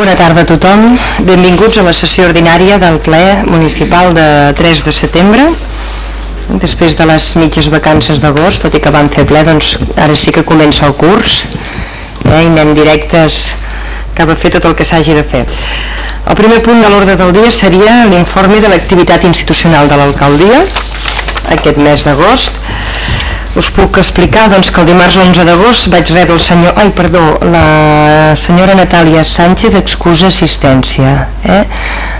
Bona tarda a tothom. Benvinguts a la sessió ordinària del ple municipal de 3 de setembre. Després de les mitges vacances d'agost, tot i que vam fer ple, doncs ara sí que comença el curs eh, i anem directes cap a fer tot el que s'hagi de fer. El primer punt de l'ordre del dia seria l'informe de l'activitat institucional de l'alcaldia aquest mes d'agost us puc explicar doncs, que el dimarts 11 d'agost vaig rebre el senyor, ai perdó, la senyora Natàlia Sánchez excusa assistència. Eh?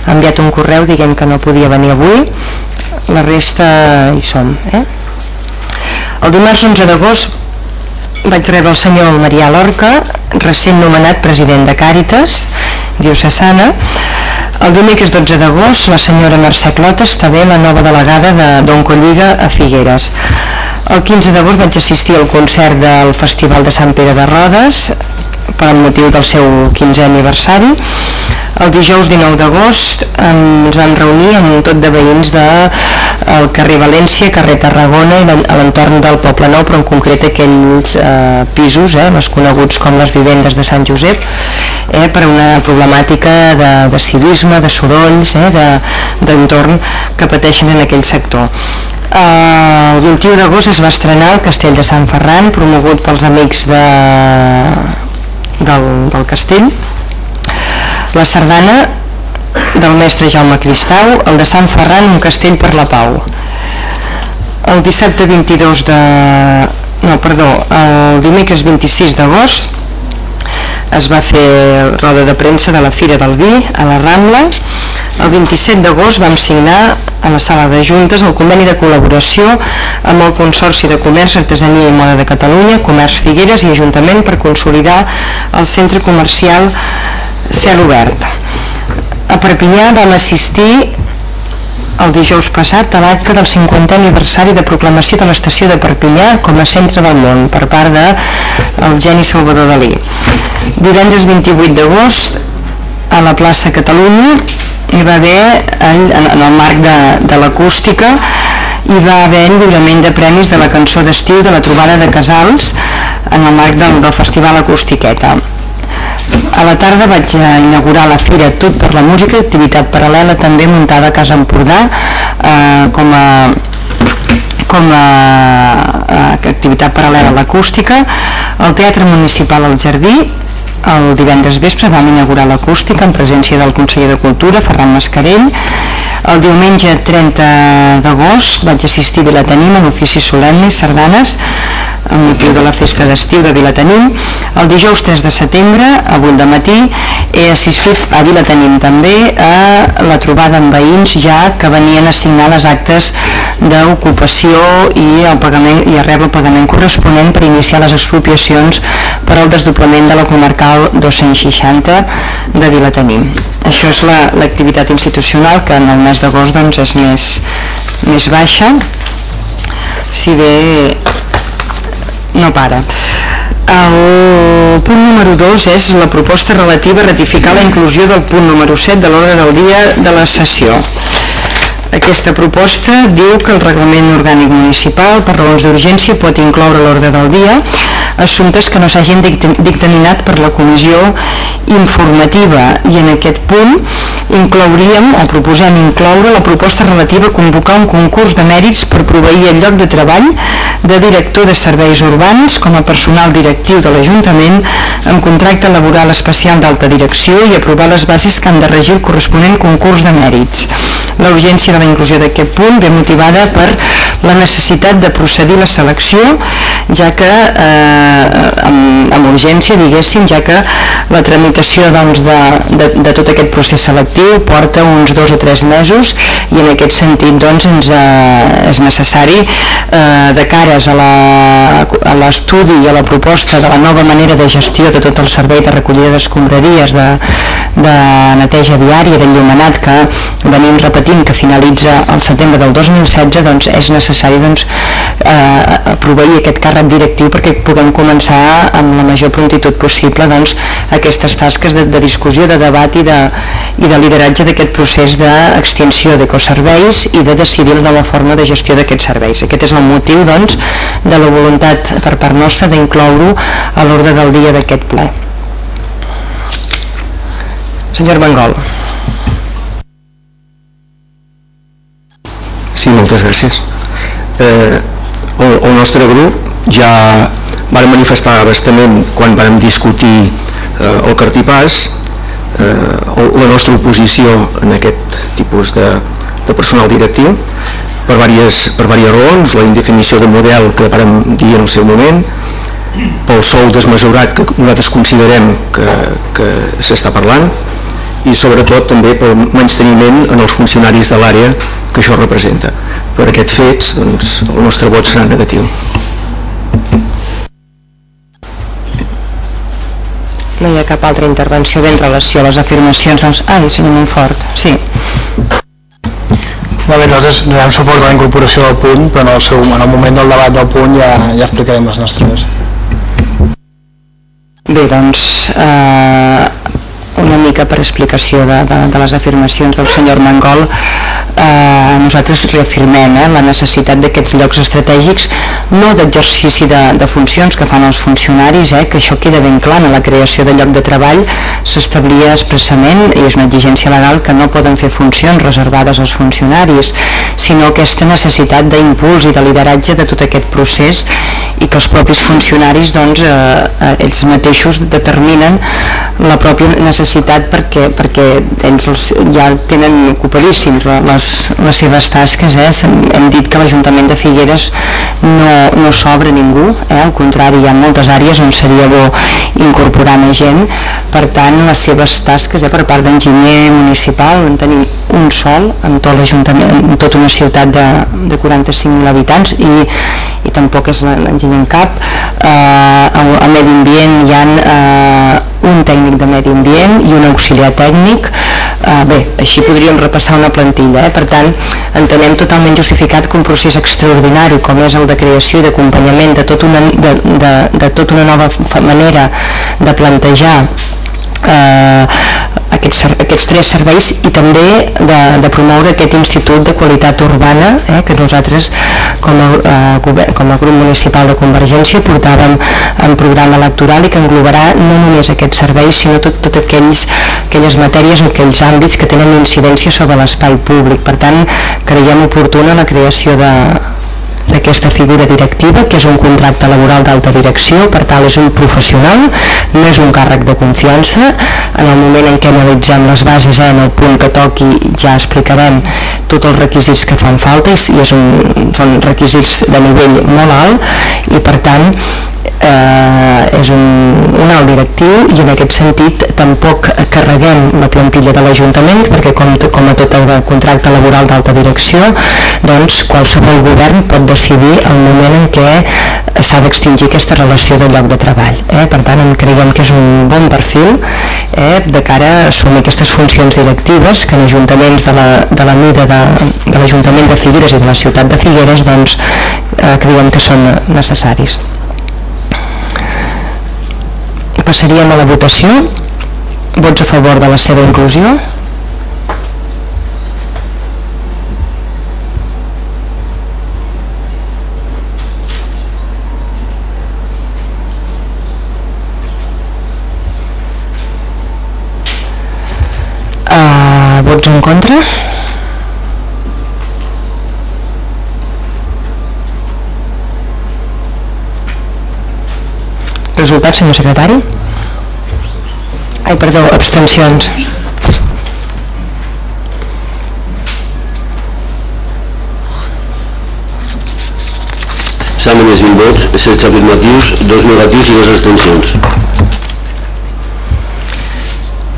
Ha enviat un correu dient que no podia venir avui, la resta hi som. Eh? El dimarts 11 d'agost vaig rebre el senyor Marià Lorca, recent nomenat president de Càritas, diocesana, el dimecres 12 d'agost la senyora Mercè Clota bé la nova delegada de Don Colliga a Figueres. El 15 d'agost vaig assistir al concert del Festival de Sant Pere de Rodes per motiu del seu 15è aniversari. El dijous 19 d'agost ens vam reunir amb tot de veïns de el carrer València, carrer Tarragona i a l'entorn del Poble Nou, però en concret aquells eh, pisos, eh, les coneguts com les vivendes de Sant Josep, eh, per una problemàtica de, de civisme, de sorolls, eh, d'entorn de, que pateixen en aquell sector. El 21 d'agost es va estrenar el Castell de Sant Ferran, promogut pels amics de, del, del castell. La sardana del mestre Jaume Cristau, el de Sant Ferran, un castell per la pau. El dissabte 22 de... no, perdó, el dimecres 26 d'agost es va fer roda de premsa de la Fira del Vi a la Rambla. El 27 d'agost vam signar a la sala de juntes el conveni de col·laboració amb el Consorci de Comerç, Artesania i Moda de Catalunya, Comerç Figueres i Ajuntament per consolidar el centre comercial Cel Obert. A Perpinyà vam assistir el dijous passat a l'acte del 50è aniversari de proclamació de l'estació de Perpinyà com a centre del món per part de el geni Salvador Dalí. Divendres 28 d'agost a la plaça Catalunya hi va haver, en, en el marc de, de l'acústica, hi va haver lliurament de premis de la cançó d'estiu de la trobada de Casals en el marc del, del Festival Acústiqueta. A la tarda vaig inaugurar la Fira Tot per la Música, activitat paral·lela també muntada a Casa Empordà eh, com a com a, a activitat paral·lela a l'acústica, el Teatre Municipal al Jardí, el divendres vespre vam inaugurar l'acústica en presència del conseller de Cultura, Ferran Mascarell. El diumenge 30 d'agost vaig assistir a Vilatenim a l'ofici solemne i sardanes amb motiu de la festa d'estiu de Vilatenim. El dijous 3 de setembre, a 8 de matí, he assistit a Vilatenim també a la trobada amb veïns ja que venien a signar les actes d'ocupació i, el pagament, i a rebre el pagament corresponent per iniciar les expropiacions per al desdoblament de la comarcal 260 de Vilatenim. Això és l'activitat la, institucional que en el mes d'agost doncs, és més, més baixa, si bé no para. El punt número 2 és la proposta relativa a ratificar la inclusió del punt número 7 de l'ordre del dia de la sessió. Aquesta proposta diu que el reglament orgànic municipal per raons d'urgència pot incloure l'ordre del dia assumptes que no s'hagin dictaminat per la comissió informativa i en aquest punt inclouríem o proposem incloure la proposta relativa a convocar un concurs de mèrits per proveir el lloc de treball de director de serveis urbans com a personal directiu de l'Ajuntament amb contracte laboral especial d'alta direcció i aprovar les bases que han de regir el corresponent concurs de mèrits. La urgència de la inclusió d'aquest punt ve motivada per la necessitat de procedir la selecció, ja que eh, amb, amb urgència, diguéssim, ja que la tramitació doncs, de, de, de tot aquest procés selectiu porta uns dos o tres mesos i en aquest sentit doncs, ens, eh, és necessari eh, de cares a l'estudi i a la proposta de la nova manera de gestió de tot el servei de recollida d'escombraries, de, de neteja viària, d'enllumenat que venim repetint que finalitza el setembre del 2016 doncs és necessari doncs, eh, proveir aquest càrrec directiu perquè puguem començar amb la major prontitud possible doncs, aquestes tasques de, de discussió, de debat i de, i de lideratge d'aquest procés d'extinció d'ecoserveis i de decidir la forma de gestió d'aquests serveis. Aquest és el motiu doncs, de la voluntat per part nostra d'incloure a l'ordre del dia d'aquest ple. Senyor Mangol. Sí, moltes gràcies. Eh, el, el nostre grup ja va manifestar bastament quan vam discutir eh, el cartipàs eh, la nostra oposició en aquest tipus de, de personal directiu per diverses, per diverses raons, la indefinició de model que vam dir en el seu moment, pel sou desmesurat que nosaltres considerem que, que s'està parlant i sobretot també pel teniment en els funcionaris de l'àrea que això representa. Per aquests fets doncs, el nostre vot serà negatiu. No hi ha cap altra intervenció en relació a les afirmacions dels... Ai, senyor Montfort, sí. Molt bé, nosaltres donem suport a la incorporació del punt, però en el, seu, en el moment del debat del punt ja, ja explicarem les nostres. Bé, doncs, eh, una mica per explicació de, de, de les afirmacions del senyor Mangol eh, nosaltres reafirmem eh, la necessitat d'aquests llocs estratègics no d'exercici de, de funcions que fan els funcionaris eh, que això queda ben clar en la creació de lloc de treball s'establia expressament i és una exigència legal que no poden fer funcions reservades als funcionaris sinó aquesta necessitat d'impuls i de lideratge de tot aquest procés i que els propis funcionaris doncs, eh, eh ells mateixos determinen la pròpia necessitat perquè, perquè ells els, ja tenen ocupadíssims les, les seves tasques eh? hem dit que l'Ajuntament de Figueres no, no s'obre ningú eh? al contrari hi ha moltes àrees on seria bo incorporar més gent per tant les seves tasques eh, per part d'enginyer municipal en tenim un sol en tot l'Ajuntament en tota una ciutat de, de 45.000 habitants i, i tampoc és l'enginyer en cap eh, a, a Medi Ambient hi ha eh, un tècnic de medi ambient i un auxiliar tècnic eh, bé, així podríem repassar una plantilla eh? per tant, entenem totalment justificat que un procés extraordinari com és el de creació i d'acompanyament de, tot una, de, de, de tota una nova manera de plantejar eh, aquests, aquests tres serveis i també de, de promoure aquest Institut de Qualitat Urbana eh, que nosaltres com a, eh, com a grup municipal de Convergència portàvem en programa electoral i que englobarà no només aquests serveis sinó tot, tot aquells, aquelles matèries o aquells àmbits que tenen incidència sobre l'espai públic. Per tant, creiem oportuna la creació de, d'aquesta figura directiva, que és un contracte laboral d'alta direcció, per tal és un professional, no és un càrrec de confiança. En el moment en què analitzem les bases, eh, en el punt que toqui ja explicarem tots els requisits que fan falta i és un, són requisits de nivell molt alt i per tant eh, és un, un alt directiu i en aquest sentit tampoc carreguem la plantilla de l'Ajuntament perquè com, com a tot el contracte laboral d'alta direcció doncs qualsevol govern pot decidir el moment en què s'ha d'extingir aquesta relació de lloc de treball eh? per tant creiem que és un bon perfil eh? de cara a assumir aquestes funcions directives que en ajuntaments de la, de la de, de l'Ajuntament de Figueres i de la ciutat de Figueres doncs eh, creiem que són necessaris passaríem a la votació. Vots a favor de la seva inclusió. Uh, vots en contra? Resultat, senyor secretari? Ai, perdó, abstencions. S'han emès 20 vots, 16 afirmatius, 2 negatius i 2 abstencions.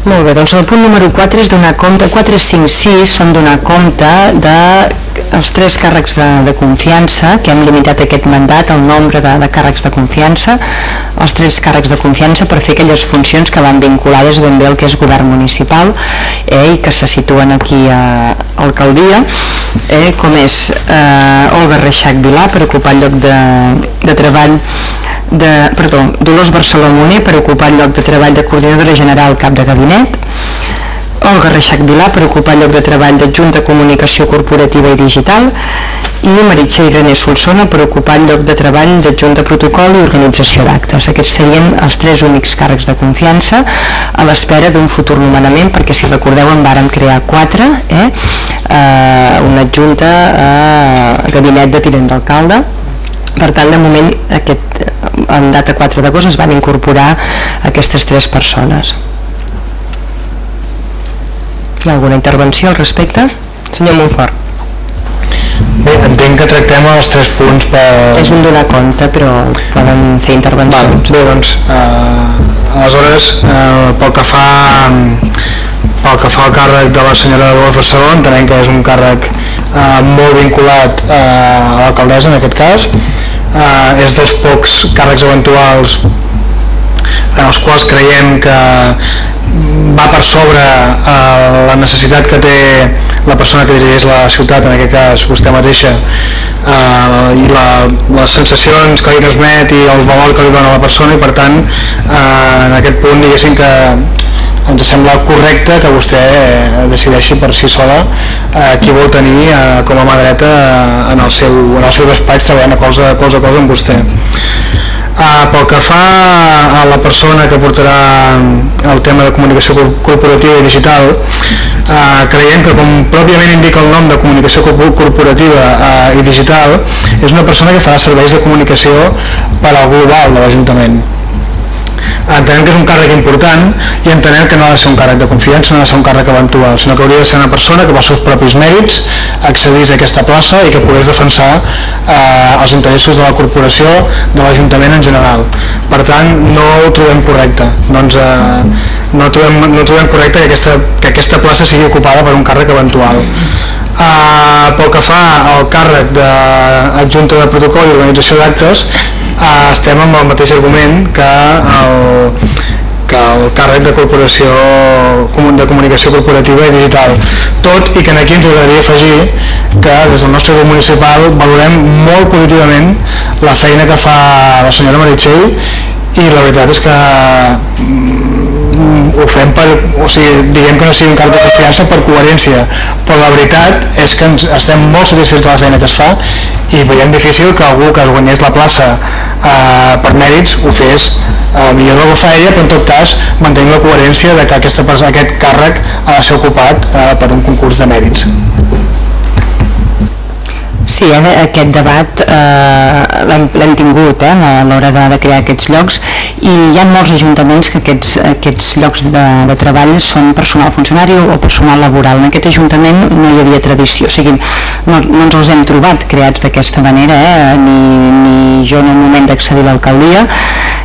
Molt bé, doncs el punt número 4 és donar compte, 4, 5, 6 són donar compte de els tres càrrecs de, de confiança, que hem limitat aquest mandat, el nombre de, de càrrecs de confiança, els tres càrrecs de confiança per fer aquelles funcions que van vinculades ben bé al que és govern municipal eh, i que se situen aquí a alcaldia, eh, com és eh, Olga Reixac Vilà per ocupar el lloc de, de treball de, perdó, Dolors Barceló Moner per ocupar el lloc de treball de coordinadora general cap de gabinet, Olga Reixac Vilà per ocupar lloc de treball d'adjunta de comunicació corporativa i digital i Meritxell Graner Solsona per ocupar lloc de treball d'adjunta de protocol i organització d'actes. Aquests serien els tres únics càrrecs de confiança a l'espera d'un futur nomenament perquè si recordeu en vàrem crear quatre eh? eh, una adjunta a gabinet de tinent d'alcalde per tant de moment aquest, en data 4 d'agost es van incorporar aquestes tres persones alguna intervenció al respecte? senyor Montfort. Bé, entenc que tractem els tres punts per... és un donar compte però poden fer intervencions. Val, bé, doncs, eh, aleshores, eh, pel que fa pel que fa al càrrec de la senyora Dolors Barceló, entenem que és un càrrec eh, molt vinculat eh, a l'alcaldessa en aquest cas, eh, és dels pocs càrrecs eventuals en els quals creiem que va per sobre eh, la necessitat que té la persona que dirigeix la ciutat, en aquest cas vostè mateixa, eh, i la, les sensacions que li transmet i el valor que li dona la persona i per tant eh, en aquest punt diguéssim que ens sembla correcte que vostè eh, decideixi per si sola eh, qui vol tenir eh, com a mà dreta eh, en, el seu, en el seu despatx treballant a cosa, cosa a cosa amb vostè. Uh, pel que fa a la persona que portarà el tema de comunicació corporativa i digital uh, creiem que com pròpiament indica el nom de comunicació corporativa uh, i digital és una persona que farà serveis de comunicació per al global de l'Ajuntament entenem que és un càrrec important i entenem que no ha de ser un càrrec de confiança, no ha de ser un càrrec eventual, sinó que hauria de ser una persona que pels seus propis mèrits accedís a aquesta plaça i que pogués defensar eh, els interessos de la corporació, de l'Ajuntament en general. Per tant, no ho trobem correcte. Doncs, eh, no, trobem, no trobem correcte que aquesta, que aquesta plaça sigui ocupada per un càrrec eventual. Uh, pel que fa al càrrec d'adjunta de protocol i organització d'actes uh, estem amb el mateix argument que el, que el càrrec de corporació de comunicació corporativa i digital. Tot i que aquí ens agradaria afegir que des del nostre grup municipal valorem molt positivament la feina que fa la senyora Meritxell i la veritat és que ho fem per, o sigui, diguem que no sigui un càrrec de confiança per coherència, però la veritat és que ens estem molt satisfets de la feina que es fa i veiem difícil que algú que es guanyés la plaça eh, per mèrits ho fes eh, millor del que fa ella, però en tot cas mantenim la coherència de que aquesta, aquest càrrec ha de ser ocupat eh, per un concurs de mèrits. Sí, aquest debat eh, l'hem tingut eh, a l'hora de, de crear aquests llocs i hi ha molts ajuntaments que aquests, aquests llocs de, de treball són personal funcionari o personal laboral. En aquest ajuntament no hi havia tradició, o sigui, no, no ens els hem trobat creats d'aquesta manera, eh, ni, ni jo en el moment d'accedir a l'alcaldia,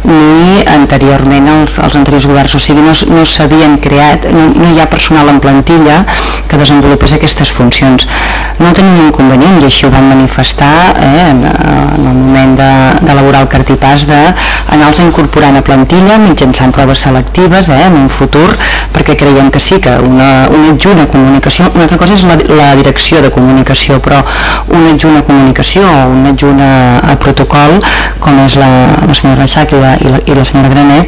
ni anteriorment als, als anteriors governs, o sigui, no, no s'havien creat, no, no hi ha personal en plantilla que desenvolupés aquestes funcions. No tenim inconvenient i així ho van manifestar eh, en, en el moment d'elaborar el cartipàs d'anar-los incorporant a plantilla mitjançant proves selectives eh, en un futur perquè creiem que sí que una, una adjunt a comunicació, una altra cosa és la, la direcció de comunicació però un adjunt a comunicació o un adjunt a, a protocol com és la, la senyora Reixac i la, i i la senyora Graner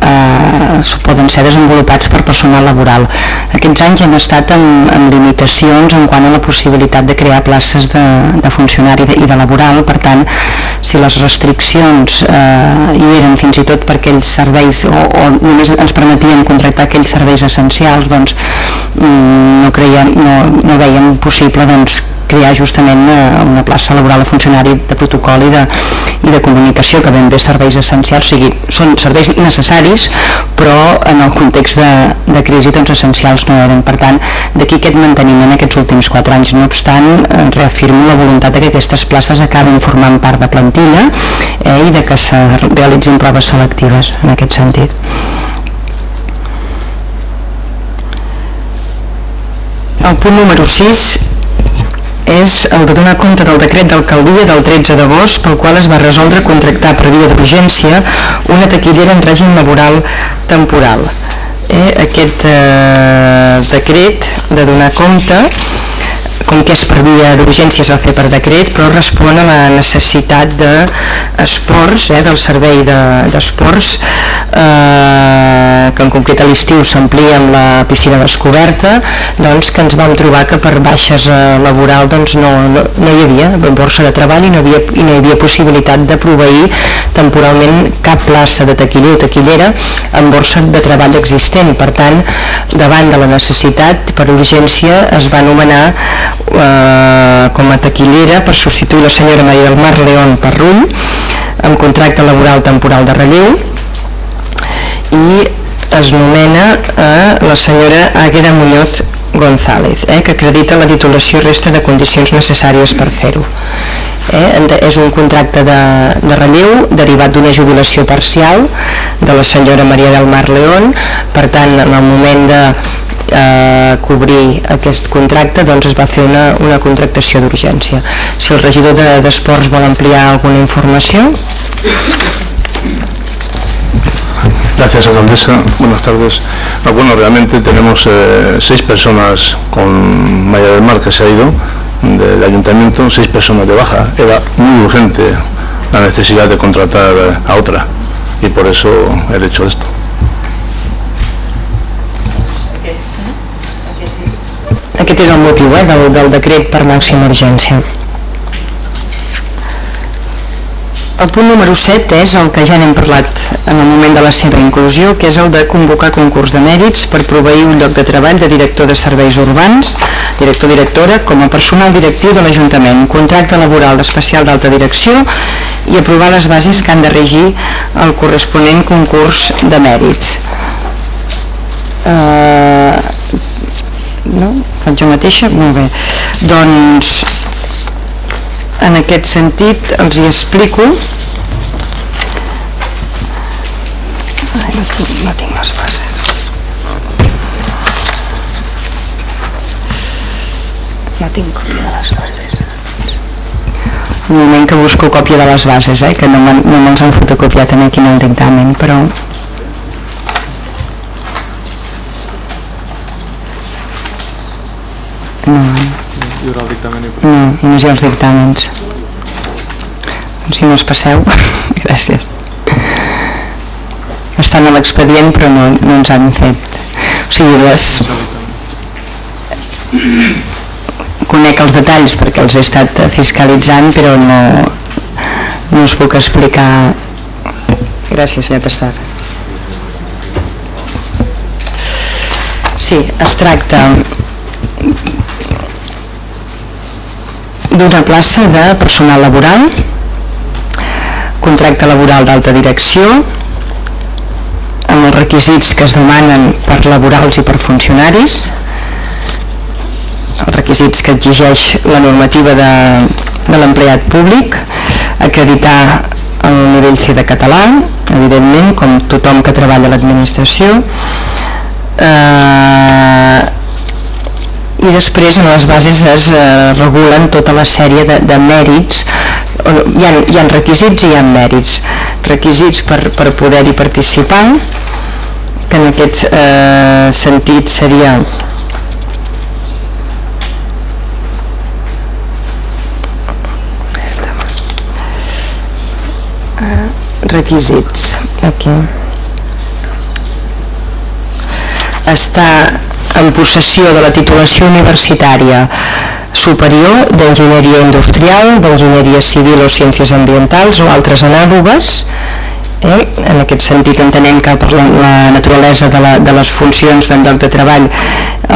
eh, poden ser desenvolupats per personal laboral. Aquests anys hem estat amb, amb limitacions en quant a la possibilitat de crear places de, de funcionari i de laboral, per tant, si les restriccions eh, hi eren fins i tot per aquells serveis o, o només ens permetien contractar aquells serveis essencials, doncs mm, no, creiem, no, no veiem possible doncs, crear justament una, eh, una plaça laboral de funcionari de protocol i de, i de comunicació que ben bé serveis essencials, o sigui, són serveis necessaris però en el context de, de crisi doncs essencials no eren, per tant d'aquí aquest manteniment aquests últims 4 anys, no obstant reafirmo la voluntat de que aquestes places acabin formant part de plantilla eh, i de que se realitzin proves selectives en aquest sentit. El punt número 6 és el de donar compte del decret d'alcaldia del 13 d'agost pel qual es va resoldre contractar per via d'urgència una taquillera en règim laboral temporal. Eh, aquest eh, decret de donar compte com que és per via d'urgència es va fer per decret, però respon a la necessitat d'esports, eh, del servei d'esports, de, eh, que en concret a l'estiu s'amplia amb la piscina descoberta, doncs que ens vam trobar que per baixes eh, laboral doncs no, no, no hi havia borsa de treball i no, havia, i no hi havia possibilitat de proveir temporalment cap plaça de taquiller o taquillera amb borsa de treball existent. Per tant, davant de la necessitat, per urgència, es va anomenar eh, com a taquillera per substituir la senyora Maria del Mar León Parrull amb contracte laboral temporal de relleu i es nomena a la senyora Águeda Muñoz González, eh, que acredita la titulació resta de condicions necessàries per fer-ho. Eh, és un contracte de, de relleu derivat d'una jubilació parcial de la senyora Maria del Mar León, per tant, en el moment de eh, cobrir aquest contracte doncs es va fer una, una contractació d'urgència. Si el regidor d'Esports de, vol ampliar alguna informació... Gracias, alcaldesa. Buenas tardes. Ah, bueno, realmente tenemos eh, seis personas con Maya del Mar que se ha ido del ayuntamiento, seis personas de baja. Era muy urgente la necesidad de contratar a otra y por eso he hecho esto. Aquest era el motiu eh, del, del decret per màxima urgència. El punt número 7 és el que ja n'hem parlat en el moment de la seva inclusió, que és el de convocar concurs de mèrits per proveir un lloc de treball de director de serveis urbans, director-directora, com a personal directiu de l'Ajuntament, contracte laboral d'especial d'alta direcció i aprovar les bases que han de regir el corresponent concurs de mèrits. Uh, no? Faig jo mateixa? Molt bé. Doncs en aquest sentit els hi explico Ai, no, tinc, no tinc les bases no tinc còpia de les bases un moment que busco còpia de les bases eh, que no me'ls no me han fotocopiat aquí en el dictamen però no. Hi haurà el dictamen no, només hi ha els dictàmens. Si no els passeu gràcies. Estan a l'expedient però no, no ens han fet. O sigui les conec els detalls perquè els he estat fiscalitzant però no no us puc explicar. Gràcies senyor Tastar sí, es tracta d'una plaça de personal laboral, contracte laboral d'alta direcció, amb els requisits que es demanen per laborals i per funcionaris, els requisits que exigeix la normativa de, de l'empleat públic, acreditar el nivell C de català, evidentment, com tothom que treballa a l'administració, eh, i després en les bases es eh, regulen tota la sèrie de, de mèrits hi ha, hi ha requisits i hi ha mèrits. Requisits per, per poder-hi participar que en aquest eh, sentit seria requisits. Aquí. Està en possessió de la titulació universitària superior d'enginyeria industrial, d'enginyeria civil o ciències ambientals o altres anàlogues Eh? En aquest sentit entenem que per la, la naturalesa de, la, de les funcions del lloc de treball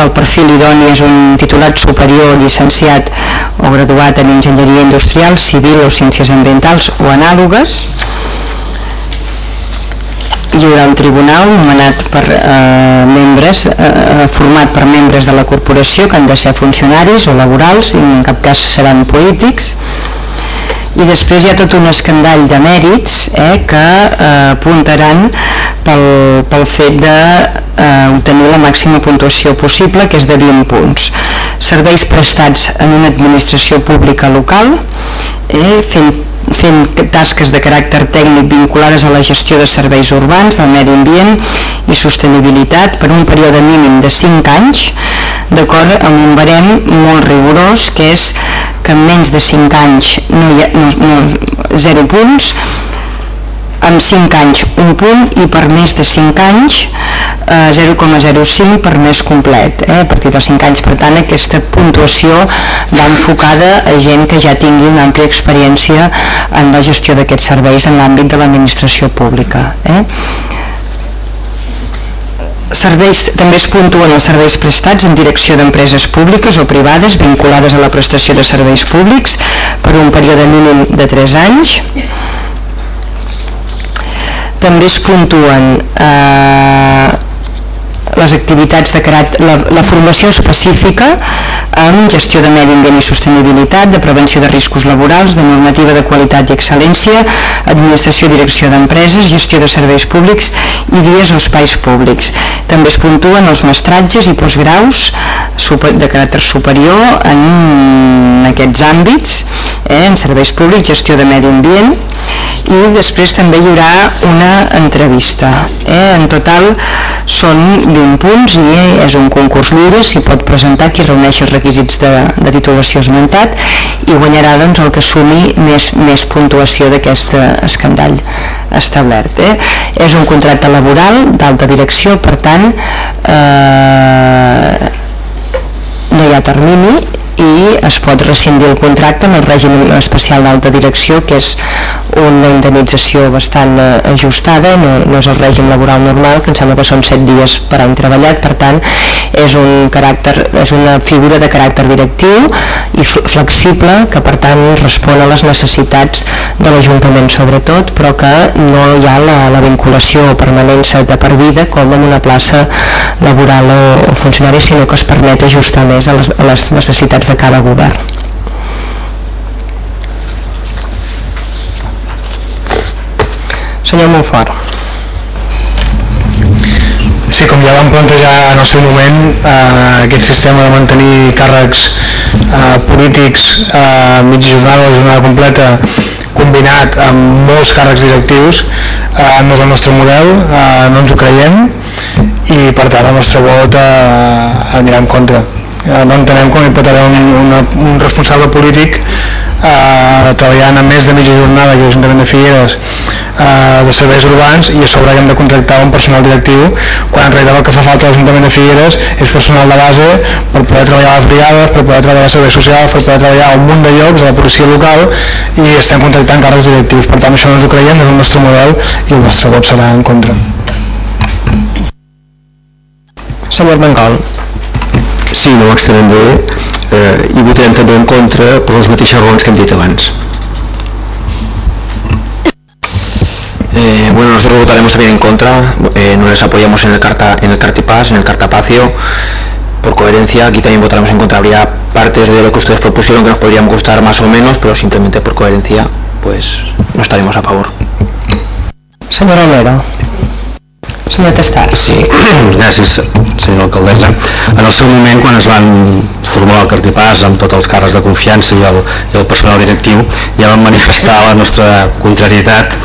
el perfil idoni és un titulat superior llicenciat o graduat en enginyeria industrial, civil o ciències ambientals o anàlogues haurà un tribunal nomenat per eh, membres, eh, eh, format per membres de la corporació que han de ser funcionaris o laborals i en cap cas seran polítics. I després hi ha tot un escandall de mèrits eh, que eh, apuntaran pel, pel fet d'obtenir eh, la màxima puntuació possible que és de 20 punts. Serveis prestats en una administració pública local eh, fent fent tasques de caràcter tècnic vinculades a la gestió de serveis urbans, del medi ambient i sostenibilitat per un període mínim de 5 anys d'acord amb un barem molt rigorós que és que en menys de 5 anys no hi ha, no, no, 0 punts amb 5 anys un punt i per més de 5 anys 0,05 per més complet eh, a partir dels 5 anys. Per tant aquesta puntuació va enfocada a gent que ja tingui una àmplia experiència en la gestió d'aquests serveis en l'àmbit de l'administració pública eh? serveis, també es puntuen els serveis prestats en direcció d'empreses públiques o privades vinculades a la prestació de serveis públics per un període mínim de 3 anys. També es puntuen eh, les activitats de caràcter, la, la formació específica en gestió de medi ambient i sostenibilitat, de prevenció de riscos laborals, de normativa de qualitat i excel·lència, administració i direcció d'empreses, gestió de serveis públics i dies o espais públics. També es puntuen els mestratges i postgraus de caràcter superior en aquests àmbits, eh, en serveis públics, gestió de medi ambient, i després també hi haurà una entrevista. Eh? En total són 20 punts i és un concurs lliure, s'hi pot presentar qui reuneixi els requisits de, de titulació esmentat i guanyarà doncs, el que sumi més, més puntuació d'aquest escandall establert. Eh? És un contracte laboral d'alta direcció, per tant eh, no hi ha termini i es pot rescindir el contracte amb el règim especial d'alta direcció que és una indemnització bastant eh, ajustada, no, no és el règim laboral normal, que em sembla que són 7 dies per any treballat, per tant és, un caràcter, és una figura de caràcter directiu i flexible que per tant respon a les necessitats de l'Ajuntament sobretot, però que no hi ha la, la vinculació o permanència de per vida com en una plaça laboral o, o funcionari, sinó que es permet ajustar més a les, a les necessitats de cada govern. Senyor Montfort. Sí, com ja vam plantejar en el seu moment, eh, aquest sistema de mantenir càrrecs eh, polítics eh, mitja jornada o jornada completa combinat amb molts càrrecs directius eh, no és el nostre model, eh, no ens ho creiem i per tant el nostre vot eh, anirà en contra. Eh, no entenem com hi pot haver un, una, un responsable polític eh, treballant a més de mitja jornada que l'Ajuntament de Figueres eh, de serveis urbans i a sobre hem de contractar un personal directiu quan en realitat el que fa falta l'Ajuntament de Figueres és personal de base per poder treballar a les brigades, per poder treballar a serveis socials, per poder treballar a un munt de llocs, a la policia local i estem contractant càrrecs directius. Per tant, això no ens ho creiem, és el nostre model i el nostre vot serà en contra. Senyor Mengol. Sí, no m'extendré eh, i votarem també en contra per les mateixes raons que hem dit abans. Eh, bueno, nosotros votaremos también en contra, eh, no les apoyamos en el, carta, en el cartipaz, en el cartapacio, por coherencia, aquí también votaremos en contra, habría partes de lo que ustedes propusieron que nos podrían gustar más o menos, pero simplemente por coherencia, pues no estaremos a favor. Señora Olero. Senyor Testar. Sí, gràcies, senyora alcaldessa. En el seu moment, quan es van formular el cartipàs amb tots els càrrecs de confiança i el, i el personal directiu, ja vam manifestar la nostra contrarietat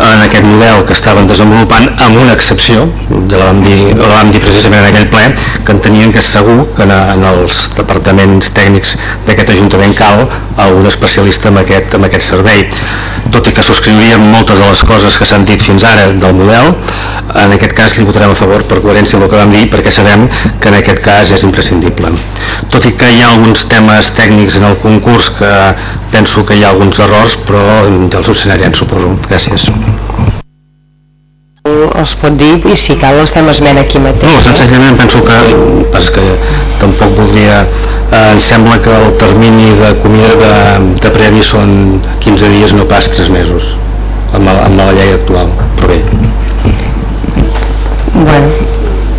en aquest model que estaven desenvolupant amb una excepció, ja la vam dir, la vam dir precisament en aquell ple, que entenien que segur que en, en els departaments tècnics d'aquest Ajuntament cal algun especialista en aquest, en aquest servei. Tot i que subscriuríem moltes de les coses que s'han dit fins ara del model, en aquest cas li votarem a favor per coherència amb el que vam dir, perquè sabem que en aquest cas és imprescindible. Tot i que hi ha alguns temes tècnics en el concurs que penso que hi ha alguns errors, però ja els subsanarem, suposo. Gràcies es pot dir i si cal els fem esment aquí mateix. No, senzillament penso que, pas que tampoc voldria, eh, em sembla que el termini de comida de, de previ són 15 dies, no pas 3 mesos, amb, la, amb la llei actual, però bé. Bueno,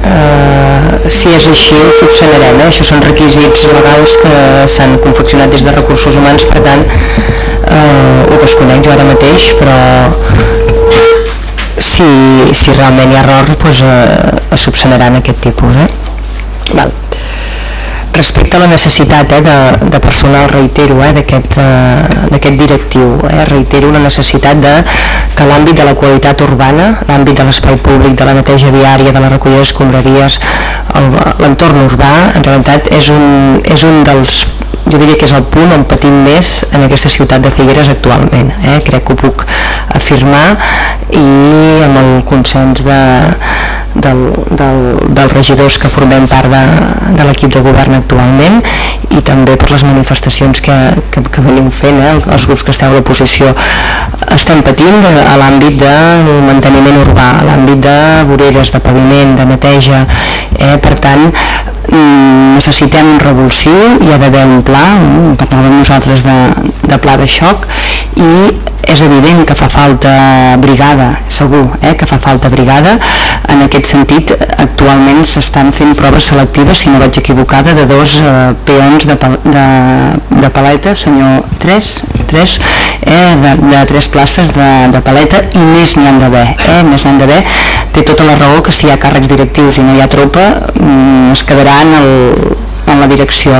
eh, si és així ho subsanarem, eh? això són requisits legals que s'han confeccionat des de recursos humans, per tant eh, ho desconec jo ara mateix, però si, si realment hi ha errors doncs, eh, es subsanaran aquest tipus eh? Val. Respecte a la necessitat eh, de, de personal reitero eh, d'aquest eh, directiu eh, reitero la necessitat de que l'àmbit de la qualitat urbana l'àmbit de l'espai públic, de la neteja viària de la recollida d'escombraries l'entorn urbà en realitat és un, és un dels jo diria que és el punt on patim més en aquesta ciutat de Figueres actualment eh? crec que ho puc afirmar i amb el consens de, del, del, dels regidors que formem part de, de l'equip de govern actualment i també per les manifestacions que, que, que venim fent eh? els grups que esteu a l'oposició estem patint a l'àmbit del manteniment urbà, a l'àmbit de voreres, de paviment, de neteja eh? per tant mm, necessitem un revulsiu, hi ha d'haver un pla, mm, parlàvem nosaltres de, de pla de xoc i és evident que fa falta brigada, segur eh, que fa falta brigada. En aquest sentit, actualment s'estan fent proves selectives, si no vaig equivocada, de dos eh, peons de, de, de paleta, senyor, tres, tres eh, de, de tres places de, de paleta i més n'hi han d'haver, eh, més n'hi d'haver. Té tota la raó que si hi ha càrrecs directius i no hi ha tropa, mm, es quedarà en, el, en la direcció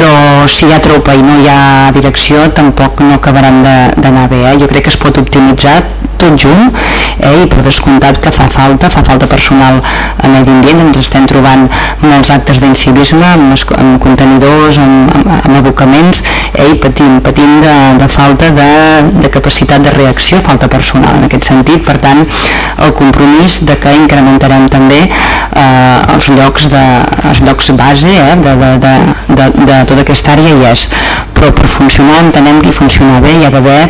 però si hi ha tropa i no hi ha direcció tampoc no acabaran d'anar bé eh? jo crec que es pot optimitzar tot junt eh? i per descomptat que fa falta, fa falta personal en el ambient, ens estem trobant molts actes d'incivisme amb, amb contenidors, amb, amb, amb abocaments eh? i patim, patim de, de falta de, de capacitat de reacció, falta personal en aquest sentit, per tant el compromís de que incrementarem també eh, els llocs de, els llocs base eh? de, de, de, de, de tota aquesta àrea hi és però per funcionar entenem que funcionar bé hi ha d'haver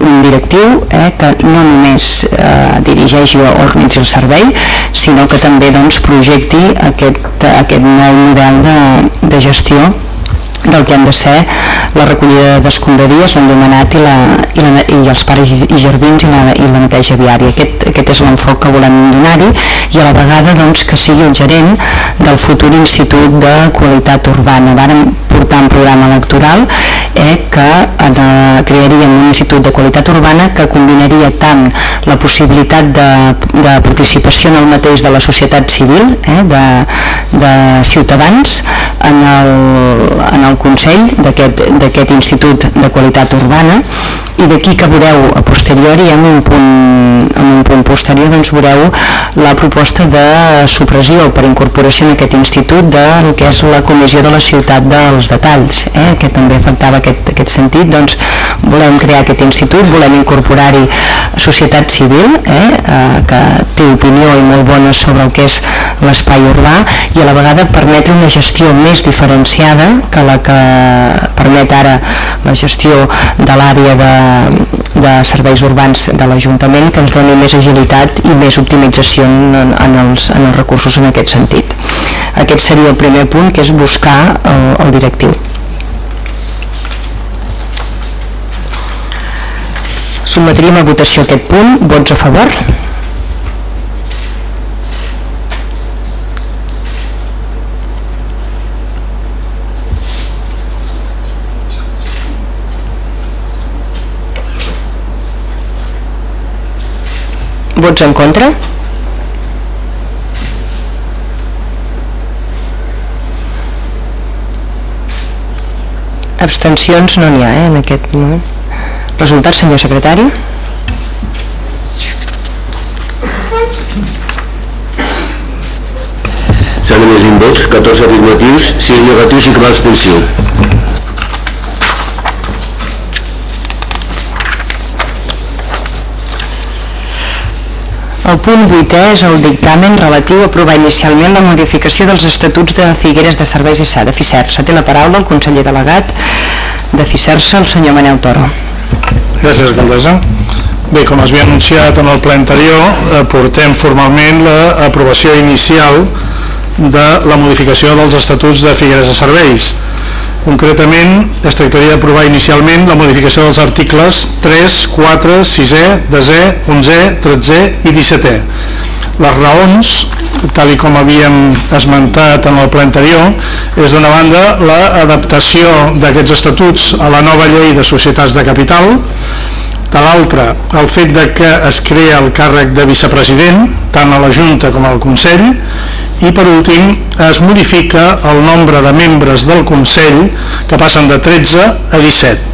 un directiu eh, que no només eh, dirigeixi o organitzi el servei sinó que també doncs, projecti aquest, aquest nou model de, de gestió del que han de ser la recollida d'escombraries, l'endomenat i, la, i, la, i els pares i jardins i la, i la neteja viària. Aquest, aquest és l'enfoc que volem donar-hi i a la vegada doncs, que sigui el gerent del futur Institut de Qualitat Urbana. Vàrem portar un programa electoral eh, que eh, crearíem un Institut de Qualitat Urbana que combinaria tant la possibilitat de, de participació en el mateix de la societat civil, eh, de, de ciutadans, en el, en el Consell d'aquest Institut de Qualitat Urbana i d'aquí que veureu a posteriori en un punt, en un punt posterior doncs veureu la proposta de supressió per incorporació en aquest institut del que és la comissió de la ciutat dels detalls eh, que també afectava aquest, aquest sentit. Doncs volem crear aquest institut volem incorporar-hi societat civil eh, eh, que té opinió i molt bona sobre el que és l'espai urbà i a la vegada permetre una gestió més diferenciada que la que permet ara la gestió de l'àrea de de serveis urbans de l'Ajuntament que ens doni més agilitat i més optimització en, en, els, en els recursos en aquest sentit. Aquest seria el primer punt, que és buscar el, el directiu. Sotmetríem a votació aquest punt. Vots a favor? Vots en contra? Abstencions no n'hi ha eh, en aquest moment. Resultat, senyor secretari? S'han emès 20 vots, 14 afirmatius, 6 negatius i cap abstenció. El punt 8è és el dictamen relatiu a aprovar inicialment la modificació dels estatuts de Figueres de Serveis i Sa de FICERSA. Té la paraula el conseller delegat de FICERSA, el senyor Manel Toro. Gràcies, alcaldessa. Bé, com es havia anunciat en el ple anterior, eh, portem formalment l'aprovació inicial de la modificació dels estatuts de Figueres de Serveis. Concretament, es tractaria d'aprovar inicialment la modificació dels articles 3, 4, 6è, 10è, 11è, 13è i 17è. Les raons, tal com havíem esmentat en el ple anterior, és d'una banda l'adaptació d'aquests estatuts a la nova llei de societats de capital, de l'altra el fet de que es crea el càrrec de vicepresident tant a la Junta com al Consell i per últim es modifica el nombre de membres del Consell que passen de 13 a 17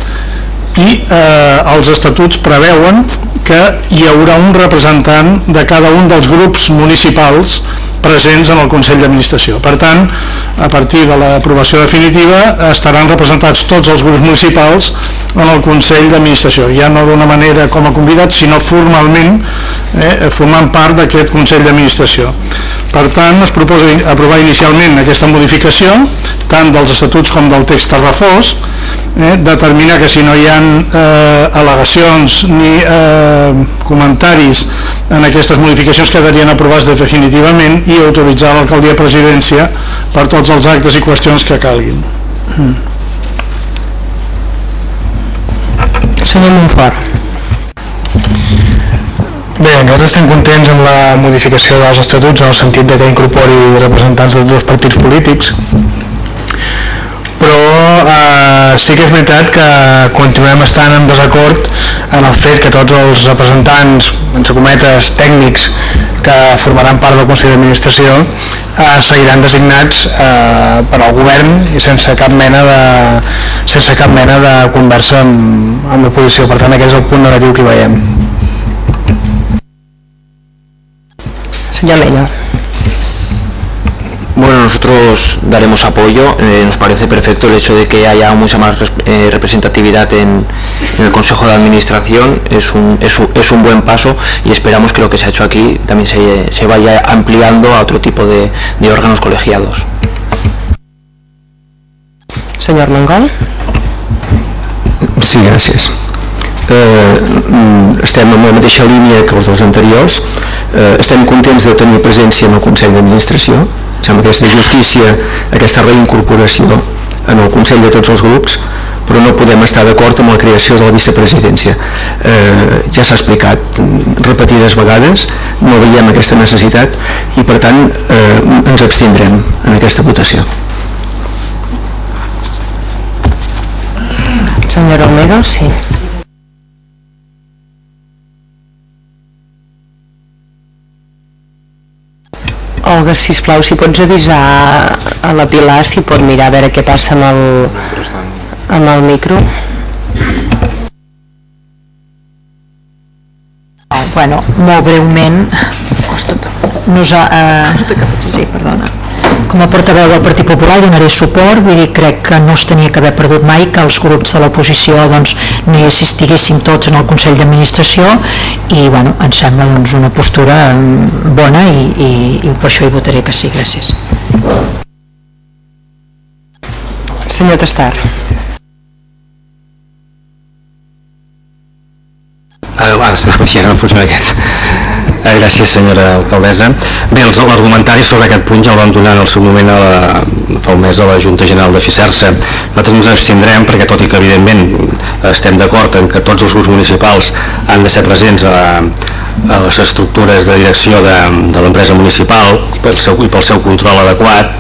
i eh, els estatuts preveuen que hi haurà un representant de cada un dels grups municipals presents en el Consell d'Administració. Per tant, a partir de l'aprovació definitiva estaran representats tots els grups municipals en el Consell d'Administració, ja no d'una manera com a convidats, sinó formalment eh, formant part d'aquest Consell d'Administració. Per tant, es proposa aprovar inicialment aquesta modificació, tant dels estatuts com del text refós, eh, determinar que si no hi ha eh, al·legacions ni eh, comentaris en aquestes modificacions quedarien aprovats definitivament i autoritzar l'alcaldia presidència per tots els actes i qüestions que calguin. Senyor Montfort. Bé, nosaltres estem contents amb la modificació dels estatuts en el sentit de que incorpori representants dels dos partits polítics però eh, sí que és veritat que continuem estant en desacord en el fet que tots els representants, entre cometes, tècnics que formaran part del Consell d'Administració eh, seguiran designats eh, per al govern i sense cap mena de, sense cap mena de conversa amb, amb l'oposició. Per tant, aquest és el punt negatiu que hi veiem. Señor Mella. Bueno, nosotros daremos apoyo. Eh, nos parece perfecto el hecho de que haya mucha más eh, representatividad en, en, el Consejo de Administración. Es un, es, un, es un, buen paso y esperamos que lo que se ha hecho aquí también se, se vaya ampliando a otro tipo de, de órganos colegiados. Señor Mongol. Sí, gràcies. Eh, estem en la mateixa línia que els dos anteriors eh, estem contents de tenir presència en el Consell d'Administració sembla que és justícia aquesta reincorporació en el Consell de tots els grups però no podem estar d'acord amb la creació de la vicepresidència. Eh, ja s'ha explicat repetides vegades, no veiem aquesta necessitat i per tant eh, ens abstindrem en aquesta votació. Senyor Olmedo, sí. Olga, sisplau, si pots avisar a la Pilar si pot mirar a veure què passa amb el, amb el micro. Bueno, molt breument, nos, eh, sí, perdona. Com a portaveu del Partit Popular donaré suport, vull dir, crec que no es tenia que haver perdut mai que els grups de l'oposició doncs, no hi assistiguéssim tots en el Consell d'Administració i bueno, em sembla doncs, una postura bona i, i, i per això hi votaré que sí, gràcies. Senyor Tastar. Ah, ara, ja no funciona aquest. Eh, gràcies, senyora alcaldessa. Bé, l'argumentari sobre aquest punt ja el vam donar en el seu moment a la, fa un mes a la Junta General de Ficersa. Nosaltres ens abstindrem perquè, tot i que evidentment estem d'acord en que tots els grups municipals han de ser presents a, a les estructures de direcció de, de l'empresa municipal i pel, seu, i pel seu control adequat,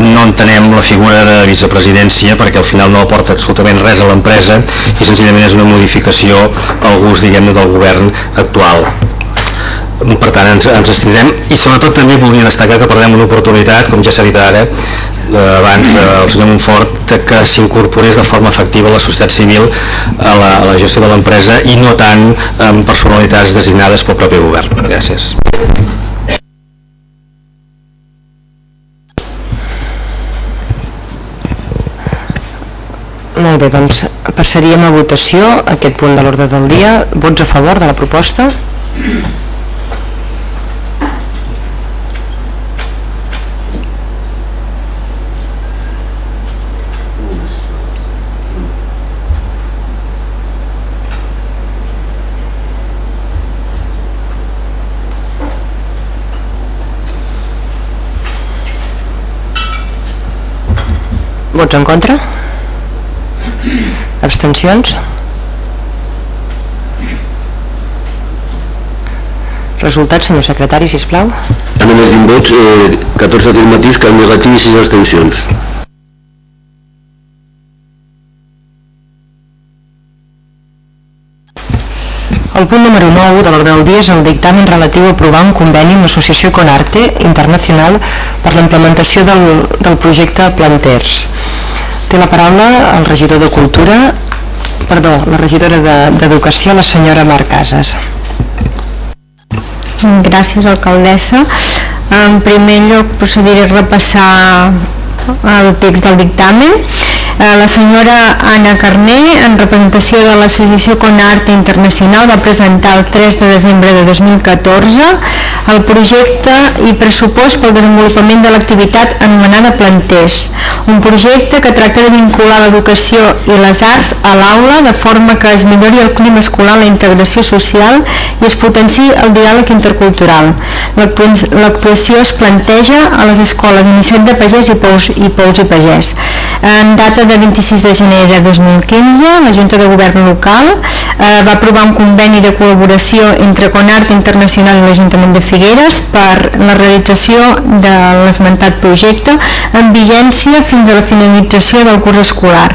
no entenem la figura de vicepresidència perquè al final no aporta absolutament res a l'empresa i senzillament és una modificació al gust diguem del govern actual per tant ens, ens estindrem i sobretot també volia destacar que perdem una oportunitat, com ja s'ha dit ara eh, abans eh, el senyor Montfort que s'incorporés de forma efectiva la societat civil a la, a la gestió de l'empresa i no tant amb personalitats designades pel propi govern. Gràcies. Molt bé, doncs passaríem a votació aquest punt de l'ordre del dia. Vots a favor de la proposta? Vots en contra? Abstencions? Resultat, senyor secretari, si plau. A només 20 vots, eh, 14 afirmatius, cap negatiu i 6 abstencions. El punt número 9 de l'ordre del dia és el dictamen relatiu a aprovar un conveni amb l'associació Conarte Internacional per la implementació del, del projecte Planters. Té la paraula el regidor de Cultura, perdó, la regidora d'Educació, de, la senyora Mar Casas. Gràcies, alcaldessa. En primer lloc procediré a repassar el text del dictamen. Eh, La senyora Anna Carné, en representació de l'Associació Conarte Internacional, va presentar el 3 de desembre de 2014 el projecte i pressupost pel desenvolupament de l'activitat anomenada Planters, un projecte que tracta de vincular l'educació i les arts a l'aula de forma que es millori el clima escolar, la integració social i es potenciï el diàleg intercultural. L'actu- L'actuació es planteja a les escoles Anicet de Pagès i Pous i, Pous i Pagès. En data de 26 de gener de 2015, la Junta de Govern local eh, va aprovar un conveni de col·laboració entre Conart Internacional i l'Ajuntament de Figueres per la realització de l'esmentat projecte en vigència fins a la finalització del curs escolar.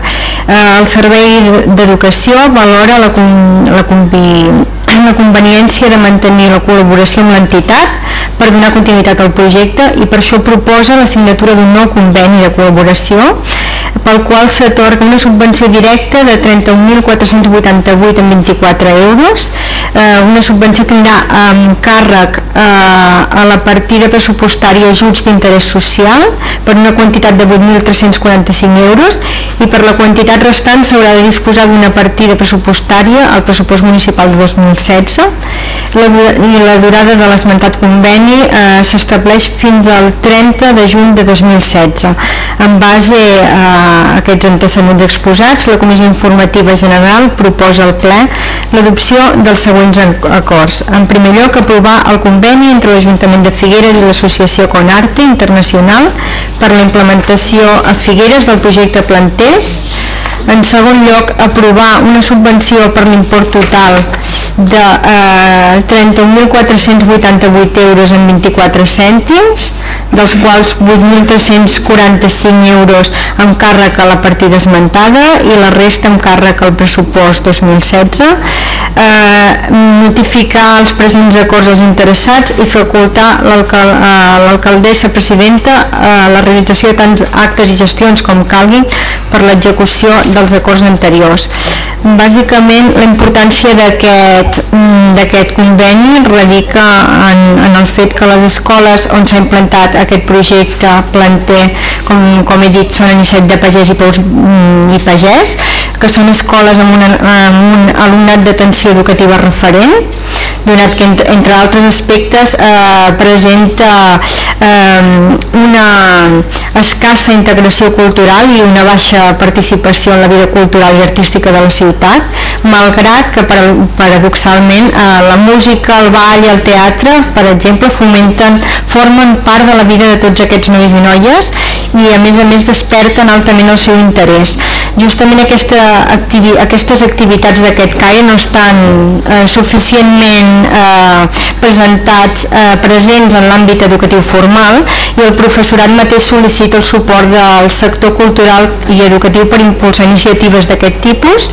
Eh, el Servei d'Educació valora la, la, la conveniència de mantenir la col·laboració amb l'entitat per donar continuïtat al projecte i per això proposa la signatura d'un nou conveni de col·laboració pel qual s'atorga una subvenció directa de 30.488 en 24 euros, eh, una subvenció que anirà amb càrrec eh, a la partida pressupostària ajuts d'interès social per una quantitat de 8.345 euros i per la quantitat restant s'haurà de disposar d'una partida pressupostària al pressupost municipal de 2016 la, i la durada de l'esmentat conveni eh, s'estableix fins al 30 de juny de 2016 en base a aquests antecedents exposats la Comissió Informativa General proposa al ple l'adopció dels següents en- acords. En primer lloc aprovar el conveni entre l'Ajuntament de Figueres i l'Associació Conarte Internacional per la implementació a Figueres del projecte Planters. En segon lloc, aprovar una subvenció per l'import total de eh, 30.488 euros en 24 cèntims, dels quals 8.345 euros amb càrrec a la partida esmentada i la resta amb càrrec al pressupost 2016. Eh, notificar els presents acords als interessats i facultar a l'alcaldessa presidenta eh, la realització de tants actes i gestions com calgui per l'execució dels acords anteriors. Bàsicament, la importància d'aquest mm, conveni radica en, en el fet que les escoles on s'ha implantat aquest projecte planter, com, com he dit, són Anicet de Pagès i mm, i Pagès, que són escoles amb, una, amb un alumnat d'atenció educativa referent, donat que entre, entre altres aspectes eh, presenta eh, una escassa integració cultural i una baixa participació en la vida cultural i artística de la ciutat, malgrat que para- paradoxalment eh, la música, el ball i el teatre, per exemple, fomenten, formen part de la vida de tots aquests nois i noies i a més a més desperten altament el seu interès. Justament aquesta activi aquestes activitats d'aquest CAE no estan eh, suficientment eh, presentats, eh, presents en l'àmbit educatiu formal i el professorat mateix sol·licita el suport del sector cultural i educatiu per impulsar iniciatives d'aquest tipus.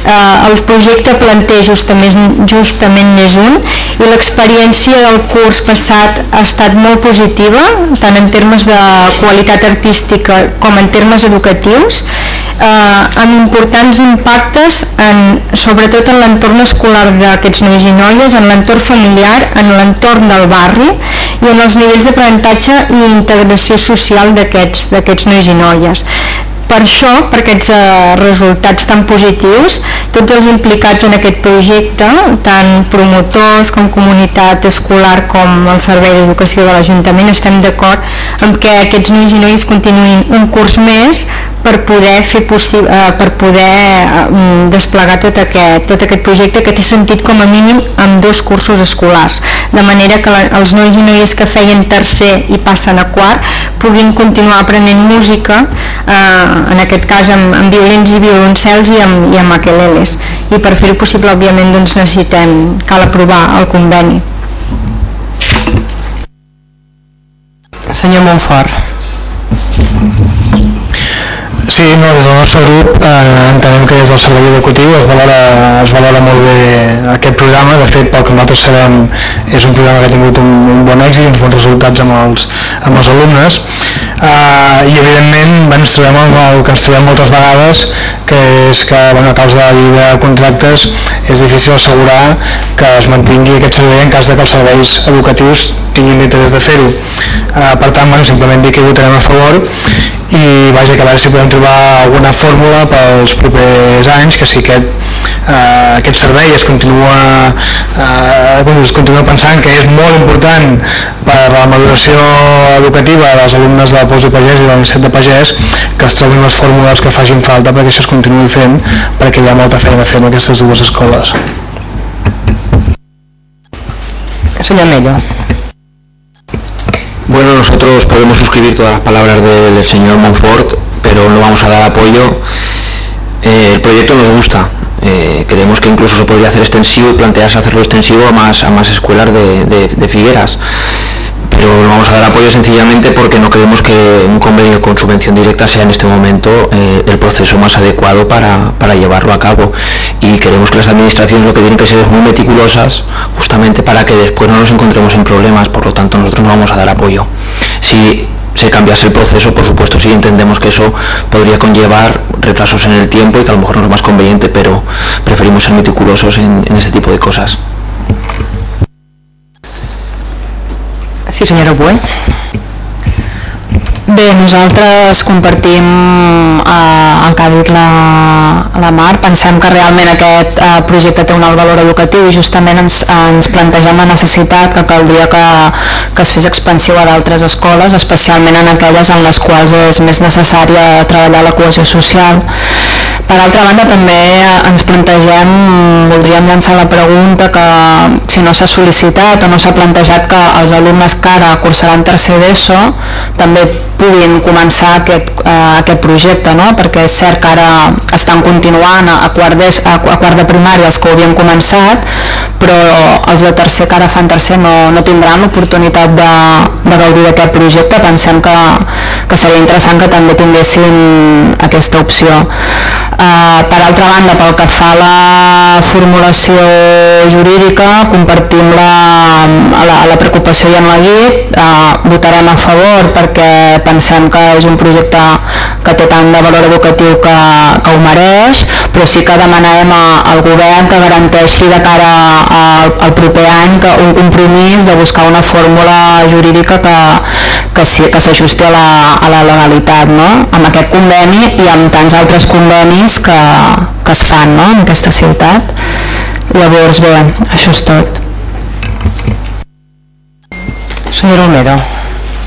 Eh, el projecte planteja justament, justament n'és un i l'experiència del curs passat ha estat molt positiva, tant en termes de qualitat artística com en termes educatius, eh, amb importants impactes en, sobretot en l'entorn escolar d'aquests nois i noies, en l'entorn familiar, en l'entorn del barri i en els nivells d'aprenentatge i integració social d'aquests nois i noies. Per això, per aquests eh, resultats tan positius, tots els implicats en aquest projecte, tant promotors com comunitat escolar com el Servei d'Educació de l'Ajuntament, estem d'acord amb que aquests nois i noies continuïn un curs més per poder fer possible, eh, per poder eh, desplegar tot aquest, tot aquest projecte que té sentit com a mínim amb dos cursos escolars, de manera que la, els nois i noies que feien tercer i passen a quart puguin continuar aprenent música, eh, en aquest cas amb, amb violins i violoncels i amb, i amb aqueleles. I per fer-ho possible, òbviament, doncs necessitem, cal aprovar el conveni. Senyor Montfort. Sí, no, des del nostre grup eh, entenem que des del servei educatiu es valora, es valora molt bé aquest programa, de fet pel que nosaltres sabem és un programa que ha tingut un, un bon èxit i uns bons resultats amb els, amb els alumnes eh, i evidentment ens trobem amb el que ens trobem moltes vegades que és que bueno, a causa de la llei de contractes és difícil assegurar que es mantingui aquest servei en cas de que els serveis educatius tinguin l'interès de fer-ho. Eh, per tant, bueno, simplement dir que votarem a favor i vaja, que a veure si podem trobar alguna fórmula pels propers anys que si aquest, eh, aquest servei es continua, eh, es continua pensant que és molt important per la maduració educativa dels alumnes del Pols de Pagès i de l'Institut de Pagès que es trobin les fórmules que facin falta perquè això es continuï fent perquè hi ha molta feina a fer en aquestes dues escoles. Senyor Mello. Bueno, nosotros podemos suscribir todas las palabras del señor Monfort, pero no vamos a dar apoyo. Eh, el proyecto nos gusta. Eh, creemos que incluso se podría hacer extensivo y plantearse hacerlo extensivo a más, a más escuelas de, de- Figueras. Pero no vamos a dar apoyo sencillamente porque no creemos que un convenio con subvención directa sea en este momento eh, el proceso más adecuado para, para llevarlo a cabo. Y queremos que las administraciones lo que tienen que ser es muy meticulosas justamente para que después no nos encontremos en problemas, por lo tanto nosotros no vamos a dar apoyo. Si se cambiase el proceso, por supuesto sí entendemos que eso podría conllevar retrasos en el tiempo y que a lo mejor no es más conveniente, pero preferimos ser meticulosos en, en este tipo de cosas. Sí, senyora Bué. Bé, nosaltres compartim eh, el que ha dit la, la Mar, pensem que realment aquest eh, projecte té un alt valor educatiu i justament ens, ens plantegem la necessitat que caldria que, que es fes expansiu a d'altres escoles, especialment en aquelles en les quals és més necessària treballar la cohesió social. Per altra banda, també eh, ens plantegem, voldríem llançar la pregunta que si no s'ha sol·licitat o no s'ha plantejat que els alumnes que ara cursaran tercer d'ESO també puguin començar aquest, eh, aquest projecte, no? perquè és cert que ara estan continuant a, quart de, a quart de primària els que ho havien començat, però els de tercer que ara fan tercer no, no tindran l'oportunitat de, de gaudir d'aquest projecte. Pensem que, que seria interessant que també tinguessin aquesta opció. Eh, per altra banda, pel que fa a la formulació jurídica, compartim la, la, la preocupació i en la guit, eh, votarem a favor perquè pensem que és un projecte que té tant de valor educatiu que, que ho mereix, però sí que demanarem a, al govern que garanteixi de cara al, al proper any que un compromís de buscar una fórmula jurídica que, que, que s'ajusti a, la, a la legalitat no? amb aquest conveni i amb tants altres convenis que, que es fan no? en aquesta ciutat. Llavors, bé, això és tot. Senyora Olmedo.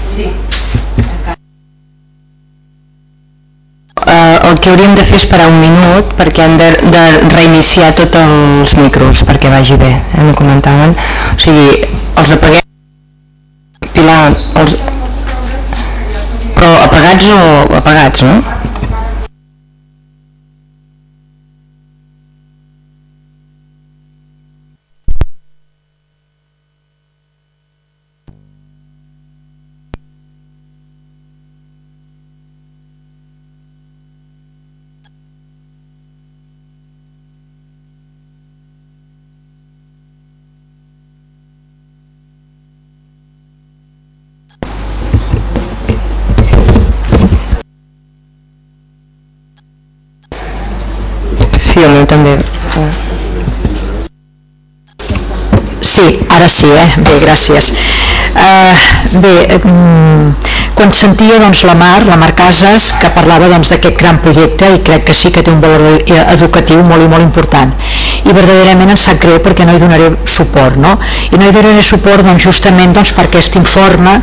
Sí. El que hauríem de fer és parar un minut perquè han de, de reiniciar tots els micros perquè vagi bé, eh, m'ho comentaven. O sigui, els apaguem... Pilar, els... Però apagats o apagats, no? Ara sí, eh? Quan sentia doncs, la Mar, la Mar Casas, que parlava doncs, d'aquest gran projecte i crec que sí que té un valor e- educatiu molt i molt important. I verdaderament em sap greu perquè no hi donaré suport no? i no hi donaré suport doncs, justament doncs, per aquest informe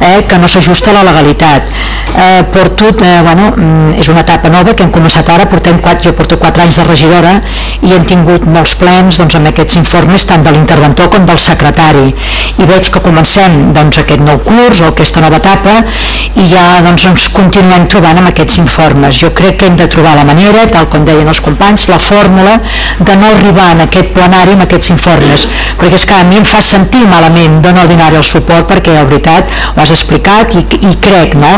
eh, que no s'ajusta a la legalitat. Eh, porto, eh, bueno, mm, és una etapa nova que hem començat ara, portem 4, jo porto 4 anys de regidora i hem tingut molts plens doncs, amb aquests informes tant de l'interventor com del secretari. I veig que comencem doncs, aquest nou curs o aquesta nova etapa i ja doncs, ens continuem trobant amb aquests informes. Jo crec que hem de trobar la manera, tal com deien els companys, la fórmula de no arribar en aquest plenari amb aquests informes, perquè és que a mi em fa sentir malament de no donar el suport perquè la veritat ho has explicat i, i crec, no?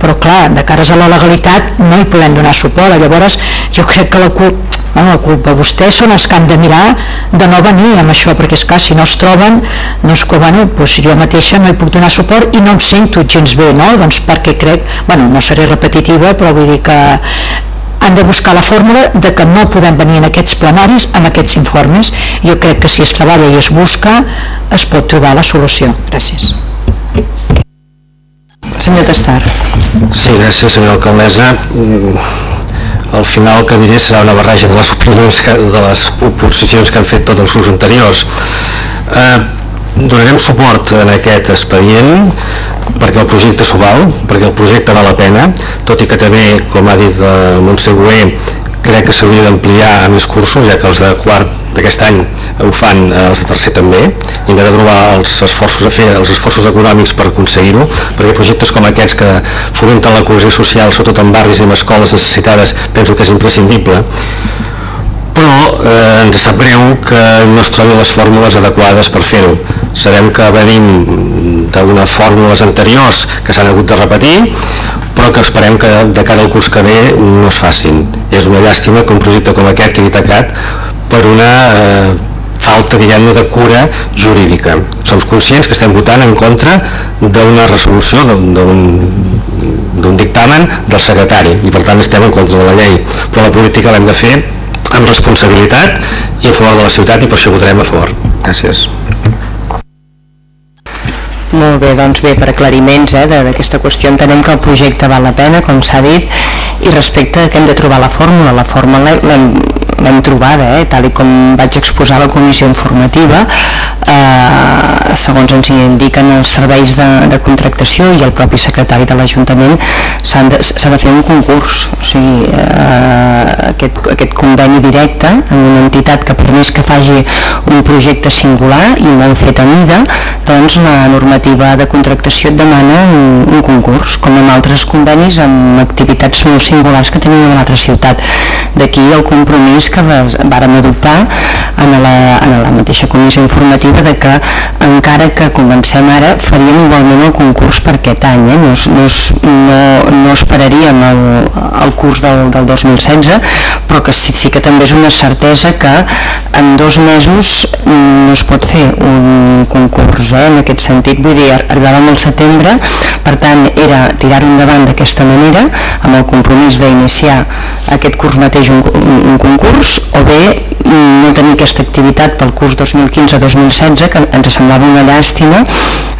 Però clar, de cares a la legalitat no hi podem donar suport, llavors jo crec que la bueno, la culpa vostès són els que han de mirar de no venir amb això, perquè és clar, si no es troben és que, bueno, doncs jo mateixa no hi puc donar suport i no em sento gens bé no? doncs perquè crec, bueno, no seré repetitiva però vull dir que han de buscar la fórmula de que no podem venir en aquests plenaris amb aquests informes. Jo crec que si es treballa i es busca es pot trobar la solució. Gràcies. Senyor Tastar Sí, gràcies senyora alcaldessa al final que diré serà una barreja de les opinions que, de les oposicions que han fet tots els grups anteriors. Eh, donarem suport en aquest expedient perquè el projecte s'ho val, perquè el projecte val la pena, tot i que també, com ha dit el Montse Güé, crec que s'hauria d'ampliar a més cursos, ja que els de quart d'aquest any ho fan eh, els de tercer també, i hem de trobar els esforços a fer, els esforços econòmics per aconseguir-ho, perquè projectes com aquests que fomenten la cohesió social, sobretot en barris i en escoles necessitades, penso que és imprescindible, però eh, ens sap greu que no es trobin les fórmules adequades per fer-ho. Sabem que venim d'unes fórmules anteriors que s'han hagut de repetir, però que esperem que de cara al curs que ve no es facin. És una llàstima que un projecte com aquest quedi tacat per una eh, falta diguem de cura jurídica. Som conscients que estem votant en contra d'una resolució, d'un dictamen del secretari i per tant estem en contra de la llei, però la política l'hem de fer amb responsabilitat i a favor de la ciutat i per això votarem a favor. Gràcies. Molt bé, doncs bé, per aclariments eh, d'aquesta qüestió entenem que el projecte val la pena, com s'ha dit, i respecte a que hem de trobar la fórmula, la fórmula l'hem trobada, eh, tal i com vaig exposar a la comissió informativa, eh, segons ens indiquen els serveis de, de contractació i el propi secretari de l'Ajuntament, s'ha de, de fer un concurs, o sigui, eh, aquest, aquest conveni directe amb una entitat que per més que faci un projecte singular i molt fet a mida, doncs la normativa de contractació et demana un, un concurs, com en altres convenis amb activitats molt singulars que tenim en l'altra ciutat. D'aquí el compromís que les vàrem adoptar en la, en la mateixa comissió informativa de que encara que comencem ara faríem igualment el concurs per aquest any, eh? no, no, no, esperaríem el, el curs del, del 2016, però que sí, sí que també és una certesa que en dos mesos no es pot fer un concurs eh? en aquest sentit, vull dir, arribàvem al setembre, per tant era tirar-ho endavant d'aquesta manera, amb el compromís d'iniciar aquest curs mateix un, un, un concurs, o bé no tenir aquesta activitat pel curs 2015-2016 que ens semblava una llàstima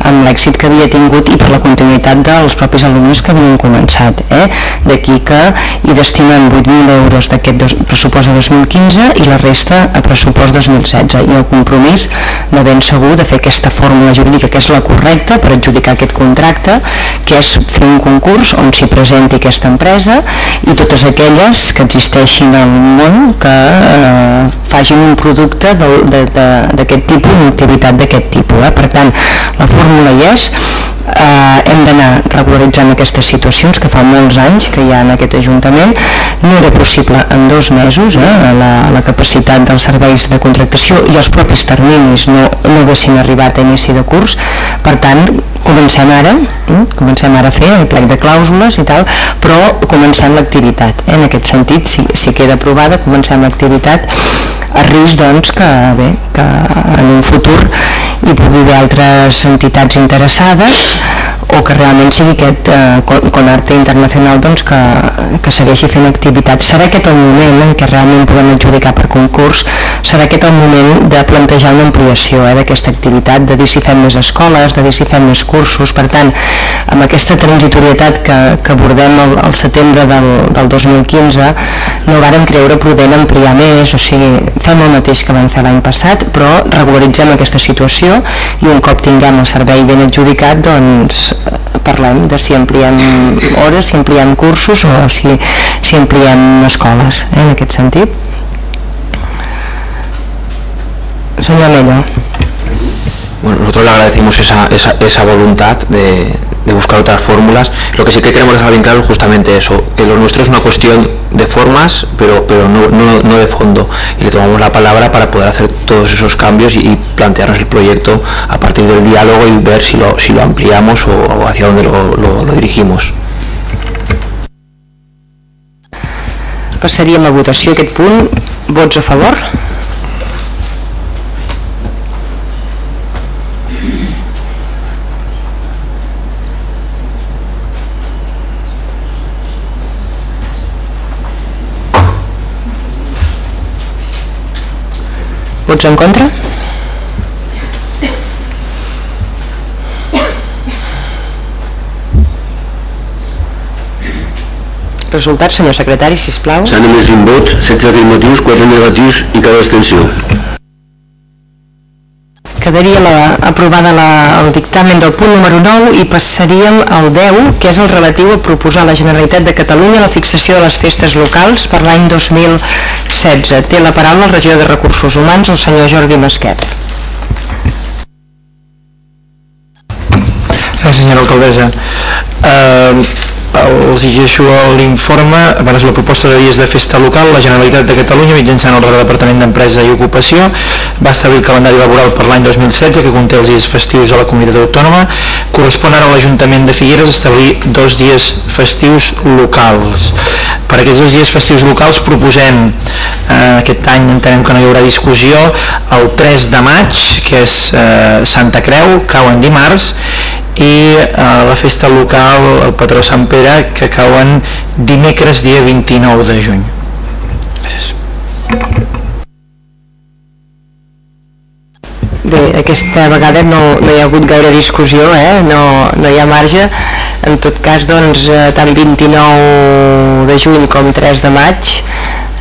amb l'èxit que havia tingut i per la continuïtat dels propis alumnes que havien començat. Eh? D'aquí que hi destinem 8.000 euros d'aquest pressupost de 2015 i la resta a pressupost 2016 i el compromís de ben segur de fer aquesta fórmula jurídica que és la correcta per adjudicar aquest contracte que és fer un concurs on s'hi presenti aquesta empresa i totes aquelles que existeixin al món que eh, facin un producte d'aquest tipus, una activitat d'aquest tipus. Eh? Per tant, la fórmula és, eh, hem d'anar regularitzant aquestes situacions que fa molts anys que hi ha en aquest Ajuntament. No era possible en dos mesos eh, la, la capacitat dels serveis de contractació i els propis terminis no, no haguessin arribat a inici de curs. Per tant comencem ara eh, comencem ara a fer el plec de clàusules i tal però comencem l'activitat. Eh, en aquest sentit si, si queda aprovada comencem l'activitat a risc doncs que, bé, que en un futur hi pugui haver altres entitats interessades o que realment sigui aquest eh, Conarte Internacional doncs, que, que segueixi fent activitat. Serà aquest el moment en què realment podem adjudicar per concurs, serà aquest el moment de plantejar una ampliació eh, d'aquesta activitat, de dir si fem més escoles, de dir si fem més cursos, per tant, amb aquesta transitorietat que, que abordem el, el setembre del, del 2015, no vàrem creure prudent ampliar més, o sigui, fem el mateix que vam fer l'any passat, però regularitzem aquesta situació i un cop tinguem el servei ben adjudicat, doncs parlem de si ampliem hores, si ampliem cursos o si, si ampliem escoles, eh, en aquest sentit. Senyor Mello. Bueno, nosotros le agradecemos esa, esa, esa voluntad de, de, buscar otras fórmulas. Lo que sí que queremos dejar bien claro es justamente eso, que lo nuestro es una cuestión de formas, pero, pero no, no, no de fondo. Y le tomamos la palabra para poder hacer todos esos cambios y, plantearnos el proyecto a partir del diálogo y ver si lo, si lo ampliamos o, o hacia dónde lo, lo, lo dirigimos. Passaríem a votació aquest punt. Vots a favor? Vots en contra? Resultats, senyor secretari, sisplau. S'han emès 20 vots, 16 afirmatius, 4 negatius i cada abstenció. Quedaria la, aprovada la, el dictamen del punt número 9 i passaríem al 10, que és el relatiu a proposar a la Generalitat de Catalunya la fixació de les festes locals per l'any 2016. Té la paraula el regidor de Recursos Humans, el senyor Jordi Masquet. Gràcies, senyora alcaldessa. Eh, els llegeixo l'informe abans la proposta de dies de festa local la Generalitat de Catalunya mitjançant el Departament d'Empresa i Ocupació va establir el calendari laboral per l'any 2016 que conté els dies festius de la comunitat autònoma. Correspon ara a l'Ajuntament de Figueres establir dos dies festius locals. Per aquests dos dies festius locals proposem eh, aquest any entenem que no hi haurà discussió el 3 de maig que és eh, Santa Creu, cau en dimarts i eh, la festa local el patró Sant Pere que cauen dimecres dia 29 de juny gràcies Bé, aquesta vegada no, no hi ha hagut gaire discussió, eh? no, no hi ha marge. En tot cas, doncs, eh, tant 29 de juny com 3 de maig,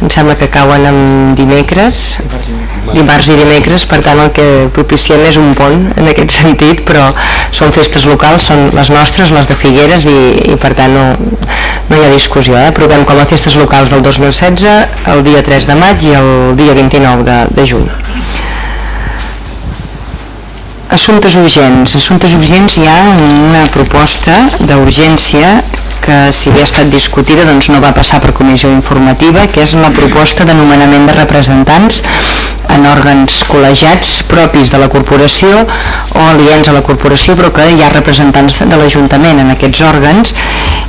em sembla que cauen amb dimecres, dimarts i dimecres, per tant el que propiciem és un pont en aquest sentit, però són festes locals, són les nostres, les de Figueres, i, i per tant no, no hi ha discussió. Eh? Provem com a festes locals del 2016, el dia 3 de maig i el dia 29 de, de juny. Assumptes urgents. Assumptes urgents hi ha una proposta d'urgència que si bé ha estat discutida doncs no va passar per comissió informativa, que és la proposta de nomenament de representants en òrgans col·legiats propis de la corporació o aliens a la corporació però que hi ha representants de l'Ajuntament en aquests òrgans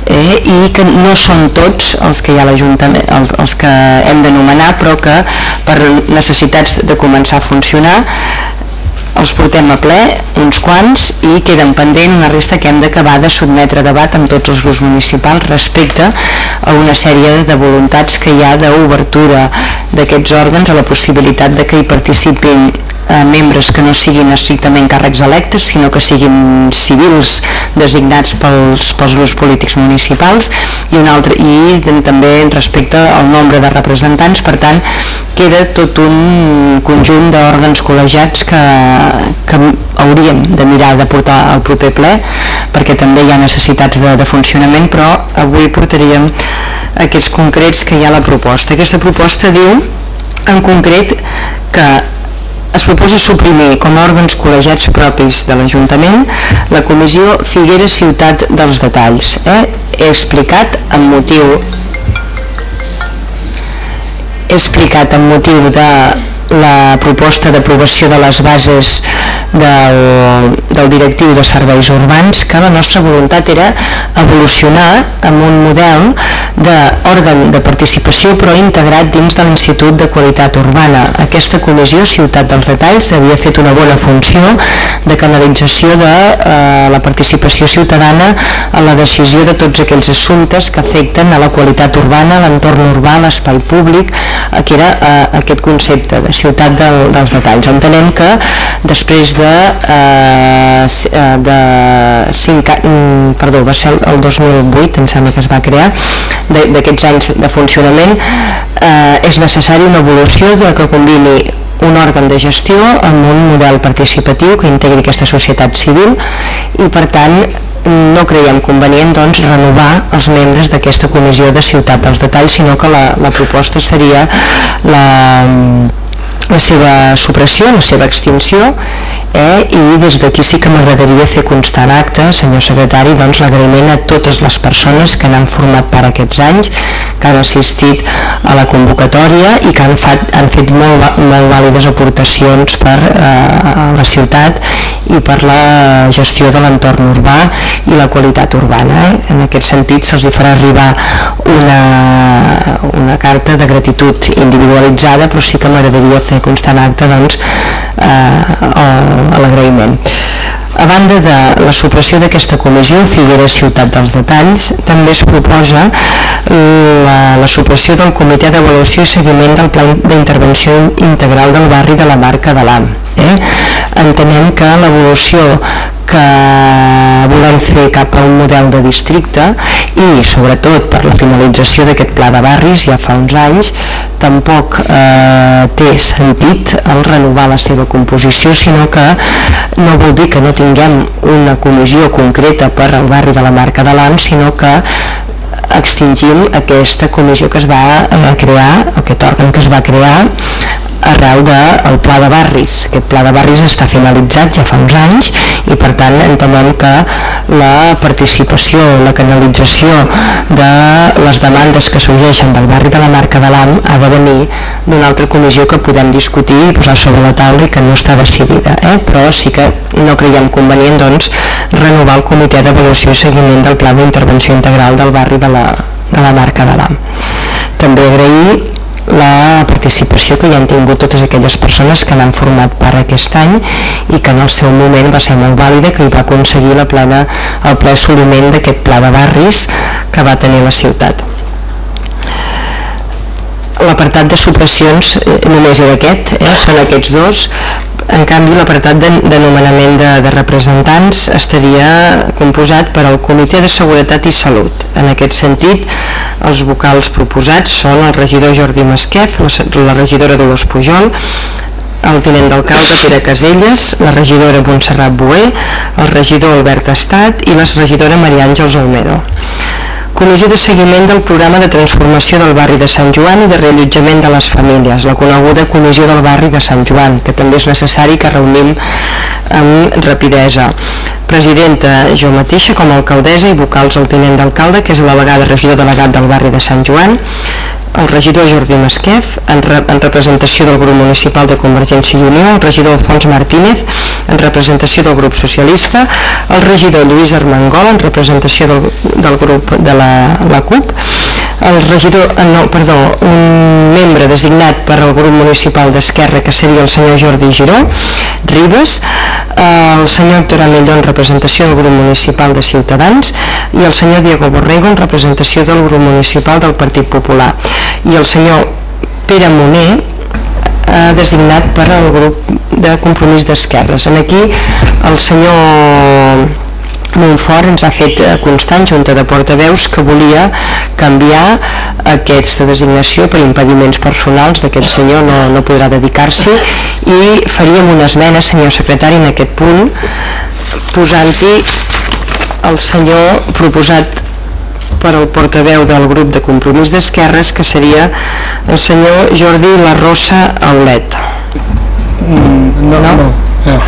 eh, i que no són tots els que hi ha l'Ajuntament els, els que hem de nomenar però que per necessitats de començar a funcionar els portem a ple, uns quants, i queden pendent una resta que hem d'acabar de sotmetre a debat amb tots els grups municipals respecte a una sèrie de voluntats que hi ha d'obertura d'aquests òrgans a la possibilitat de que hi participin eh, membres que no siguin estrictament càrrecs electes, sinó que siguin civils designats pels, pels grups polítics municipals i un altre i també respecte al nombre de representants, per tant queda tot un conjunt d'òrgans col·legiats que, que hauríem de mirar de portar al proper ple perquè també hi ha necessitats de, de funcionament però avui portaríem aquests concrets que hi ha la proposta. Aquesta proposta diu en concret que es proposa suprimir com a òrgans col·legiats propis de l'Ajuntament la comissió Figueres Ciutat dels Detalls. Eh? He explicat amb motiu he explicat amb motiu de la proposta d'aprovació de les bases del, del directiu de serveis urbans que la nostra voluntat era evolucionar amb un model d'òrgan de participació però integrat dins de l'Institut de Qualitat Urbana. Aquesta comissió, Ciutat dels Detalls, havia fet una bona funció de canalització de eh, la participació ciutadana a la decisió de tots aquells assumptes que afecten a la qualitat urbana, l'entorn urbà, l'espai públic, eh, que era eh, aquest concepte de ciutat del, dels detalls. Entenem que després de, eh, de 5 anys, perdó, va ser el 2008, em sembla que es va crear, d'aquests anys de funcionament, eh, és necessari una evolució de que combini un òrgan de gestió amb un model participatiu que integri aquesta societat civil i per tant no creiem convenient doncs, renovar els membres d'aquesta comissió de Ciutat dels Detalls, sinó que la, la proposta seria la, la seva supressió, la seva extinció eh? i des d'aquí sí que m'agradaria fer constar acte, senyor secretari, doncs l'agraïment a totes les persones que n'han format part aquests anys, que han assistit a la convocatòria i que han, fet, han fet molt, molt vàlides aportacions per eh, a la ciutat i per la gestió de l'entorn urbà i la qualitat urbana. Eh? En aquest sentit se'ls farà arribar una, una carta de gratitud individualitzada, però sí que m'agradaria fer constar acte doncs, eh, l'agraïment. A banda de la supressió d'aquesta comissió Figueres Ciutat dels Detalls, també es proposa la, la supressió del Comitè d'Avaluació i Seguiment del Pla d'Intervenció Integral del barri de la Marca de l'AM. Eh? Entenem que l'evolució que volem fer cap a un model de districte i sobretot per la finalització d'aquest pla de barris ja fa uns anys tampoc eh, té sentit el renovar la seva composició sinó que no vol dir que no tinguem una comissió concreta per al barri de la Marca de l'AM sinó que extingim aquesta comissió que es va eh, crear, aquest òrgan que es va crear arrel del pla de barris. Aquest pla de barris està finalitzat ja fa uns anys i per tant entenem que la participació, la canalització de les demandes que sorgeixen del barri de la marca de l'AM ha de venir d'una altra comissió que podem discutir i posar sobre la taula i que no està decidida, eh? però sí que no creiem convenient doncs, renovar el comitè d'avaluació i seguiment del pla d'intervenció integral del barri de la, de la marca de l'AM. També agrair la participació que hi han tingut totes aquelles persones que n'han format part aquest any i que en el seu moment va ser molt vàlida que hi va aconseguir la plena, el ple assoliment d'aquest pla de barris que va tenir la ciutat. L'apartat de supressions eh, només era aquest, eh, són aquests dos en canvi, l'apartat de, de nomenament de, de representants estaria composat per al Comitè de Seguretat i Salut. En aquest sentit, els vocals proposats són el regidor Jordi Masquef, la, la regidora Dolors Pujol, el tinent d'alcalde Pere Caselles, la regidora Montserrat Boé, el regidor Albert Estat i la regidora Maria Àngels Olmedo. Comissió de seguiment del programa de transformació del barri de Sant Joan i de reallotjament de les famílies, la coneguda Comissió del barri de Sant Joan, que també és necessari que reunim amb rapidesa. Presidenta jo mateixa com a alcaldessa i vocals el tinent d'alcalde, que és la vegada regidor delegat del barri de Sant Joan, el regidor Jordi Masquef, en, re, en representació del grup municipal de Convergència i Unió, el regidor Alfons Martínez, en representació del grup socialista, el regidor Lluís Armengol, en representació del, del grup de la, la CUP, el regidor, eh, no, perdó, un membre designat per al grup municipal d'Esquerra, que seria el senyor Jordi Giró, Ribes, el senyor Héctor Amelló en representació del grup municipal de Ciutadans i el senyor Diego Borrego en representació del grup municipal del Partit Popular. I el senyor Pere Moner eh, designat per al grup de compromís d'esquerres. En aquí el senyor Montfort ens ha fet eh, constant junta de portaveus que volia canviar aquesta designació per impediments personals d'aquest senyor no, no podrà dedicar-s'hi i faríem una esmena senyor secretari en aquest punt posant-hi el senyor proposat per al portaveu del grup de compromís d'esquerres que seria el senyor Jordi La Rosa Aulet mm, no, no, no. no.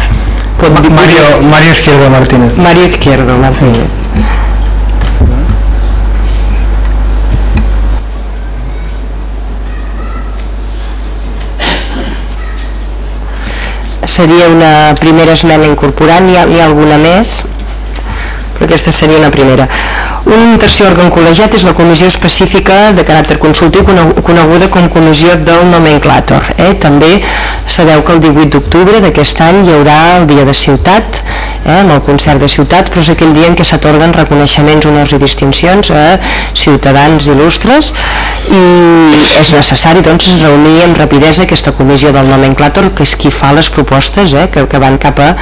Pues Mario, Mario Izquierdo Martínez Mario Izquierdo Martínez seria una primera esmena incorporant, hi ha, hi ha alguna més? Aquesta seria la primera. Un tercer òrgan col·legiat és la comissió específica de caràcter consultiu coneguda com comissió del nomenclàtor. Eh? També sabeu que el 18 d'octubre d'aquest any hi haurà el dia de ciutat, eh? amb el concert de ciutat, però és aquell dia en què s'atorguen reconeixements, honors i distincions a ciutadans il·lustres i és necessari doncs reunir amb rapidesa aquesta comissió del nomenclàtor que és qui fa les propostes eh? que, que van cap a,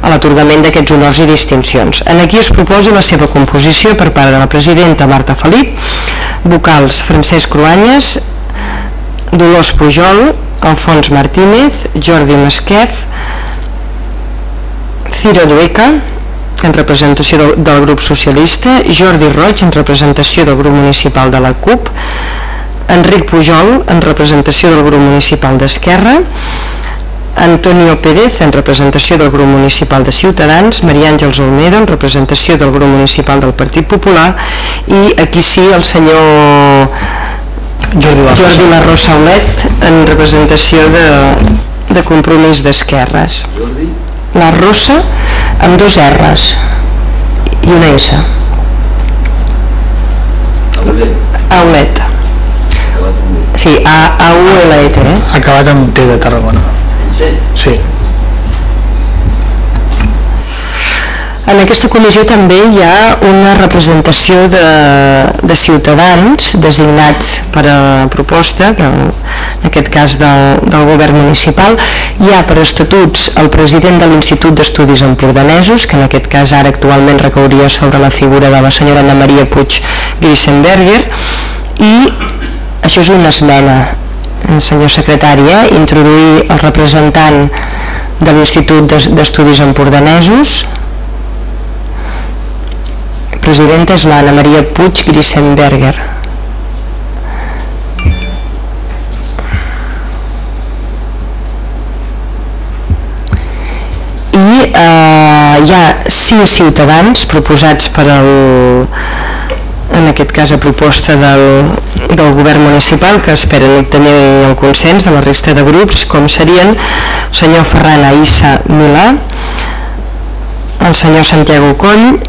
a l'atorgament d'aquests honors i distincions. En aquí es proposa la seva composició per part de la presidenta Marta Felip, vocals Francesc Cruanyes, Dolors Pujol, Alfons Martínez, Jordi Masquef, Ciro Dueca, en representació del, del grup socialista, Jordi Roig, en representació del grup municipal de la CUP, Enric Pujol en representació del grup municipal d'Esquerra Antonio Pérez en representació del grup municipal de Ciutadans Maria Àngels Olmedo en representació del grup municipal del Partit Popular i aquí sí el senyor Jordi La Jordi La Rosa Olet en representació de, de compromís d'esquerres La Rosa amb dos R's i una S. Aulet. Sí, A-U-L-E-T eh? acabat amb T de Tarragona. Sí En aquesta comissió també hi ha una representació de, de ciutadans designats per a proposta, que en aquest cas del, del govern municipal. Hi ha per estatuts el president de l'Institut d'Estudis Empordanesos, que en aquest cas ara actualment recauria sobre la figura de la senyora Ana Maria Puig Grisenberger, i això és una esmena, eh, senyor secretari, eh? introduir el representant de l'Institut d'Estudis Empordanesos, presidenta és l'Anna Maria Puig Grisenberger. I eh, hi ha cinc ciutadans proposats per al, en aquest cas a proposta del, del govern municipal que esperen obtenir el consens de la resta de grups com serien el senyor Ferran Aissa Milà el senyor Santiago Coll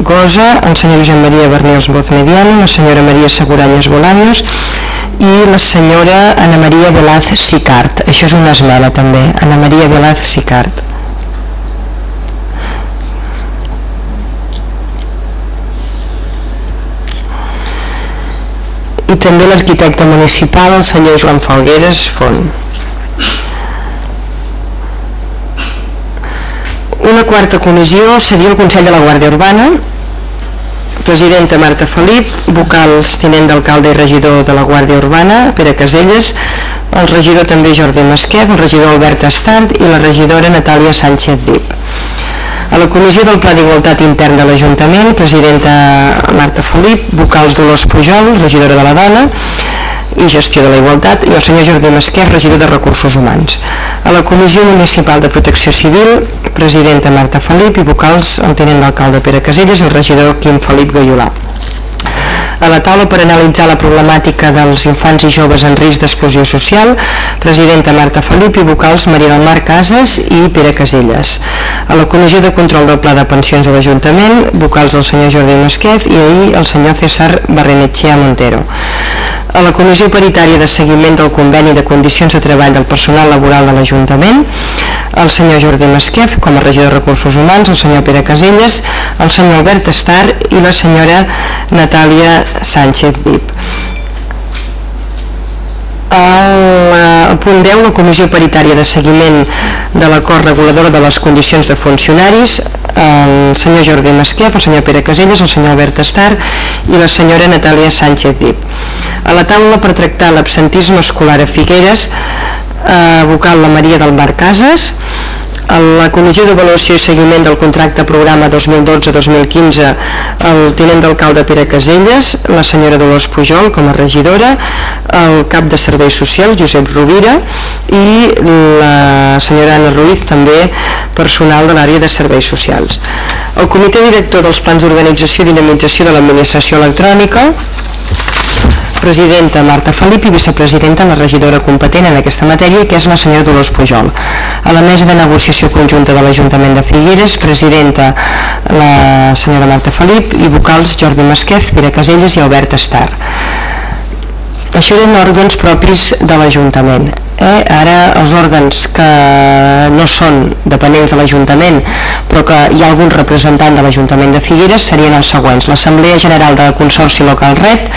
Gosa, el senyor Josep Maria Bernils Boz Mediano, la senyora Maria Seguranyes Bolaños i la senyora Ana Maria Velaz Sicart. Això és una esmena també, Ana Maria Velaz Sicart. I també l'arquitecte municipal, el senyor Joan Falgueres Font. Una quarta comissió seria el Consell de la Guàrdia Urbana, presidenta Marta Felip, vocals tinent d'alcalde i regidor de la Guàrdia Urbana, Pere Caselles, el regidor també Jordi Masquet, el regidor Albert Estant i la regidora Natàlia Sánchez Dip. A la Comissió del Pla d'Igualtat Intern de l'Ajuntament, presidenta Marta Felip, vocals Dolors Pujol, regidora de la Dona, i Gestió de la Igualtat i el senyor Jordi Masquer, regidor de Recursos Humans. A la Comissió Municipal de Protecció Civil, presidenta Marta Felip i vocals el tinent d'alcalde Pere Caselles i el regidor Quim Felip Gaiolà a la taula per analitzar la problemàtica dels infants i joves en risc d'exclusió social, presidenta Marta Felip i vocals Maria del Mar Casas i Pere Caselles. A la Comissió de Control del Pla de Pensions de l'Ajuntament, vocals del senyor Jordi Masquef i ahir el senyor César Barrenetxea Montero. A la Comissió Paritària de Seguiment del Conveni de Condicions de Treball del Personal Laboral de l'Ajuntament, el senyor Jordi Masquef com a regidor de Recursos Humans, el senyor Pere Caselles, el senyor Albert Estar i la senyora Natàlia Sánchez Vip. El punt 10, la Comissió Paritària de Seguiment de l'acord regulador de les condicions de funcionaris, el senyor Jordi Masquef, el senyor Pere Caselles, el senyor Albert Estar i la senyora Natàlia Sánchez Vip. A la taula per tractar l'absentisme escolar a Figueres, eh, vocal la Maria del Bar Casas, la Comissió d'Avaluació i Seguiment del Contracte Programa 2012-2015 el tinent d'alcalde Pere Caselles, la senyora Dolors Pujol com a regidora, el cap de Serveis Socials Josep Rovira i la senyora Anna Ruiz també personal de l'àrea de Serveis Socials. El comitè director dels plans d'organització i dinamització de l'administració electrònica presidenta Marta Felip i vicepresidenta la regidora competent en aquesta matèria que és la senyora Dolors Pujol. A la mesa de negociació conjunta de l'Ajuntament de Figueres, presidenta la senyora Marta Felip i vocals Jordi Masquef, Pere Caselles i Albert Estar. Això eren òrgans propis de l'Ajuntament. Eh? Ara els òrgans que no són dependents de l'Ajuntament però que hi ha algun representant de l'Ajuntament de Figueres serien els següents. L'Assemblea General de Consorci Local Red,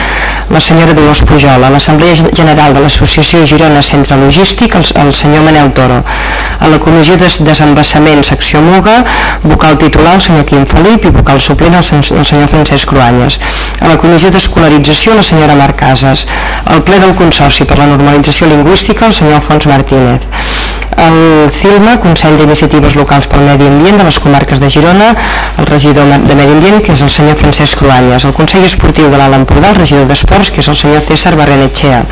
la senyora Dolors Pujol, a l'Assemblea General de l'Associació Girona Centre Logístic, el, el senyor Manel Toro, a la Comissió de Desembassament Secció Muga, vocal titular el senyor Quim Felip i vocal suplent el, el senyor Francesc Cruanyes, a la Comissió d'Escolarització la senyora Marc Casas, al ple del Consorci per la Normalització Lingüística el senyor Alfons Martínez, El CILMA, Consell d'Iniciatives Locals pel Medi Ambient de les comarques de Girona, el regidor de Medi Ambient, que és el senyor Francesc Cruanyes, el Consell Esportiu de l'Alt Empordà, el regidor d'Esports, que és el senyor César Barrenetxea.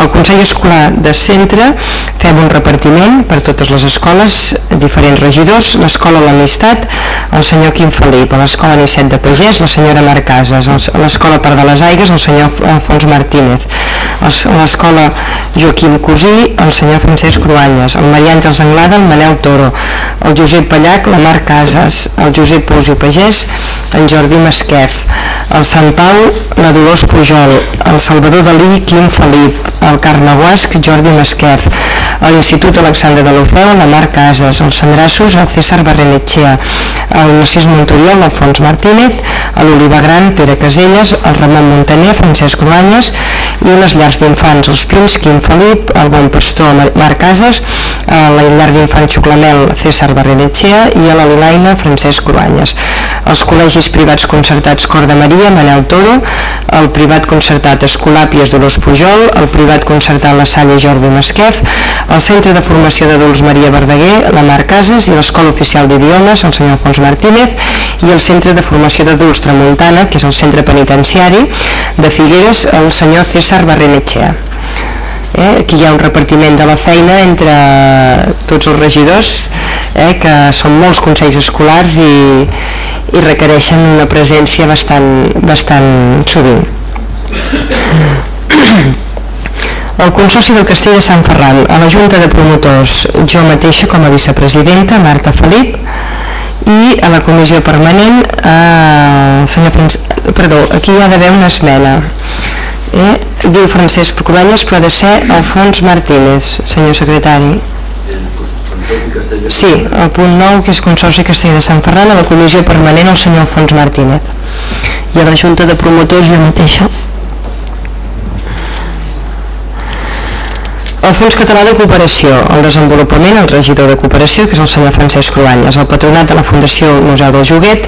El Consell Escolar de Centre fem un repartiment per totes les escoles, diferents regidors, l'escola L'Amistat, el senyor Quim Felip, l'escola Nisset de Pagès, la senyora Marc Casas, l'escola Per de les Aigues, el senyor Alfons Martínez, l'escola Joaquim Cosí, el senyor Francesc Cruanyes, el Maria Àngels Anglada, el Manel Toro, el Josep Pallac, la Marc Casas, el Josep Pous i Pagès, en Jordi Masquef, el Sant Pau, la Dolors Pujol, el Salvador Dalí, Quim Felip, el Carme Guasc, Jordi Masquef, l'Institut Alexandre de l'Ofeu, la Marc Casas, els Sandrassos, el César Barrenetxea, el Narcís Montoriol, l'Alfons Martínez, l'Oliva Gran, Pere Caselles, el Ramon Montaner, Francesc Cruanyes i les llars d'infants, els Pins, Quim Felip, el Bon Pastor, Marc Casas, la llar d'infant Xuclamel, César Barrenetxea i a la Lilaina, Francesc Cruanyes. Els col·legis privats concertats Cor de Maria, Manel Toro, el privat concertat Escolàpies Dolors Pujol, el privat concertat La Salle Jordi Masquef, el Centre de Formació d'Adults Maria Verdaguer, la Mar Casas i l'Escola Oficial d'Idiomes, el senyor Alfons Martínez, i el Centre de Formació d'Adults Tramuntana, que és el centre penitenciari de Figueres, el senyor César Barrenetxea. Eh? Aquí hi ha un repartiment de la feina entre tots els regidors, eh? que són molts consells escolars i, i requereixen una presència bastant, bastant sovint. El Consorci del Castell de Sant Ferran, a la Junta de Promotors, jo mateixa com a vicepresidenta, Marta Felip, i a la comissió permanent, eh, senyor Frans... perdó, aquí hi ha d'haver una esmena. Eh? Diu Francesc Procuranyes, però ha de ser Alfons Martínez, senyor secretari. Sí, el punt 9, que és Consorci Castell de Sant Ferran, a la comissió permanent el senyor Alfons Martínez. I a la Junta de Promotors jo mateixa. El Fons Català de Cooperació, el desenvolupament, el regidor de cooperació, que és el senyor Francesc Cruanyes, el patronat de la Fundació Museu del Joguet,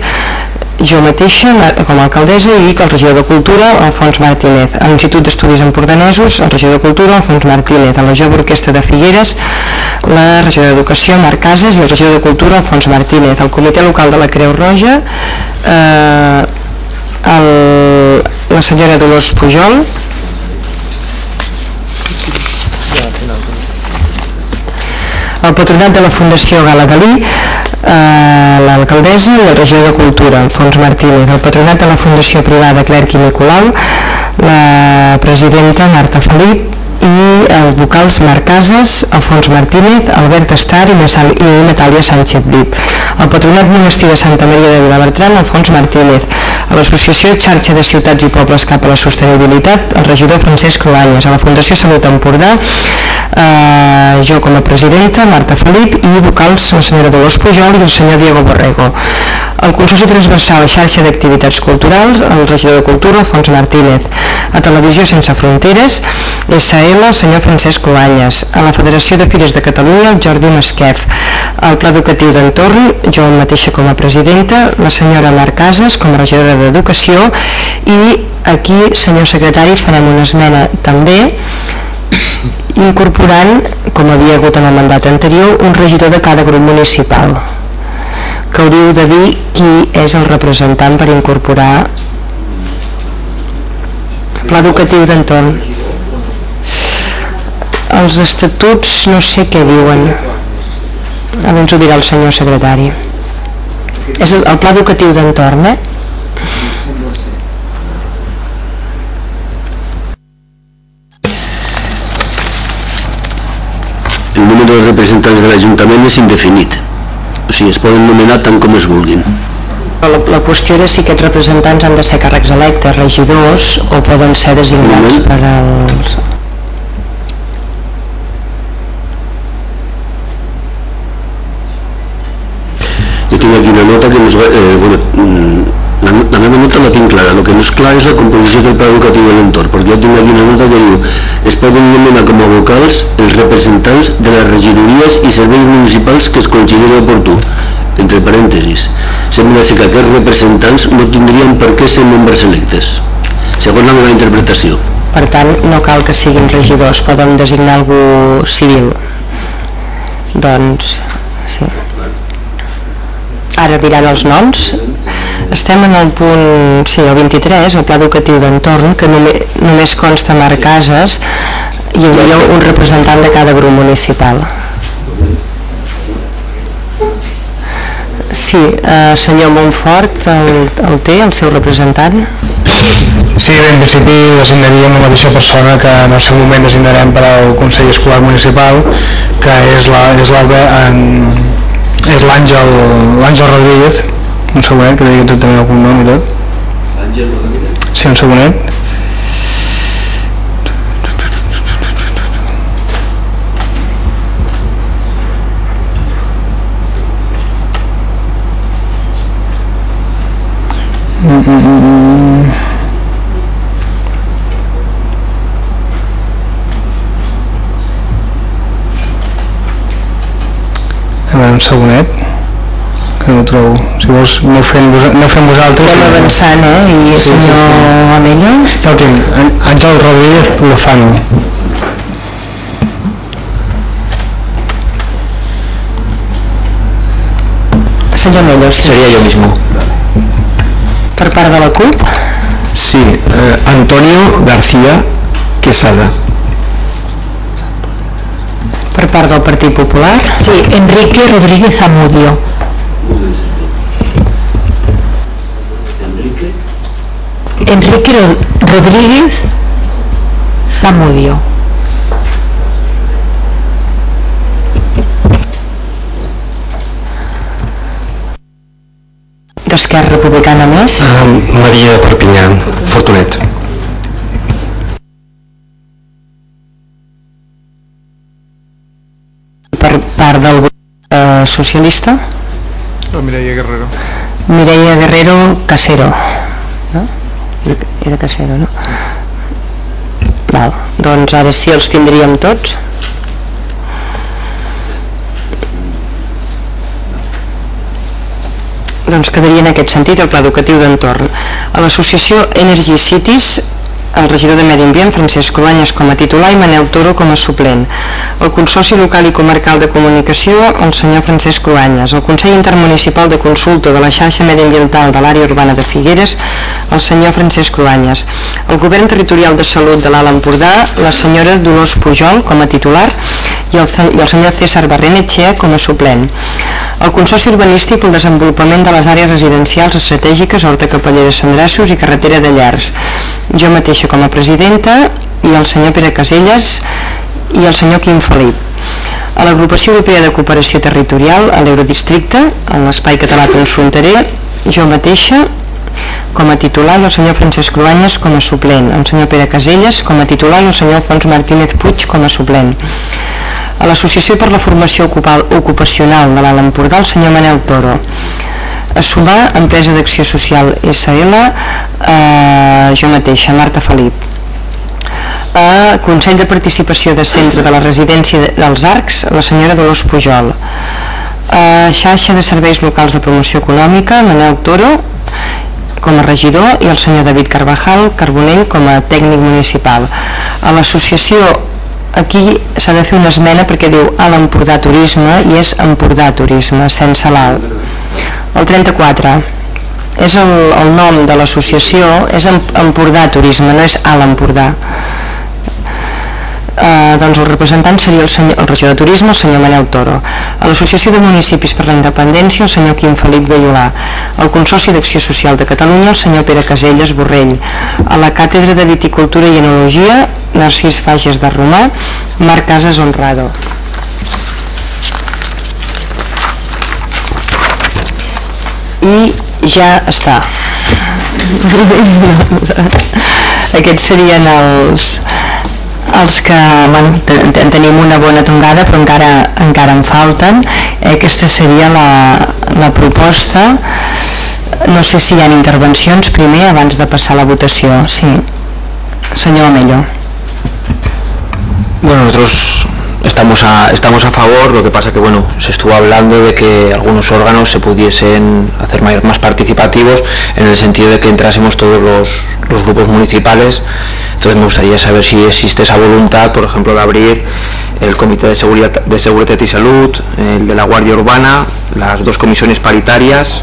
jo mateixa com a alcaldessa i el regidor de Cultura, Alfons Martínez, l'Institut d'Estudis Empordanesos, el regidor de Cultura, Alfons Martínez, a la Jove Orquestra de Figueres, la regidor d'Educació, Marc Casas, i el regidor de Cultura, Alfons Martínez, el comitè local de la Creu Roja, eh, el, la senyora Dolors Pujol, el patronat de la Fundació Gala Galí, eh, l'alcaldessa i el regidor de Cultura, Alfons Martínez, el patronat de la Fundació Privada Clerc i Nicolau, la presidenta Marta Felip, i els vocals Marc Casas, Alfons Martínez, Albert Estar i, i Natàlia Sánchez Vip. El Patronat Monestir de Santa Maria de Vilabertran, Alfons Martínez. A l'Associació Xarxa de Ciutats i Pobles cap a la Sostenibilitat, el regidor Francesc Cruanyes. A la Fundació Salut Empordà, eh, jo com a presidenta, Marta Felip, i vocals la senyora Dolors Pujol i el senyor Diego Borrego. El Consorci Transversal Xarxa d'Activitats Culturals, el regidor de Cultura, Alfons Martínez. A Televisió Sense Fronteres, FDL, el senyor Francesc Covanyes, a la Federació de Fires de Catalunya, el Jordi Masquef, al Pla Educatiu d'Entorn, jo mateixa com a presidenta, la senyora Marc Casas com a regidora d'Educació i aquí, senyor secretari, farem una esmena també incorporant, com havia hagut en el mandat anterior, un regidor de cada grup municipal que hauríeu de dir qui és el representant per incorporar Pla Educatiu d'Entorn els estatuts no sé què diuen. Ara ens ho dirà el senyor secretari. És el, el pla educatiu d'entorn eh? El número de representants de l'Ajuntament és indefinit. O sigui, es poden nomenar tant com es vulguin. La, la qüestió era si aquests representants han de ser càrrecs electes, regidors o poden ser designats per als, una nota que nos eh, bueno, mm, la, la meva nota la tinc clara, el que no és clar és la composició del pla educatiu de l'entorn, perquè jo tinc aquí una nota que diu es poden nomenar com a vocals els representants de les regidories i serveis municipals que es consideri oportú, entre parèntesis. Sembla ser que aquests representants no tindrien per què ser membres electes, segons la meva interpretació. Per tant, no cal que siguin regidors, poden designar algú civil. Doncs, sí. Ara diran els noms. Estem en el punt, sí, el 23, el pla educatiu d'entorn, que només, només consta Marc Casas i hi hauria un representant de cada grup municipal. Sí, eh, senyor Montfort, el, el té, el seu representant? Sí, bé, en principi designaríem la mateixa persona que en el seu moment designarem per al Consell Escolar Municipal, que és la, és l'Albert, és l'Àngel l'Àngel Rodríguez, un segonet, que digui exactament el cognom i tot. Àngel Rodríguez? Sí, un segonet. Mm, mm, mm, segonet que no ho trobo si vols no fem, vos, no fem vosaltres Anem avançant, eh? I Sí, sí, senyor sí. Amelio? ja ho tinc, Àngel Rodríguez Lozano Senyor Amelio, sí. Sería yo mismo. Per part de la CUP? Sí, eh, Antonio García Quesada. Per part del Partit Popular? Sí, Enrique Rodríguez Zamudio. Enrique? Enrique Ro- Rodríguez Zamudio. D'Esquerra Republicana més? Uh, Maria Perpinyà, Fortunet. Per part del grup socialista? Mireia Guerrero. Mireia Guerrero Casero. No? Era, era Casero, no? Val, doncs ara sí els tindríem tots. doncs quedaria en aquest sentit el pla educatiu d'entorn. A l'associació Energy Cities el regidor de Medi Ambient, Francesc Cruanyes, com a titular i Manel Toro com a suplent. El Consorci Local i Comarcal de Comunicació, el senyor Francesc Cruanyes. El Consell Intermunicipal de Consulta de la xarxa mediambiental de l'àrea urbana de Figueres, el senyor Francesc Cruanyes. El Govern Territorial de Salut de l'Alt Empordà, la senyora Dolors Pujol com a titular i el, i el senyor César Barrenetxea com a suplent. El Consorci Urbanístic pel Desenvolupament de les Àrees Residencials Estratègiques Horta Capellera Sandrassos i Carretera de Llars. Jo mateixa com a presidenta i el senyor Pere Caselles i el senyor Quim Felip. A l'Agrupació Europea de Cooperació Territorial, a l'Eurodistricte, en l'Espai Català Transfronterer, jo mateixa com a titular i el senyor Francesc Cruanyes com a suplent, el senyor Pere Caselles com a titular i el senyor Alfons Martínez Puig com a suplent. A l'Associació per la Formació Ocupacional de l'Alt Empordà, el senyor Manel Toro. A sumar, Empresa d'Acció Social SL, eh, jo mateixa, Marta Felip. A Consell de Participació de Centre de la Residència de- dels Arcs, la senyora Dolors Pujol. A Xarxa de Serveis Locals de Promoció Econòmica, Manel Toro, com a regidor i el senyor David Carvajal Carbonell com a tècnic municipal. A l'associació aquí s'ha de fer una esmena perquè diu a l'Empordà Turisme i és Empordà Turisme, sense l'alt. El 34 és el, el nom de l'associació, és Em- Empordà Turisme, no és a l'Empordà. Eh, doncs el representant seria el, senyor, el regidor de turisme, el senyor Manel Toro. A l'Associació de Municipis per la Independència, el senyor Quim Felip Gaiolà. Al Consorci d'Acció Social de Catalunya, el senyor Pere Caselles Borrell. A la Càtedra de Viticultura i Enologia, Narcís Fages de Romà, Marc Casas Honrado. I ja està. Aquests serien els, els que bueno, te- te- tenim una bona tongada però encara, encara en falten eh, aquesta seria la, la proposta no sé si hi ha intervencions primer abans de passar la votació sí. senyor Amello Bueno, nosotros estamos a, estamos a favor, lo que pasa que bueno, se estuvo hablando de que algunos órganos se pudiesen hacer más participativos en el sentido de que entrásemos todos los, grupos municipales. Entonces me gustaría saber si existe esa voluntad, por ejemplo, de abrir el Comité de Seguridad, de Seguridad y Salud, el de la Guardia Urbana, las dos comisiones paritarias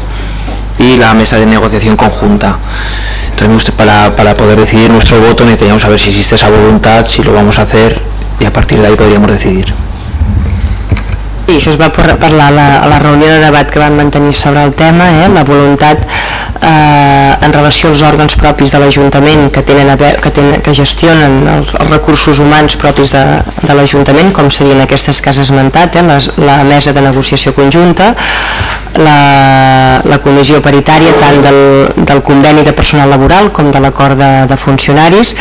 y la mesa de negociación conjunta. Entonces, para, para poder decidir nuestro voto necesitaríamos saber si existe esa voluntad, si lo vamos a hacer i a partir d'ahí podríem decidir. Sí, això es va parlar a la, a la reunió de debat que van mantenir sobre el tema, eh, la voluntat eh, en relació als òrgans propis de l'Ajuntament que, tenen a veure, que, que gestionen els, els recursos humans propis de, de l'Ajuntament, com serien aquestes que has esmentat, eh, les, la mesa de negociació conjunta, la, la comissió paritària tant del, del conveni de personal laboral com de l'acord de, de funcionaris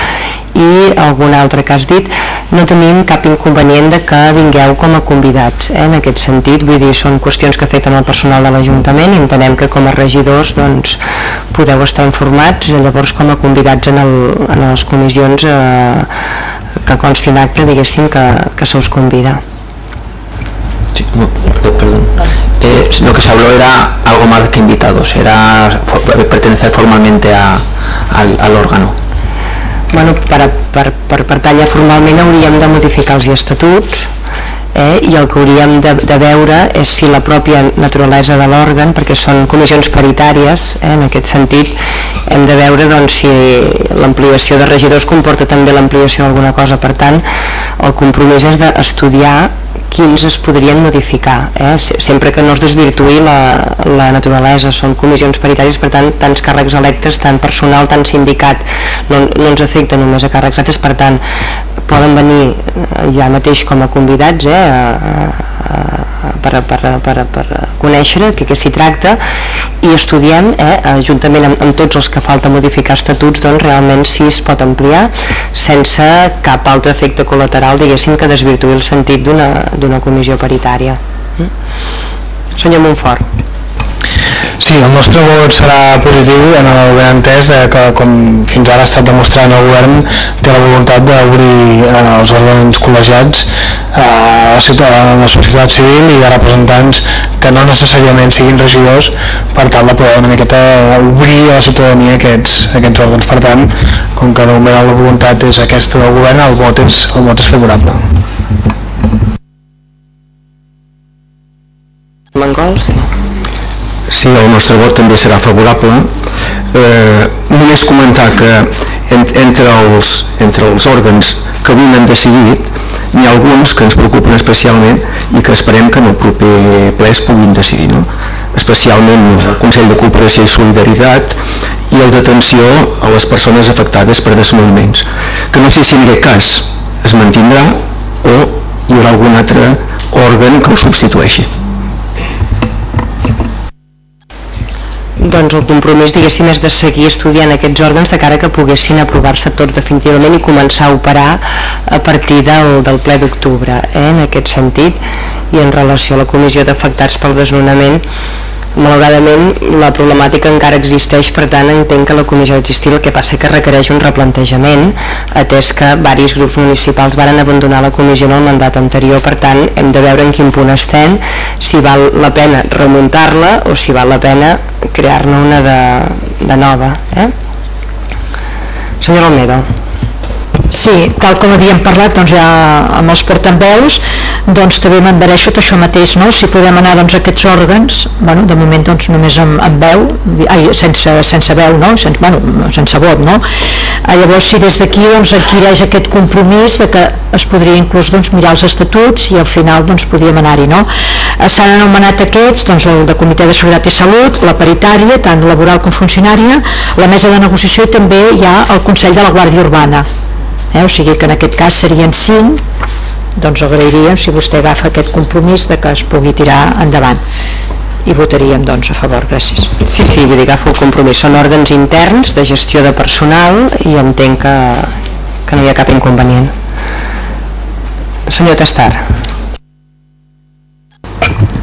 i algun altre que has dit no tenim cap inconvenient de que vingueu com a convidats eh, en aquest sentit, vull dir, són qüestions que afecten el personal de l'Ajuntament i entenem que com a regidors doncs, podeu estar informats. Llavors com a convidats en, el, en les comissions eh, que constin acte diguéssim que, que se us convida. Sí, no, perdón. Eh, lo que se habló era algo más que invitados, era pertenecer formalmente a, al, al órgano bueno, per, per, per pertànyer formalment hauríem de modificar els estatuts eh, i el que hauríem de, de veure és si la pròpia naturalesa de l'òrgan, perquè són comissions paritàries, eh, en aquest sentit hem de veure doncs, si l'ampliació de regidors comporta també l'ampliació d'alguna cosa, per tant el compromís és d'estudiar quins es podrien modificar eh? sempre que no es desvirtuï la, la naturalesa, són comissions paritàries per tant, tants càrrecs electes, tant personal tant sindicat, no, no ens afecta només a càrrecs electes, per tant poden venir eh, ja mateix com a convidats eh, a, a, per, per, per, per conèixer que, que s'hi tracta i estudiem eh, juntament amb, amb tots els que falta modificar estatuts doncs realment si es pot ampliar sense cap altre efecte col·lateral diguéssim que desvirtuï el sentit d'una comissió paritària mm? senyor Montfort Sí, el nostre vot serà positiu en el ben entès de que, com fins ara ha estat demostrant el govern, té la voluntat d'obrir eh, els òrgans col·legiats eh, a la, ciutat, a la societat civil i a representants que no necessàriament siguin regidors per tal de poder una miqueta obrir a la ciutadania aquests, aquests òrgans. Per tant, com que de la voluntat és aquesta del govern, el vot és, el vot és favorable. Mangols? Sí, el nostre vot també serà favorable. Eh, només comentar que en, entre, els, entre els òrgans que avui han decidit n'hi ha alguns que ens preocupen especialment i que esperem que en el proper ple es puguin decidir. No? especialment el Consell de Cooperació i Solidaritat i el d'atenció a les persones afectades per desnonaments, que no sé si en aquest cas es mantindrà o hi haurà algun altre òrgan que ho substitueixi. Doncs el compromís diguéssim és de seguir estudiant aquests òrgans de cara que poguessin aprovar-se tots definitivament i començar a operar a partir del, del ple d'octubre eh, en aquest sentit i en relació a la comissió d'afectats pel desnonament malauradament la problemàtica encara existeix per tant entenc que la comissió ha d'existir el que passa que requereix un replantejament atès que varis grups municipals varen abandonar la comissió en el mandat anterior. Per tant hem de veure en quin punt estem si val la pena remuntar-la o si val la pena crear-ne una de, de nova eh? senyor Almedo Sí, tal com havíem parlat doncs, ja amb els portaveus, doncs també m'envereixo això mateix, no? si podem anar doncs, a aquests òrgans, bueno, de moment doncs, només amb, amb veu, ai, sense, sense veu, no? sense, bueno, sense vot, no? Ah, llavors si des d'aquí doncs, adquireix aquest compromís de que es podria inclús doncs, mirar els estatuts i al final doncs, podríem anar-hi. No? Ah, s'han anomenat aquests, doncs, el de Comitè de Seguretat i Salut, la paritària, tant laboral com funcionària, la mesa de negociació i també hi ha el Consell de la Guàrdia Urbana eh? o sigui que en aquest cas serien 5 doncs agrairíem si vostè agafa aquest compromís de que es pugui tirar endavant. I votaríem doncs a favor, gràcies. Sí, sí, vull dir, agafo el compromís. Són òrgans interns de gestió de personal i entenc que, que no hi ha cap inconvenient. Senyor Tastar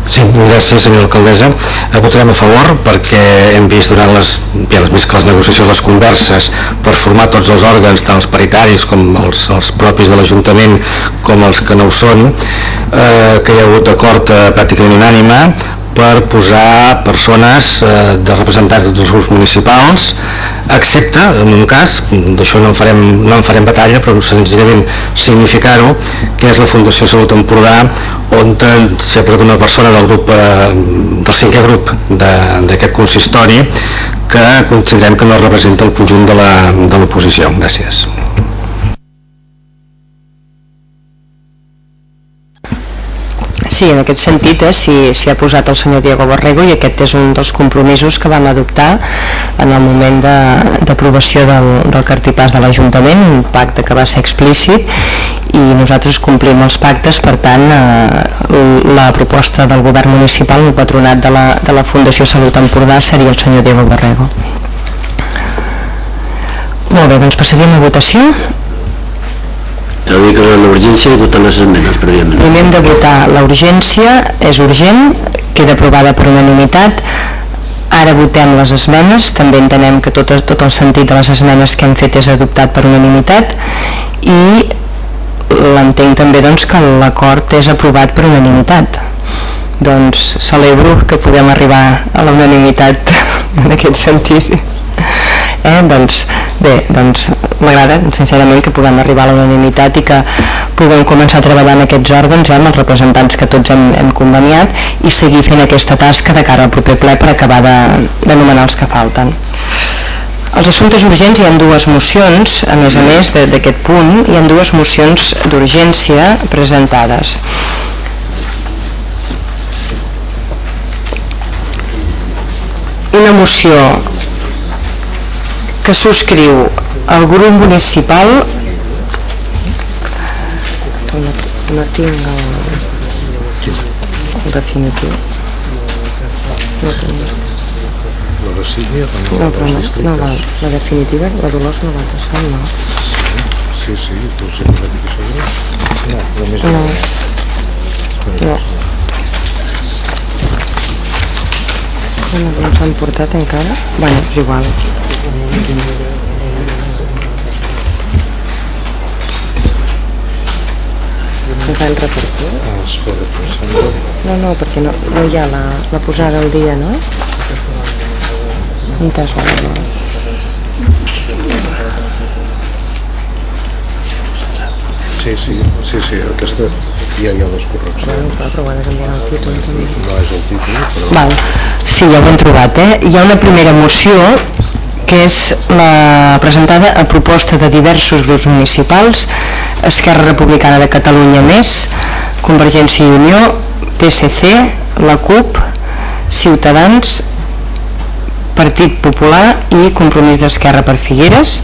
Sí, Gràcies, senyora alcaldessa. Eh, votarem a favor perquè hem vist durant les, ja les, més que les negociacions, les converses per formar tots els òrgans, tant els paritaris com els, els propis de l'Ajuntament com els que no ho són, eh, que hi ha hagut acord eh, pràcticament unànime per posar persones eh, de representants de tots els municipals, excepte, en un cas, d'això no, farem, no en farem batalla, però senzillament significar-ho, que és la Fundació Salut Empordà, on s'ha posat una persona del grup eh, del cinquè grup d'aquest consistori que considerem que no representa el conjunt de l'oposició. Gràcies. Sí, en aquest sentit eh, s'hi ha posat el senyor Diego Borrego i aquest és un dels compromisos que vam adoptar en el moment d'aprovació de, del, del cartipàs de l'Ajuntament, un pacte que va ser explícit i nosaltres complim els pactes, per tant eh, la proposta del govern municipal, el patronat de la, de la Fundació Salut Empordà seria el senyor Diego Borrego. Molt bé, doncs passaríem a votació. S'ha de declarar l'urgència i votar les esmenes prèviament. Primer hem de votar la urgència, és urgent, queda aprovada per unanimitat. Ara votem les esmenes, també entenem que tot, tot el sentit de les esmenes que hem fet és adoptat per unanimitat i l'entenc també doncs, que l'acord és aprovat per unanimitat. Doncs celebro que puguem arribar a la unanimitat en aquest sentit eh? doncs, bé, doncs m'agrada sincerament que puguem arribar a la unanimitat i que puguem començar a treballar en aquests òrgans eh, amb els representants que tots hem, hem conveniat i seguir fent aquesta tasca de cara al proper ple per acabar de, de nomenar els que falten. Els assumptes urgents hi ha dues mocions, a més a més d'aquest punt, hi ha dues mocions d'urgència presentades. Una moció que subscriu el grup municipal. No, no tinc el, el definitiu. No tinc. La de Sílvia també no, però no, no la, la definitiva la Dolors no va passar no. Sí, sí, tu sempre dic sobre no, només no, no. no, no s'han portat encara? Bueno, és igual Ens han repartit? Ah. No, no, perquè no, no hi ha la, la posada al dia, no? On t'has va la Sí, sí, sí, sí, aquesta ja hi ha les correccions. Bueno, clar, però ho ha de canviar el títol també. No és el títol, però... Val. Sí, ja ho hem trobat, eh? Hi ha una primera moció que és la presentada a proposta de diversos grups municipals, Esquerra Republicana de Catalunya Més, Convergència i Unió, PSC, la CUP, Ciutadans, Partit Popular i Compromís d'Esquerra per Figueres,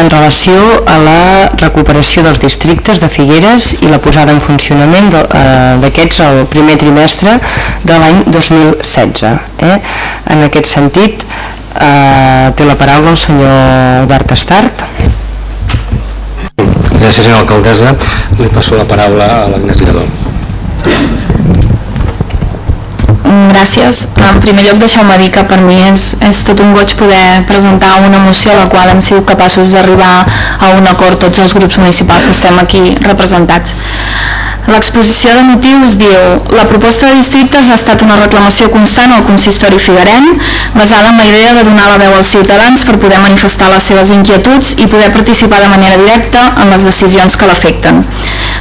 en relació a la recuperació dels districtes de Figueres i la posada en funcionament eh, d'aquests el primer trimestre de l'any 2016. Eh? En aquest sentit, eh, té la paraula el senyor Albert Estart. Gràcies, senyora alcaldessa. Li passo la paraula a l'Agnès Lledó. Gràcies. En primer lloc deixeu-me dir que per mi és, és tot un goig poder presentar una moció a la qual hem sigut capaços d'arribar a un acord tots els grups municipals que estem aquí representats. L'exposició de motius diu la proposta de districtes ha estat una reclamació constant al consistori figuerenc basada en la idea de donar la veu als ciutadans per poder manifestar les seves inquietuds i poder participar de manera directa en les decisions que l'afecten.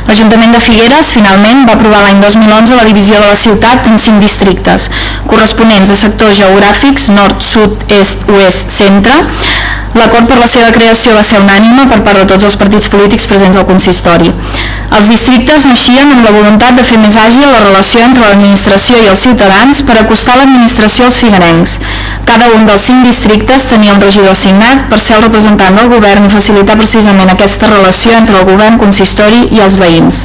L'Ajuntament de Figueres finalment va aprovar l'any 2011 la divisió de la ciutat en cinc districtes corresponents a sectors geogràfics nord, sud, est, oest, centre L'acord per la seva creació va ser unànime per part de tots els partits polítics presents al consistori. Els districtes naixien amb la voluntat de fer més àgil la relació entre l'administració i els ciutadans per acostar l'administració als figuerencs. Cada un dels cinc districtes tenia un regidor assignat per ser el representant del govern i facilitar precisament aquesta relació entre el govern, consistori i els veïns.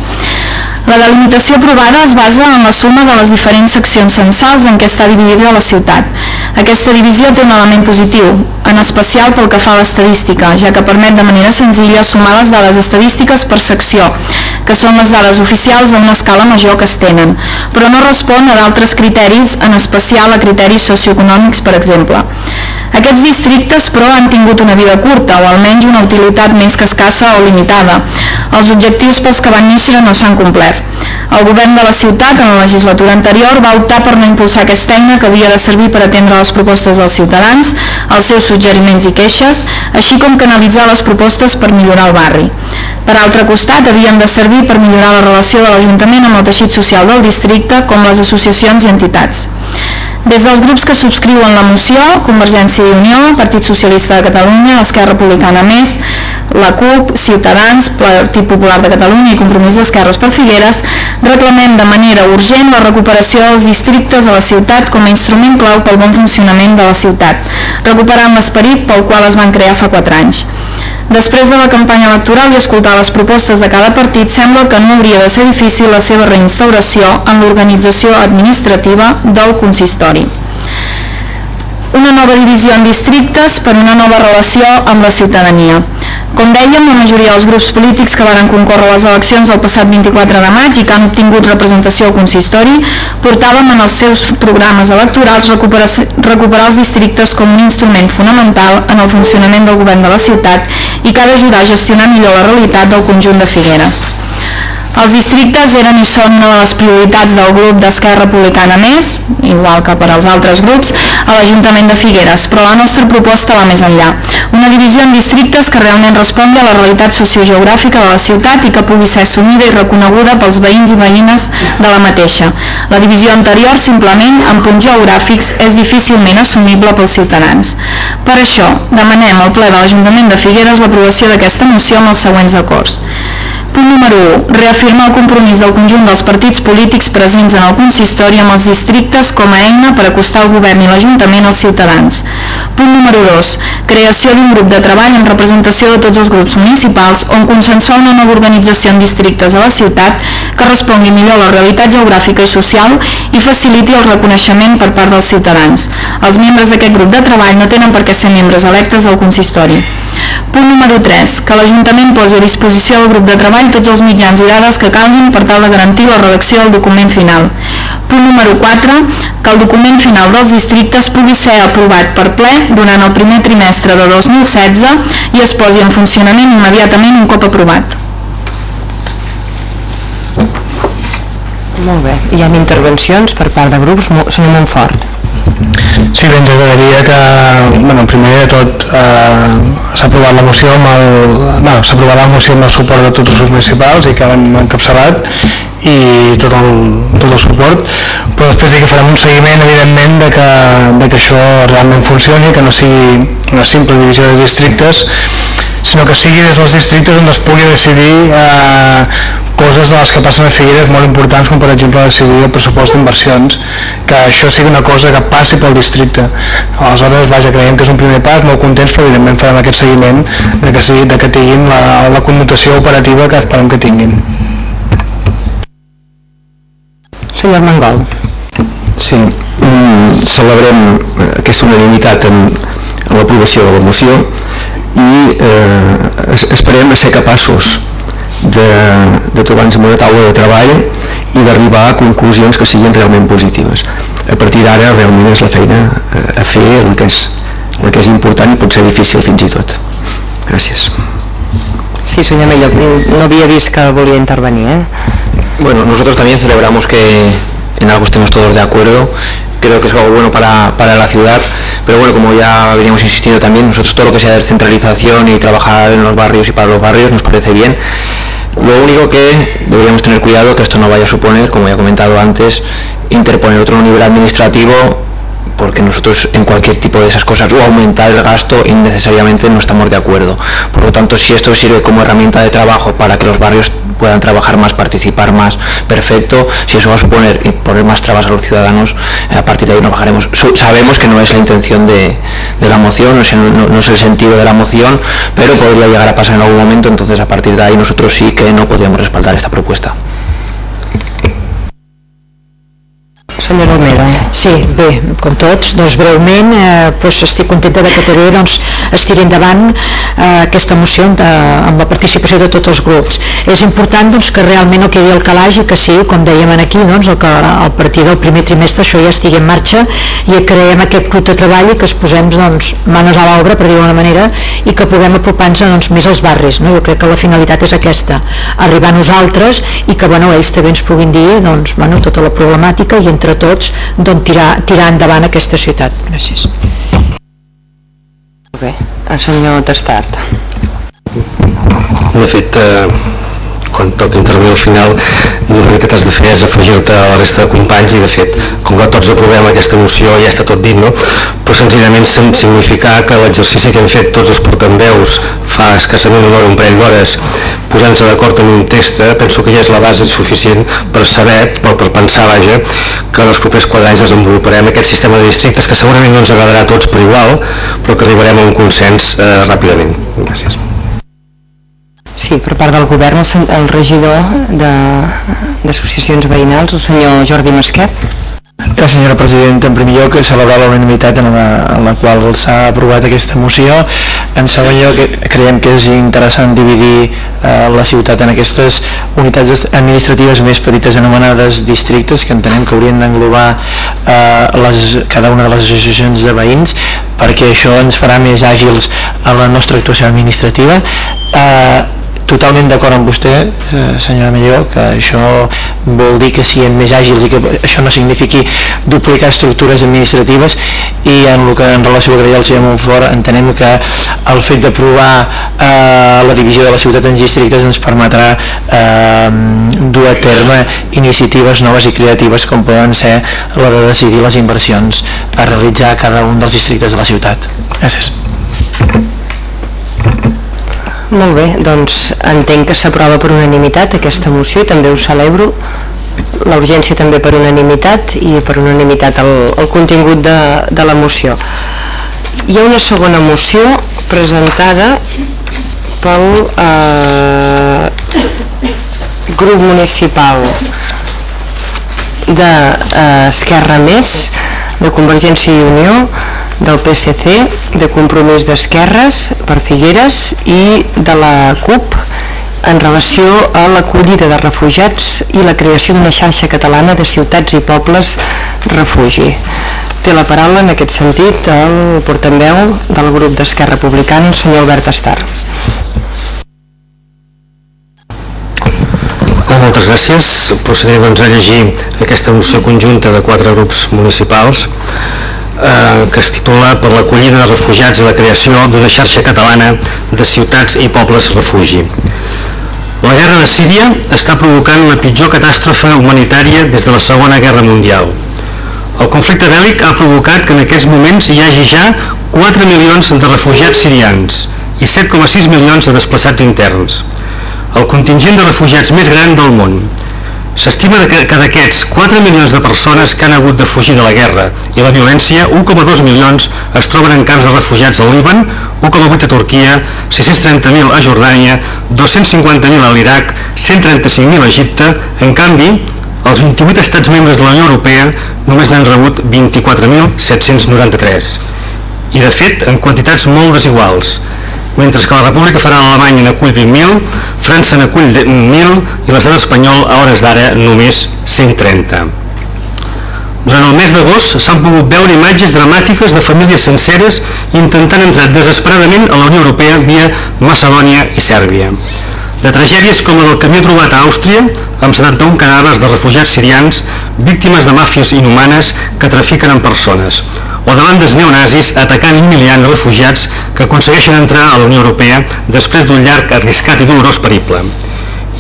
La delimitació aprovada es basa en la suma de les diferents seccions censals en què està dividida la ciutat. Aquesta divisió té un element positiu, en especial pel que fa a l'estadística, ja que permet de manera senzilla sumar les dades estadístiques per secció, que són les dades oficials a una escala major que es tenen, però no respon a d'altres criteris, en especial a criteris socioeconòmics, per exemple. Aquests districtes, però, han tingut una vida curta o almenys una utilitat més que escassa o limitada. Els objectius pels que van néixer no s'han complert. El govern de la ciutat, en la legislatura anterior, va optar per no impulsar aquesta eina que havia de servir per atendre les propostes dels ciutadans, els seus suggeriments i queixes, així com canalitzar les propostes per millorar el barri. Per altre costat, havien de servir per millorar la relació de l'Ajuntament amb el teixit social del districte, com les associacions i entitats. Des dels grups que subscriuen la moció, Convergència i Unió, Partit Socialista de Catalunya, Esquerra Republicana Més, la CUP, Ciutadans, Partit Popular de Catalunya i Compromís d'Esquerres per Figueres, reclamem de manera urgent la recuperació dels districtes a la ciutat com a instrument clau pel bon funcionament de la ciutat, recuperant l'esperit pel qual es van crear fa 4 anys. Després de la campanya electoral i escoltar les propostes de cada partit, sembla que no hauria de ser difícil la seva reinstauració en l'organització administrativa del consistori una nova divisió en districtes per una nova relació amb la ciutadania. Com dèiem, la majoria dels grups polítics que varen concórrer a les eleccions el passat 24 de maig i que han obtingut representació al consistori portàvem en els seus programes electorals recuperar, recuperar els districtes com un instrument fonamental en el funcionament del govern de la ciutat i que ha d'ajudar a gestionar millor la realitat del conjunt de Figueres. Els districtes eren i són una de les prioritats del grup d'Esquerra Republicana Més, igual que per als altres grups, a l'Ajuntament de Figueres, però la nostra proposta va més enllà. Una divisió en districtes que realment respongui a la realitat sociogeogràfica de la ciutat i que pugui ser assumida i reconeguda pels veïns i veïnes de la mateixa. La divisió anterior, simplement, en punts geogràfics, és difícilment assumible pels ciutadans. Per això, demanem al ple de l'Ajuntament de Figueres l'aprovació d'aquesta moció amb els següents acords. Punt número 1. Reafirmar el compromís del conjunt dels partits polítics presents en el consistori amb els districtes com a eina per acostar el govern i l'Ajuntament als ciutadans. Punt número 2. Creació d'un grup de treball en representació de tots els grups municipals on consensuar una nova organització en districtes a la ciutat que respongui millor a la realitat geogràfica i social i faciliti el reconeixement per part dels ciutadans. Els membres d'aquest grup de treball no tenen per què ser membres electes del consistori. Punt número 3. Que l'Ajuntament posi a disposició del grup de treball tots els mitjans i dades que calguin per tal de garantir la redacció del document final. Punt número 4. Que el document final dels districtes pugui ser aprovat per ple durant el primer trimestre de 2016 i es posi en funcionament immediatament un cop aprovat. Molt bé. Hi ha intervencions per part de grups, senyor Montfort. Sí, ens agradaria que, bueno, primer de tot eh, s'ha aprovat la moció amb el, bueno, s'ha aprovat la moció amb el suport de tots els municipals i que l'hem encapçalat i tot el, tot el suport, però després dir que farem un seguiment, evidentment, de que, de que això realment funcioni, que no sigui una simple divisió de districtes, sinó que sigui des dels districtes on es pugui decidir eh, coses de les que passen a Figueres molt importants com per exemple decidir el pressupost d'inversions que això sigui una cosa que passi pel districte. Aleshores vaja, creiem que és un primer pas molt contents però evidentment farem aquest seguiment de que, sigui, de que tinguin la, la connotació operativa que esperem que tinguin. Senyor Mangol Sí, mm, celebrem aquesta unanimitat en, en l'aprovació de la moció i eh, esperem a ser capaços de, de trobar-nos en una taula de treball i d'arribar a conclusions que siguin realment positives. A partir d'ara realment és la feina eh, a fer el que, és, el que és important i pot ser difícil fins i tot. Gràcies. Sí, señor Mello, no había visto que volvía a intervenir. ¿eh? Bueno, nosotros también celebramos que en algo estemos todos de acuerdo creo que es algo bueno para, para, la ciudad, pero bueno, como ya veníamos insistiendo también, nosotros todo lo que sea descentralización y trabajar en los barrios y para los barrios nos parece bien. Lo único que deberíamos tener cuidado que esto no vaya a suponer, como ya he comentado antes, interponer otro nivel administrativo porque nosotros en cualquier tipo de esas cosas o aumentar el gasto innecesariamente no estamos de acuerdo. Por lo tanto, si esto sirve como herramienta de trabajo para que los barrios puedan trabajar más, participar más, perfecto. Si eso va a suponer poner más trabas a los ciudadanos, a partir de ahí nos bajaremos. Sabemos que no es la intención de, la moción, no es, no es, el sentido de la moción, pero podría llegar a pasar en algún momento, entonces a partir de ahí nosotros sí que no podríamos respaldar esta propuesta. Senyora Almeda. Sí, bé, com tots, doncs breument, eh, doncs estic contenta de que també doncs, es tiri endavant eh, aquesta moció de, amb la participació de tots els grups. És important doncs, que realment el quedi al calaix i que sí, com dèiem aquí, doncs, el que a partir del primer trimestre això ja estigui en marxa i creem aquest grup de treball i que es posem doncs, manos a l'obra, per dir-ho d'una manera, i que puguem apropar-nos doncs, més als barris. No? Jo crec que la finalitat és aquesta, arribar a nosaltres i que bueno, ells també ens puguin dir doncs, bueno, tota la problemàtica i entre tots doncs, tirar, tirar endavant aquesta ciutat. Gràcies. Bé, el senyor Tastart. De fet, eh, quan toca intervenir al final l'únic que t'has de fer és afegir-te a la resta de companys i de fet, com que tots aprovem aquesta moció ja està tot dit, no? però senzillament significar que l'exercici que hem fet tots els portaveus fa escassament una hora, un parell d'hores posant-se d'acord en un text, eh, penso que ja és la base suficient per saber, per, per pensar, vaja, que en els propers quatre anys desenvoluparem aquest sistema de districtes que segurament no ens agradarà a tots per igual, però que arribarem a un consens eh, ràpidament. Gràcies. Sí, per part del govern, el, el regidor d'associacions veïnals, el senyor Jordi Masquet. Gràcies, senyora presidenta. En primer lloc, celebrar la unanimitat en la, en la qual s'ha aprovat aquesta moció. En segon lloc, creiem que és interessant dividir eh, la ciutat en aquestes unitats administratives més petites anomenades districtes, que entenem que haurien d'englobar eh, cada una de les associacions de veïns, perquè això ens farà més àgils a la nostra actuació administrativa. Eh, totalment d'acord amb vostè, eh, senyora Millor, que això vol dir que siguin més àgils i que això no signifiqui duplicar estructures administratives i en, el que, en relació a que deia el senyor Montfort entenem que el fet d'aprovar eh, la divisió de la ciutat en districtes ens permetrà eh, dur a terme iniciatives noves i creatives com poden ser la de decidir les inversions a realitzar cada un dels districtes de la ciutat. Gràcies. Molt bé, doncs entenc que s'aprova per unanimitat aquesta moció i també ho celebro la urgència també per unanimitat i per unanimitat el, el contingut de, de la moció. Hi ha una segona moció presentada pel eh, grup municipal d'Esquerra eh, Més, de Convergència i Unió, del PSC, de Compromís d'Esquerres per Figueres i de la CUP en relació a l'acollida de refugiats i la creació d'una xarxa catalana de ciutats i pobles refugi. Té la paraula en aquest sentit el portaveu del grup d'Esquerra Republicana, el senyor Albert Estar. Moltes gràcies. Procediré doncs, a llegir aquesta moció conjunta de quatre grups municipals eh, que es titula per l'acollida de refugiats i la creació d'una xarxa catalana de ciutats i pobles refugi. La guerra de Síria està provocant la pitjor catàstrofe humanitària des de la Segona Guerra Mundial. El conflicte bèl·lic ha provocat que en aquests moments hi hagi ja 4 milions de refugiats sirians i 7,6 milions de desplaçats interns. El contingent de refugiats més gran del món, S'estima que, que d'aquests 4 milions de persones que han hagut de fugir de la guerra i la violència, 1,2 milions es troben en camps de refugiats al Líban, 1,8 a Turquia, 630.000 a Jordània, 250.000 a l'Iraq, 135.000 a Egipte. En canvi, els 28 estats membres de la Unió Europea només n'han rebut 24.793. I de fet, en quantitats molt desiguals mentre que la República Federal Alemanya n'acull 20.000, França n'acull 1.000 i l'estat espanyol a hores d'ara només 130. Durant el mes d'agost s'han pogut veure imatges dramàtiques de famílies senceres intentant entrar desesperadament a la Unió Europea via Macedònia i Sèrbia. De tragèdies com la del camí trobat a Àustria, amb 71 cadàvers de refugiats sirians, víctimes de màfies inhumanes que trafiquen amb persones, o de bandes neonazis atacant i humiliant refugiats que aconsegueixen entrar a la Unió Europea després d'un llarg, arriscat i dolorós periple.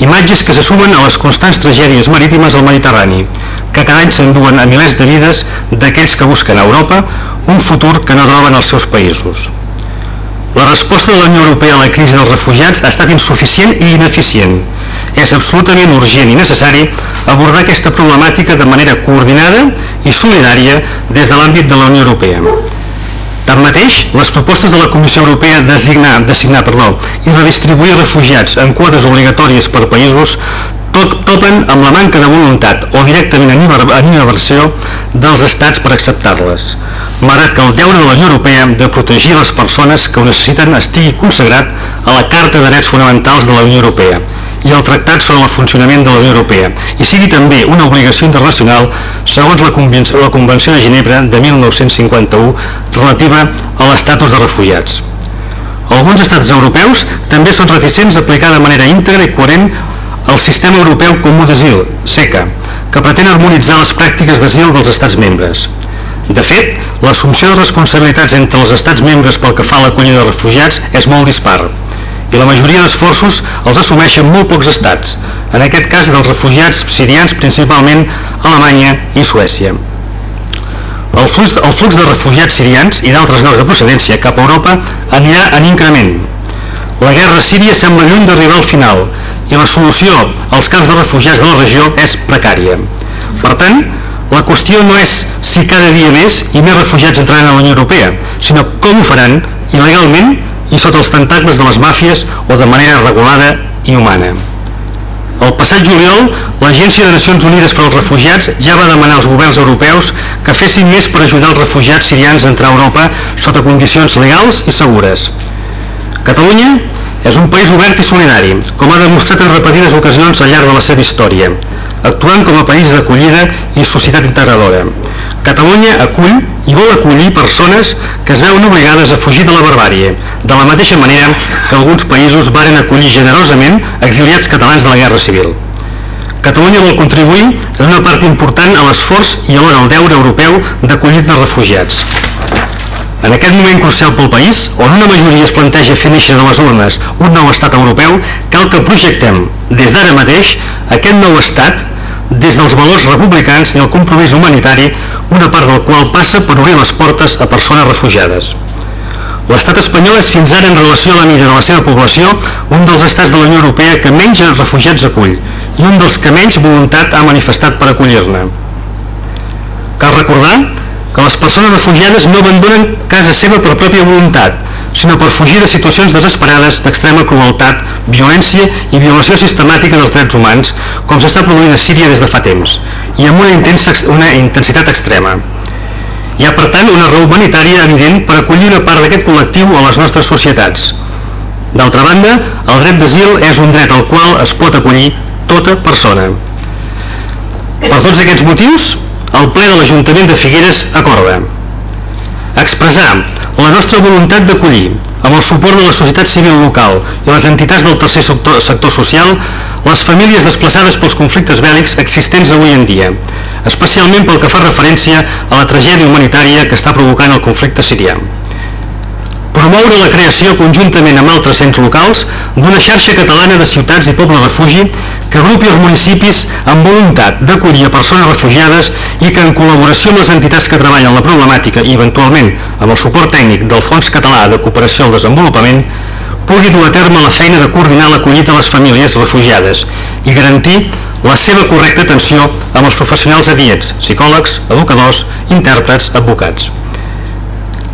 Imatges que se sumen a les constants tragèdies marítimes al Mediterrani, que cada any s'enduen a milers de vides d'aquells que busquen a Europa un futur que no troben als seus països. La resposta de la Unió Europea a la crisi dels refugiats ha estat insuficient i ineficient. És absolutament urgent i necessari abordar aquesta problemàtica de manera coordinada i solidària des de l'àmbit de la Unió Europea. Tanmateix, les propostes de la Comissió Europea designar, designar perdó, i redistribuir refugiats en quotes obligatòries per països topen amb la manca de voluntat o directament en inversió dels estats per acceptar-les, malgrat que el deure de la Unió Europea de protegir les persones que ho necessiten estigui consagrat a la Carta de Drets Fonamentals de la Unió Europea i el Tractat sobre el funcionament de la Unió Europea i sigui també una obligació internacional segons la la Convenció de Ginebra de 1951 relativa a l'estatus de refugiats. Alguns estats europeus també són reticents a aplicar de manera íntegra i coherent el Sistema Europeu Comú d'Asil, SECA, que pretén harmonitzar les pràctiques d'asil dels estats membres. De fet, l'assumpció de responsabilitats entre els estats membres pel que fa a l'acollida de refugiats és molt dispar i la majoria d'esforços els assumeixen molt pocs estats, en aquest cas dels refugiats sirians principalment Alemanya i Suècia. El flux, el flux de refugiats sirians i d'altres llocs de procedència cap a Europa anirà en increment. La guerra Síria sembla lluny d'arribar al final i la solució als camps de refugiats de la regió és precària. Per tant, la qüestió no és si cada dia més i més refugiats entraran a la Unió Europea, sinó com ho faran il·legalment i sota els tentacles de les màfies o de manera regulada i humana. El passat juliol, l'Agència de Nacions Unides per als Refugiats ja va demanar als governs europeus que fessin més per ajudar els refugiats sirians a entrar a Europa sota condicions legals i segures. Catalunya és un país obert i solidari, com ha demostrat en repetides ocasions al llarg de la seva història, actuant com a país d'acollida i societat integradora. Catalunya acull i vol acollir persones que es veuen obligades a fugir de la barbàrie, de la mateixa manera que alguns països varen acollir generosament exiliats catalans de la Guerra Civil. Catalunya vol contribuir en una part important a l'esforç i alhora al deure europeu d'acollir de refugiats. En aquest moment crucial pel país, on una majoria es planteja fer néixer de les urnes un nou estat europeu, cal que projectem, des d'ara mateix, aquest nou estat des dels valors republicans i el compromís humanitari, una part del qual passa per obrir les portes a persones refugiades. L'estat espanyol és fins ara en relació a la mida de la seva població un dels estats de la Unió Europea que menys refugiats acull i un dels que menys voluntat ha manifestat per acollir-ne. Cal recordar que les persones refugiades no abandonen casa seva per pròpia voluntat, sinó per fugir de situacions desesperades d'extrema crueltat, violència i violació sistemàtica dels drets humans, com s'està produint a Síria des de fa temps, i amb una, intensa, una intensitat extrema. Hi ha, per tant, una raó humanitària evident per acollir una part d'aquest col·lectiu a les nostres societats. D'altra banda, el dret d'asil és un dret al qual es pot acollir tota persona. Per tots aquests motius, el ple de l'Ajuntament de Figueres acorda expressar la nostra voluntat d'acollir, amb el suport de la societat civil local i les entitats del tercer sector, sector social, les famílies desplaçades pels conflictes bèl·lics existents avui en dia, especialment pel que fa referència a la tragèdia humanitària que està provocant el conflicte sirià promoure la creació conjuntament amb altres ens locals d'una xarxa catalana de ciutats i pobles refugi que agrupi els municipis amb voluntat d'acollir a persones refugiades i que en col·laboració amb les entitats que treballen la problemàtica i eventualment amb el suport tècnic del Fons Català de Cooperació al Desenvolupament pugui dur a terme la feina de coordinar l'acollida de les famílies refugiades i garantir la seva correcta atenció amb els professionals adients, psicòlegs, educadors, intèrprets, advocats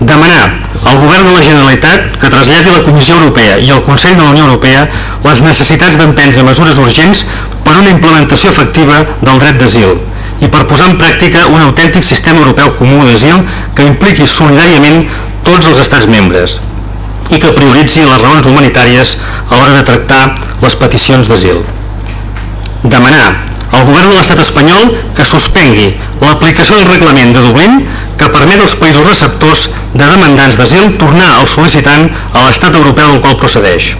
demanar al govern de la Generalitat que traslladi la Comissió Europea i al Consell de la Unió Europea les necessitats d'emprendre mesures urgents per una implementació efectiva del dret d'asil i per posar en pràctica un autèntic sistema europeu comú d'asil que impliqui solidàriament tots els estats membres i que prioritzi les raons humanitàries a l'hora de tractar les peticions d'asil. Demanar al govern de l'estat espanyol que suspengui l'aplicació del reglament de Dublín que permet als països receptors de demandants d'asil tornar al sol·licitant a l'estat europeu del qual procedeix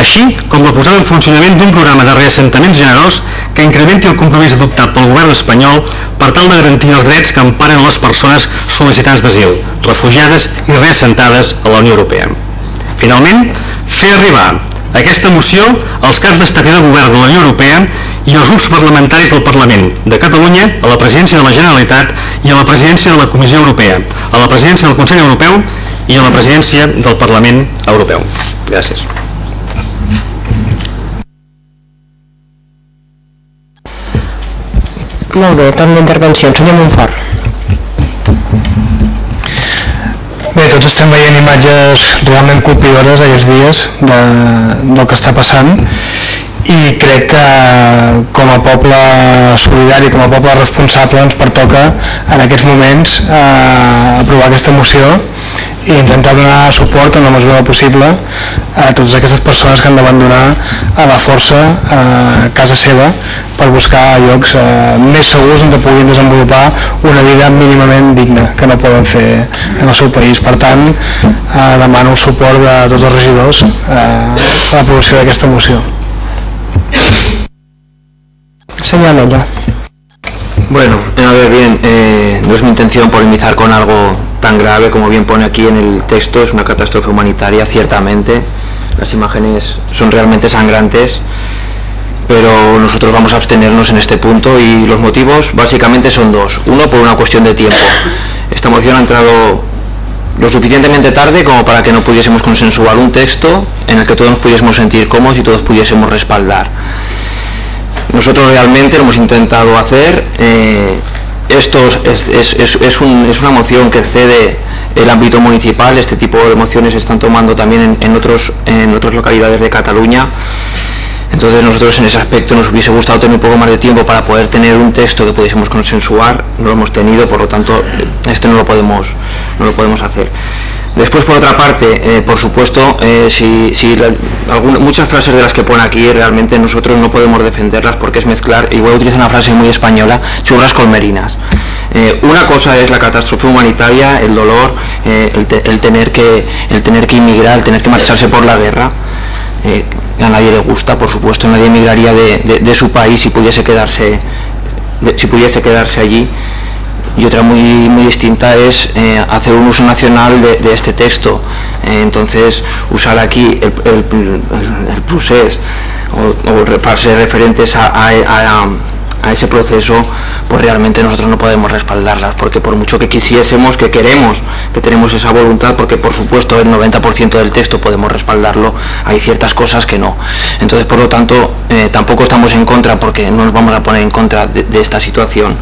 així com la posada en funcionament d'un programa de reassentament generós que incrementi el compromís adoptat pel govern espanyol per tal de garantir els drets que emparen les persones sol·licitants d'asil, refugiades i reassentades a la Unió Europea. Finalment, fer arribar aquesta moció als caps d'estat i de govern de la Unió Europea i als grups parlamentaris del Parlament de Catalunya, a la presidència de la Generalitat i a la presidència de la Comissió Europea, a la presidència del Consell Europeu i a la presidència del Parlament Europeu. Gràcies. Molt bé, torn d'intervenció. Senyor Montfort. Bé, tots estem veient imatges realment colpidores aquests dies de, del que està passant i crec que com a poble solidari, com a poble responsable ens pertoca en aquests moments eh, aprovar aquesta moció i intentar donar suport en la mesura possible a totes aquestes persones que han d'abandonar a la força a casa seva per buscar llocs eh, més segurs on puguin desenvolupar una vida mínimament digna que no poden fer en el seu país. Per tant, eh, demano el suport de tots els regidors eh, a l'aprovació d'aquesta moció. Señor Mella. Bueno, a ver, bien, eh, no es mi intención polemizar con algo tan grave como bien pone aquí en el texto, es una catástrofe humanitaria, ciertamente. Las imágenes son realmente sangrantes, pero nosotros vamos a abstenernos en este punto y los motivos básicamente son dos. Uno, por una cuestión de tiempo. Esta moción ha entrado lo suficientemente tarde como para que no pudiésemos consensuar un texto en el que todos nos pudiésemos sentir cómodos y todos pudiésemos respaldar. Nosotros realmente lo hemos intentado hacer. eh, esto es, es- es- es un- es una moción que excede el ámbito municipal. Este tipo de mociones se están tomando también en, en otros, en otras localidades de Cataluña. Entonces nosotros en ese aspecto nos hubiese gustado tener un poco más de tiempo para poder tener un texto que pudiésemos consensuar, no lo hemos tenido, por lo tanto eh, este no lo podemos, no lo podemos hacer. Después por otra parte, eh, por supuesto, eh, si, si muchas frases de las que pone aquí realmente nosotros no podemos defenderlas porque es mezclar, y voy a utilizar una frase muy española, churras con merinas. Eh, una cosa es la catástrofe humanitaria, el dolor, eh, el, te- el tener que, el tener que inmigrar, el tener que marcharse por la guerra. A nadie le gusta, por supuesto, nadie emigraría de, de- su país si pudiese quedarse, si pudiese quedarse allí. Y otra muy, muy distinta es eh, hacer un uso nacional de, este texto. Eh, entonces, usar aquí el, el, el o, o referentes a- a- a ese proceso, pues realmente nosotros no podemos respaldarlas, porque por mucho que quisiésemos, que queremos, que tenemos esa voluntad, porque por supuesto el 90% del texto podemos respaldarlo, hay ciertas cosas que no. Entonces, por lo tanto, eh, tampoco estamos en contra, porque no nos vamos a poner en contra de, de esta situación,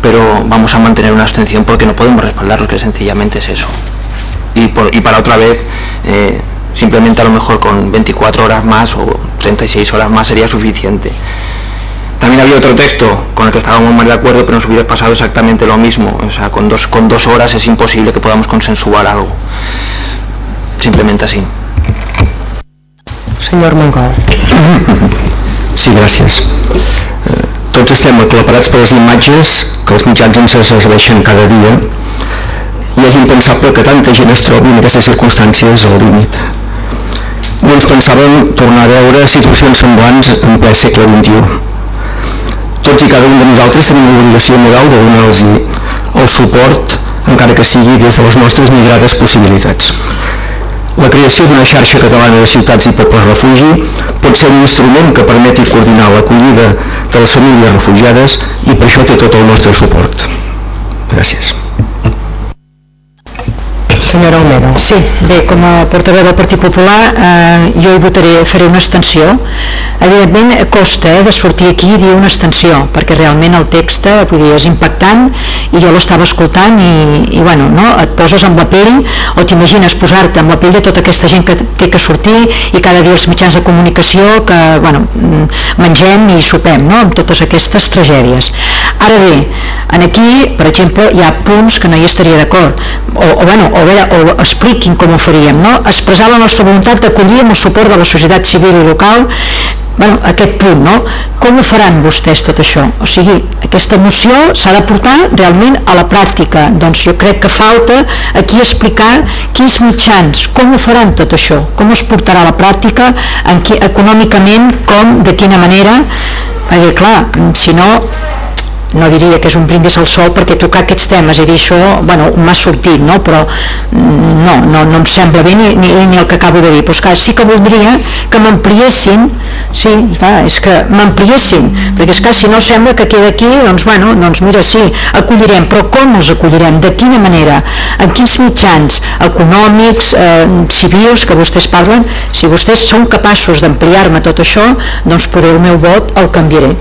pero vamos a mantener una abstención porque no podemos respaldarlo, que sencillamente es eso. Y, por- y para otra vez, eh, simplemente a lo mejor con 24 horas más o 36 horas más sería suficiente. También había otro texto con el que estábamos más de acuerdo, pero nos hubiera pasado exactamente lo mismo. O sea, con dos, con dos horas es imposible que podamos consensuar algo. Simplemente así. Senyor Mongol. Sí, gràcies. Eh, Tots estem aclaparats per les imatges que els mitjans ens exhibeixen cada dia i és impensable que tanta gent es trobi en aquestes circumstàncies al límit. No ens pensàvem tornar a veure situacions semblants en ple segle XXI. Tots i cada un de nosaltres tenim l'obligació moral de donar-los el suport, encara que sigui des de les nostres migrades possibilitats. La creació d'una xarxa catalana de ciutats i pobles refugi pot ser un instrument que permeti coordinar l'acollida de les famílies refugiades i per això té tot el nostre suport. Gràcies. Senyora Olmedo. Sí, bé, com a portaveu del Partit Popular eh, jo hi votaré, faré una extensió. Evidentment costa eh, de sortir aquí i dir una extensió, perquè realment el text eh, vull dir, és impactant i jo l'estava escoltant i, i bueno, no, et poses amb la pell o t'imagines posar-te amb la pell de tota aquesta gent que té que sortir i cada dia els mitjans de comunicació que bueno, mm, mengem i sopem no, amb totes aquestes tragèdies. Ara bé, en aquí, per exemple, hi ha punts que no hi estaria d'acord o, o, bueno, o, bé, o expliquin com ho faríem, no? expressar la nostra voluntat d'acollir amb el suport de la societat civil i local bueno, aquest punt, no? Com ho faran vostès tot això? O sigui, aquesta moció s'ha de portar realment a la pràctica. Doncs jo crec que falta aquí explicar quins mitjans, com ho faran tot això, com es portarà a la pràctica, en qui, econòmicament, com, de quina manera, perquè clar, si no no diria que és un brindis al sol perquè tocar aquests temes i dir això, bueno, m'ha sortit, no? però mm, no, no, no em sembla bé ni, ni, ni el que acabo de dir. Però esclar, sí que voldria que m'ampliessin, sí, és que m'ampliessin, perquè esclar, si no sembla que queda aquí, doncs bueno, doncs mira, sí, acollirem, però com els acollirem? De quina manera? En quins mitjans econòmics, eh, civils que vostès parlen? Si vostès són capaços d'ampliar-me tot això, doncs poder el meu vot el canviaré.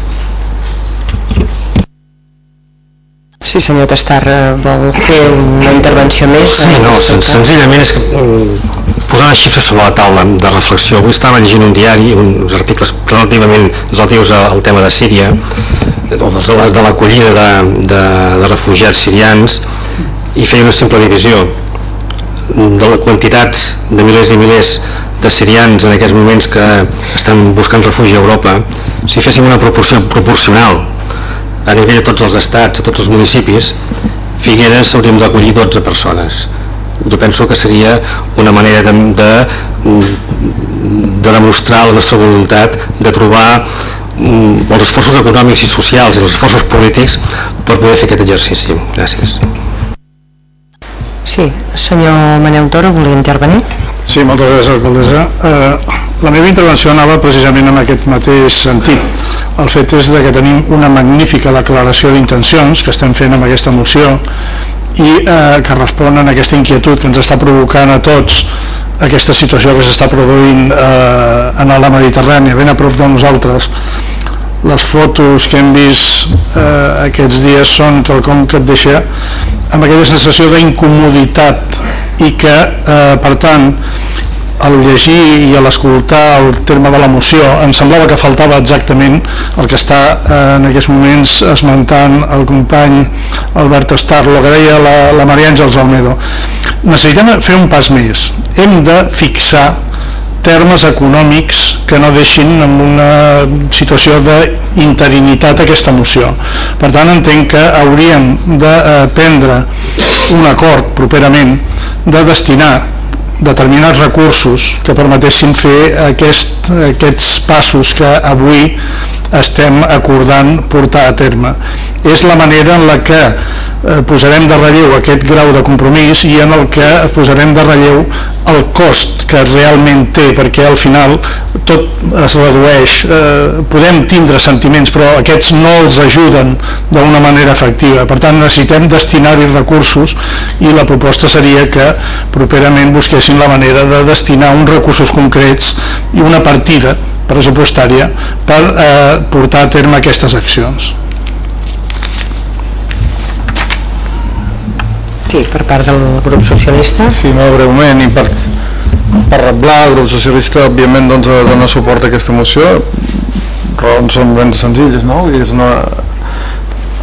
Sí, senyor Tastar, vol fer una intervenció més? Sí, no, sen senzillament és que mm, posar les xifres sobre la taula de reflexió. Avui estava llegint un diari, uns articles relativament relatius al tema de Síria, o de l'acollida de, de, de refugiats sirians, i feia una simple divisió de les quantitats de milers i milers de sirians en aquests moments que estan buscant refugi a Europa, si féssim una proporció proporcional a nivell de tots els estats, a tots els municipis, Figueres hauríem d'acollir 12 persones jo penso que seria una manera de, de, de demostrar la nostra voluntat de trobar mm, els esforços econòmics i socials i els esforços polítics per poder fer aquest exercici. Gràcies. Sí, senyor Maneu Toro, volia intervenir? Sí, moltes gràcies, alcaldessa. Eh, la meva intervenció anava precisament en aquest mateix sentit. El fet és de que tenim una magnífica declaració d'intencions que estem fent amb aquesta moció i eh, que responen a aquesta inquietud que ens està provocant a tots aquesta situació que s'està produint eh, en la Mediterrània, ben a prop de nosaltres. Les fotos que hem vist eh, aquests dies són quelcom que et deixa amb aquella sensació d'incomoditat i que, eh, per tant, al llegir i a l'escoltar el terme de l'emoció em semblava que faltava exactament el que està eh, en aquests moments esmentant el company Albert Estar, el que deia la, la Maria Àngels Almedo. Necessitem fer un pas més. Hem de fixar termes econòmics que no deixin en una situació d'interinitat aquesta moció. Per tant, entenc que hauríem de eh, prendre un acord properament de destinar determinats recursos que permetessin fer aquest, aquests passos que avui estem acordant portar a terme. És la manera en la que eh, posarem de relleu aquest grau de compromís i en el que posarem de relleu el cost que realment té, perquè al final tot es redueix. Eh, podem tindre sentiments, però aquests no els ajuden d'una manera efectiva. Per tant, necessitem destinar-hi recursos i la proposta seria que properament busquessin la manera de destinar uns recursos concrets i una partida pressupostària per eh, portar a terme aquestes accions. Sí, per part del grup socialista. Sí, molt breument i per, per reblar el grup socialista òbviament doncs, dona suport a aquesta moció raons són ben senzilles no? I és una,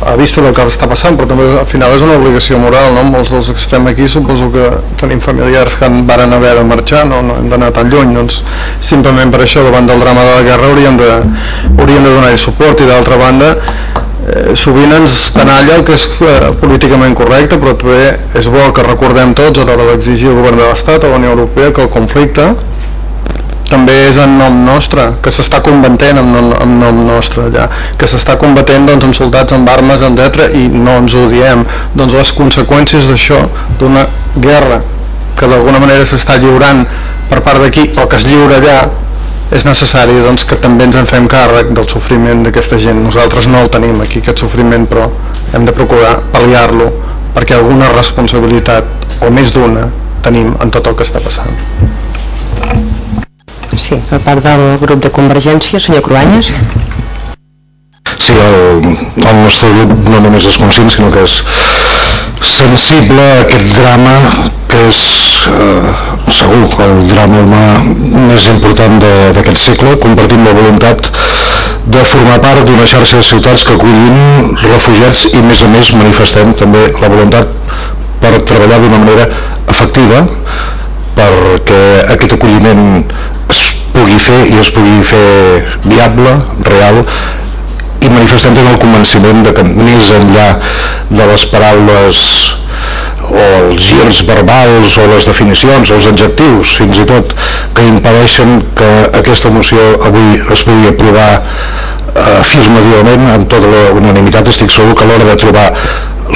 a vista del que està passant, però també al final és una obligació moral, no? Molts dels que estem aquí suposo que tenim familiars que van haver de marxar, no, no hem d'anar tan lluny, doncs simplement per això davant del drama de la guerra hauríem de, hauríem de donar-hi suport i d'altra banda eh, sovint ens tenalla el que és eh, políticament correcte, però també és bo que recordem tots a l'hora d'exigir al govern de l'Estat, a la Unió Europea, que el conflicte també és en nom nostre, que s'està combatent en nom, en nom nostre allà, que s'està combatent doncs, amb soldats amb armes, etc i no ens ho diem. Doncs les conseqüències d'això, d'una guerra que d'alguna manera s'està lliurant per part d'aquí o que es lliura allà, és necessari doncs, que també ens en fem càrrec del sofriment d'aquesta gent. Nosaltres no el tenim aquí, aquest sofriment, però hem de procurar pal·liar-lo perquè alguna responsabilitat, o més d'una, tenim en tot el que està passant. Sí, per part del grup de Convergència, senyor Cruanyes. Sí, el, el nostre grup no només és conscient, sinó que és sensible a aquest drama que és eh, segur el drama humà més important d'aquest segle, compartim la voluntat de formar part d'una xarxa de ciutats que acullin refugiats i més a més manifestem també la voluntat per treballar d'una manera efectiva perquè aquest acolliment pugui fer i es pugui fer viable, real i manifestem tot el convenciment de que més enllà de les paraules o els girs verbals o les definicions els adjectius fins i tot que impedeixen que aquesta moció avui es pugui aprovar eh, afirmativament amb tota la unanimitat estic segur que a l'hora de trobar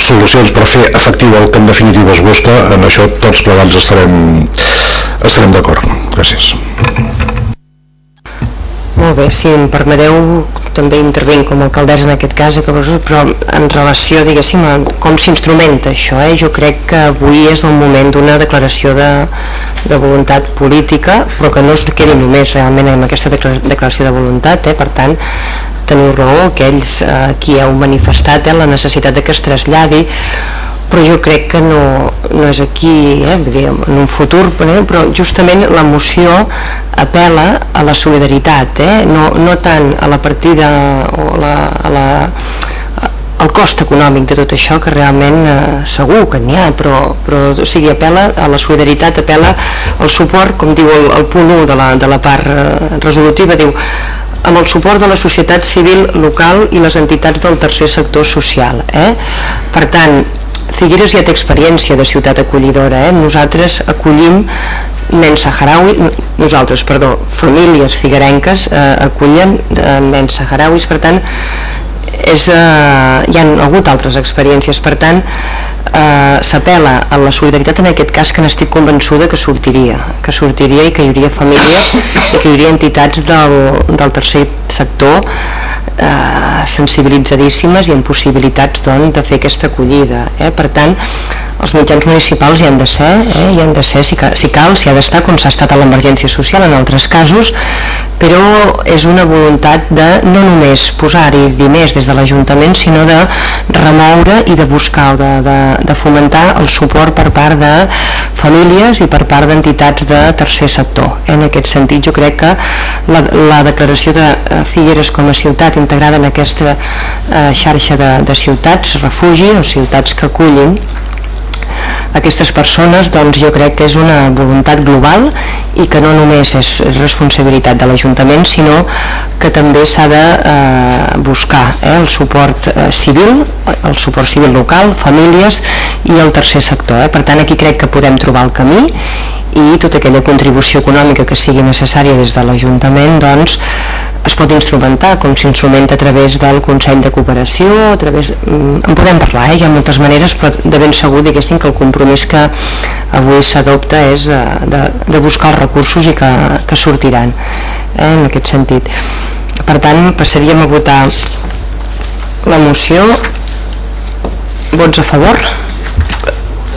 solucions per fer efectiu el que en definitiva es busca en això tots plegats estarem, estarem d'acord. Gràcies molt bé, si em permeteu també intervenc com a alcaldessa en aquest cas però en relació diguéssim a com s'instrumenta això eh? jo crec que avui és el moment d'una declaració de, de voluntat política però que no es quedi només realment amb aquesta declaració de voluntat eh? per tant teniu raó, aquells eh, qui heu manifestat eh, la necessitat de que es traslladi però jo crec que no, no és aquí, eh, vull en un futur, però justament la moció apela a la solidaritat, eh, no, no tant a la partida o la, a la, el cost econòmic de tot això que realment eh, segur que n'hi ha però, però o sigui, apela a la solidaritat apela al suport com diu el, el punt 1 de la, de la part eh, resolutiva diu amb el suport de la societat civil local i les entitats del tercer sector social eh? per tant Figueres ja té experiència de ciutat acollidora, eh? nosaltres acollim nens saharauis, nosaltres, perdó, famílies figuerenques eh, acullen eh, nens saharauis, per tant, és, eh, hi han hagut altres experiències, per tant, eh, s'apela a la solidaritat en aquest cas que n'estic convençuda que sortiria, que sortiria i que hi hauria famílies i que hi hauria entitats del, del tercer sector eh, sensibilitzadíssimes i amb possibilitats doncs, de fer aquesta acollida. Eh? Per tant, els mitjans municipals hi han de ser, eh? hi han de ser si, si cal, si ha d'estar com s'ha estat a l'emergència social en altres casos, però és una voluntat de no només posar-hi diners des de l'Ajuntament, sinó de remoure i de buscar o de, de, de fomentar el suport per part de famílies i per part d'entitats de tercer sector. En aquest sentit jo crec que la, la declaració de eh, Figueres com a ciutat integrada en aquesta eh, xarxa de, de ciutats, refugi o ciutats que acullin aquestes persones doncs jo crec que és una voluntat global i que no només és responsabilitat de l'Ajuntament sinó que també s'ha de eh, buscar eh, el suport eh, civil, el suport civil local, famílies i el tercer sector. Eh? Per tant aquí crec que podem trobar el camí i tota aquella contribució econòmica que sigui necessària des de l'Ajuntament doncs es pot instrumentar com s'instrumenta a través del Consell de Cooperació a través, mm, en podem parlar eh? hi ha moltes maneres però de ben segur diguéssim que el compromís que avui s'adopta és de, de, de buscar els recursos i que, que sortiran eh? en aquest sentit. Per tant passaríem a votar la moció. Vots a favor?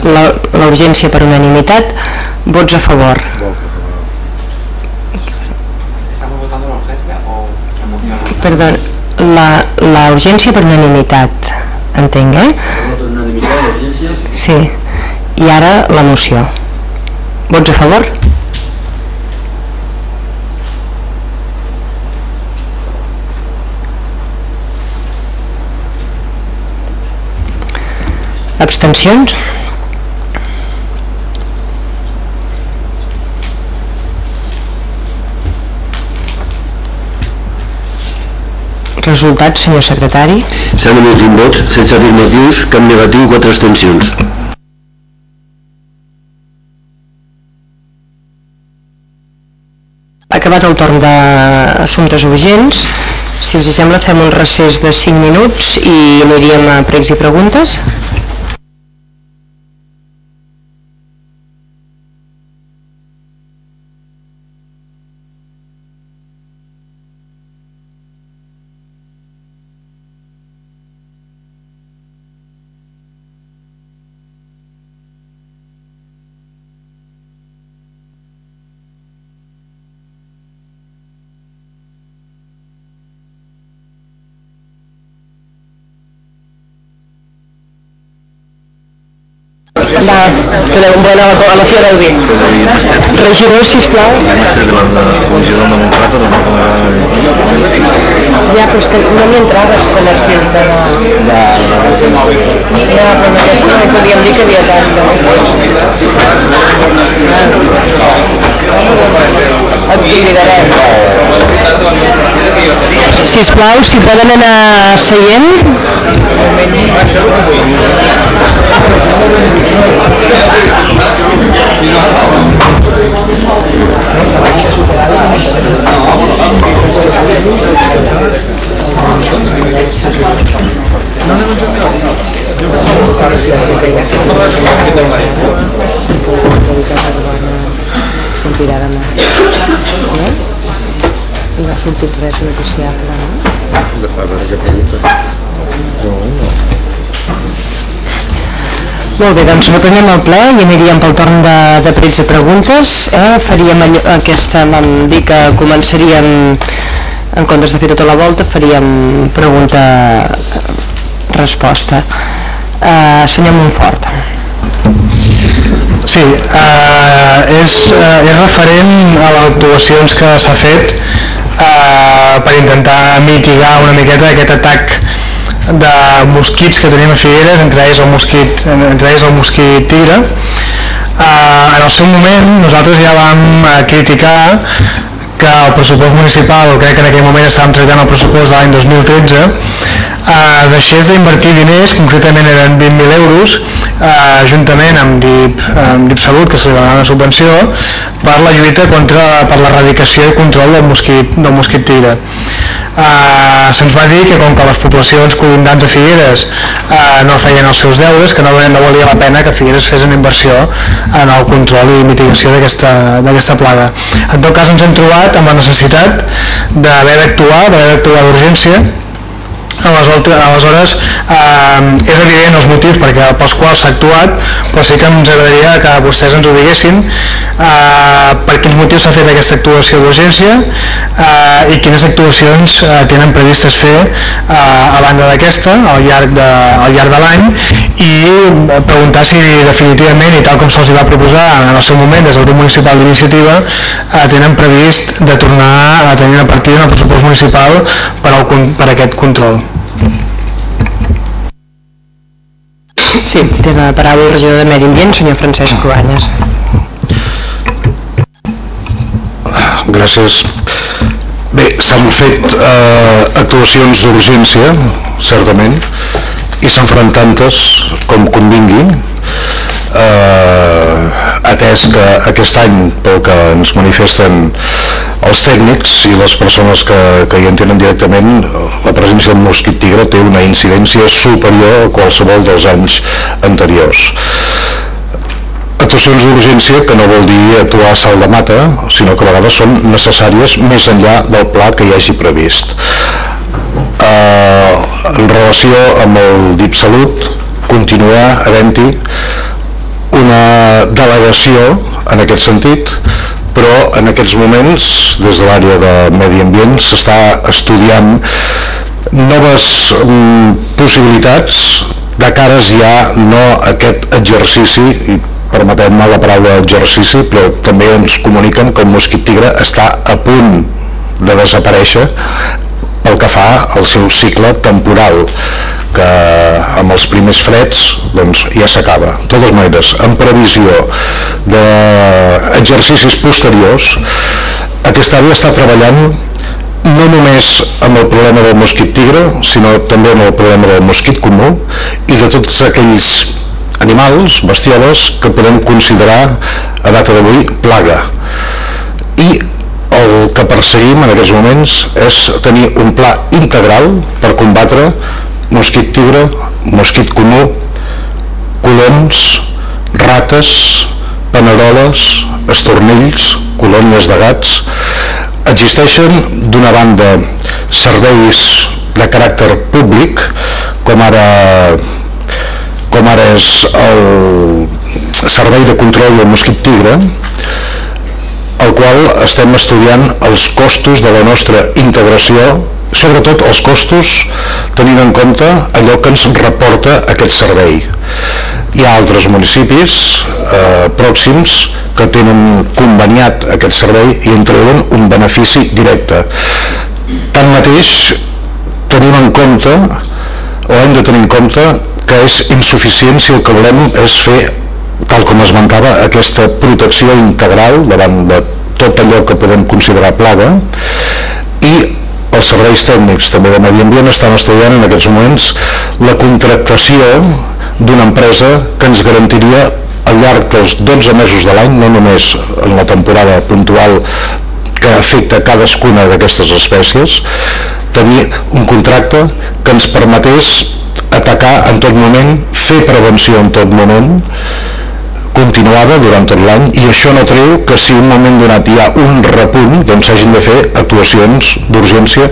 La per unanimitat. Vots a favor perdó la, la urgència per unanimitat entenc, eh? sí i ara la moció vots a favor? abstencions? Resultats, senyor secretari. S'han emès 20 vots, 16 afirmatius, cap negatiu, 4 abstencions. Acabat el torn d'assumptes urgents, si els sembla fem un recés de 5 minuts i aniríem a pregs i preguntes. Va, teniu un bon a la, a la Fira del Vi. Regidor, sisplau. Mestre de la Comissió del Democrata, tampoc Ja, però és que no m'hi entraves com a ciutadà. Ja, ja però aquest no podíem dir que havia tant. Et convidarem. Sisplau, si poden anar seient. Sortirà demà. No? I no ha sortit res noticiable, no? De fa veure què pregunta. No, no. Molt bé, doncs reprenem el ple i aniríem pel torn de, de prets i preguntes. Eh? Faríem allò, aquesta, vam dir que començaríem, en comptes de fer tota la volta, faríem pregunta-resposta. eh, senyor Montfort. Sí, eh, és, eh, és referent a les actuacions que s'ha fet eh, per intentar mitigar una miqueta aquest atac de mosquits que tenim a Figueres, entre ells el mosquit, entre ells el mosquit tigre. Eh, en el seu moment nosaltres ja vam eh, criticar que el pressupost municipal, crec que en aquell moment estàvem tractant el pressupost de l'any 2013, eh, deixés d'invertir diners, concretament eren 20.000 euros, eh, juntament amb DIP, amb DIP Salut, que se li va donar una subvenció, per la lluita contra, per l'erradicació i control del mosquit, del mosquit tigre. Eh, Se'ns va dir que com que les poblacions colindants a Figueres eh, no feien els seus deures, que no, no valia la pena que Figueres fes una inversió en el control i mitigació d'aquesta plaga. En tot cas ens hem trobat amb la necessitat d'haver d'actuar, d'haver d'actuar d'urgència aleshores, eh, és evident els motius perquè, pels quals s'ha actuat però sí que ens agradaria que vostès ens ho diguessin eh, per quins motius s'ha fet aquesta actuació d'urgència eh, i quines actuacions eh, tenen previstes fer eh, a banda d'aquesta al llarg de, al llarg de l'any i preguntar si definitivament i tal com se'ls va proposar en el seu moment des del grup municipal d'iniciativa eh, tenen previst de tornar a tenir una partida en el pressupost municipal per, al, per aquest control. Sí, té la paraula el regidor de Medi Ambient, senyor Francesc Cruanyes. Gràcies. Bé, s'han fet eh, actuacions d'urgència, certament, i se'n faran tantes com convingui, eh, atès que aquest any, pel que ens manifesten els tècnics i les persones que, que hi entenen directament, la presència del mosquit tigre té una incidència superior a qualsevol dels anys anteriors. Actuacions d'urgència que no vol dir actuar a salt de mata, sinó que a vegades són necessàries més enllà del pla que hi hagi previst. Eh, en relació amb el DIP Salut, continua havent-hi una delegació en aquest sentit però en aquests moments des de l'àrea de medi ambient s'està estudiant noves mm, possibilitats de cares ja no aquest exercici permetem-me la paraula exercici però també ens comuniquen que el mosquit tigre està a punt de desaparèixer pel que fa al seu cicle temporal que amb els primers freds doncs, ja s'acaba. De totes maneres, en previsió d'exercicis posteriors, aquesta àrea està treballant no només amb el problema del mosquit tigre, sinó també amb el problema del mosquit comú i de tots aquells animals, bestioles, que podem considerar a data d'avui plaga. I el que perseguim en aquests moments és tenir un pla integral per combatre mosquit tigre, mosquit comú, coloms, rates, paneroles, estornells, colònies de gats. Existeixen d'una banda serveis de caràcter públic, com ara, com ara és el servei de control del mosquit tigre, el qual estem estudiant els costos de la nostra integració sobretot els costos tenint en compte allò que ens reporta aquest servei. Hi ha altres municipis eh, pròxims que tenen conveniat aquest servei i en treuen un benefici directe. Tanmateix, tenim en compte, o hem de tenir en compte, que és insuficient si el que volem és fer, tal com esmentava, aquesta protecció integral davant de tot allò que podem considerar plaga i els serveis tècnics també de Medi Ambient estan estudiant en aquests moments la contractació d'una empresa que ens garantiria al llarg dels 12 mesos de l'any, no només en la temporada puntual que afecta cadascuna d'aquestes espècies, tenir un contracte que ens permetés atacar en tot moment, fer prevenció en tot moment, continuada durant tot l'any i això no treu que si un moment donat hi ha un repunt doncs s'hagin de fer actuacions d'urgència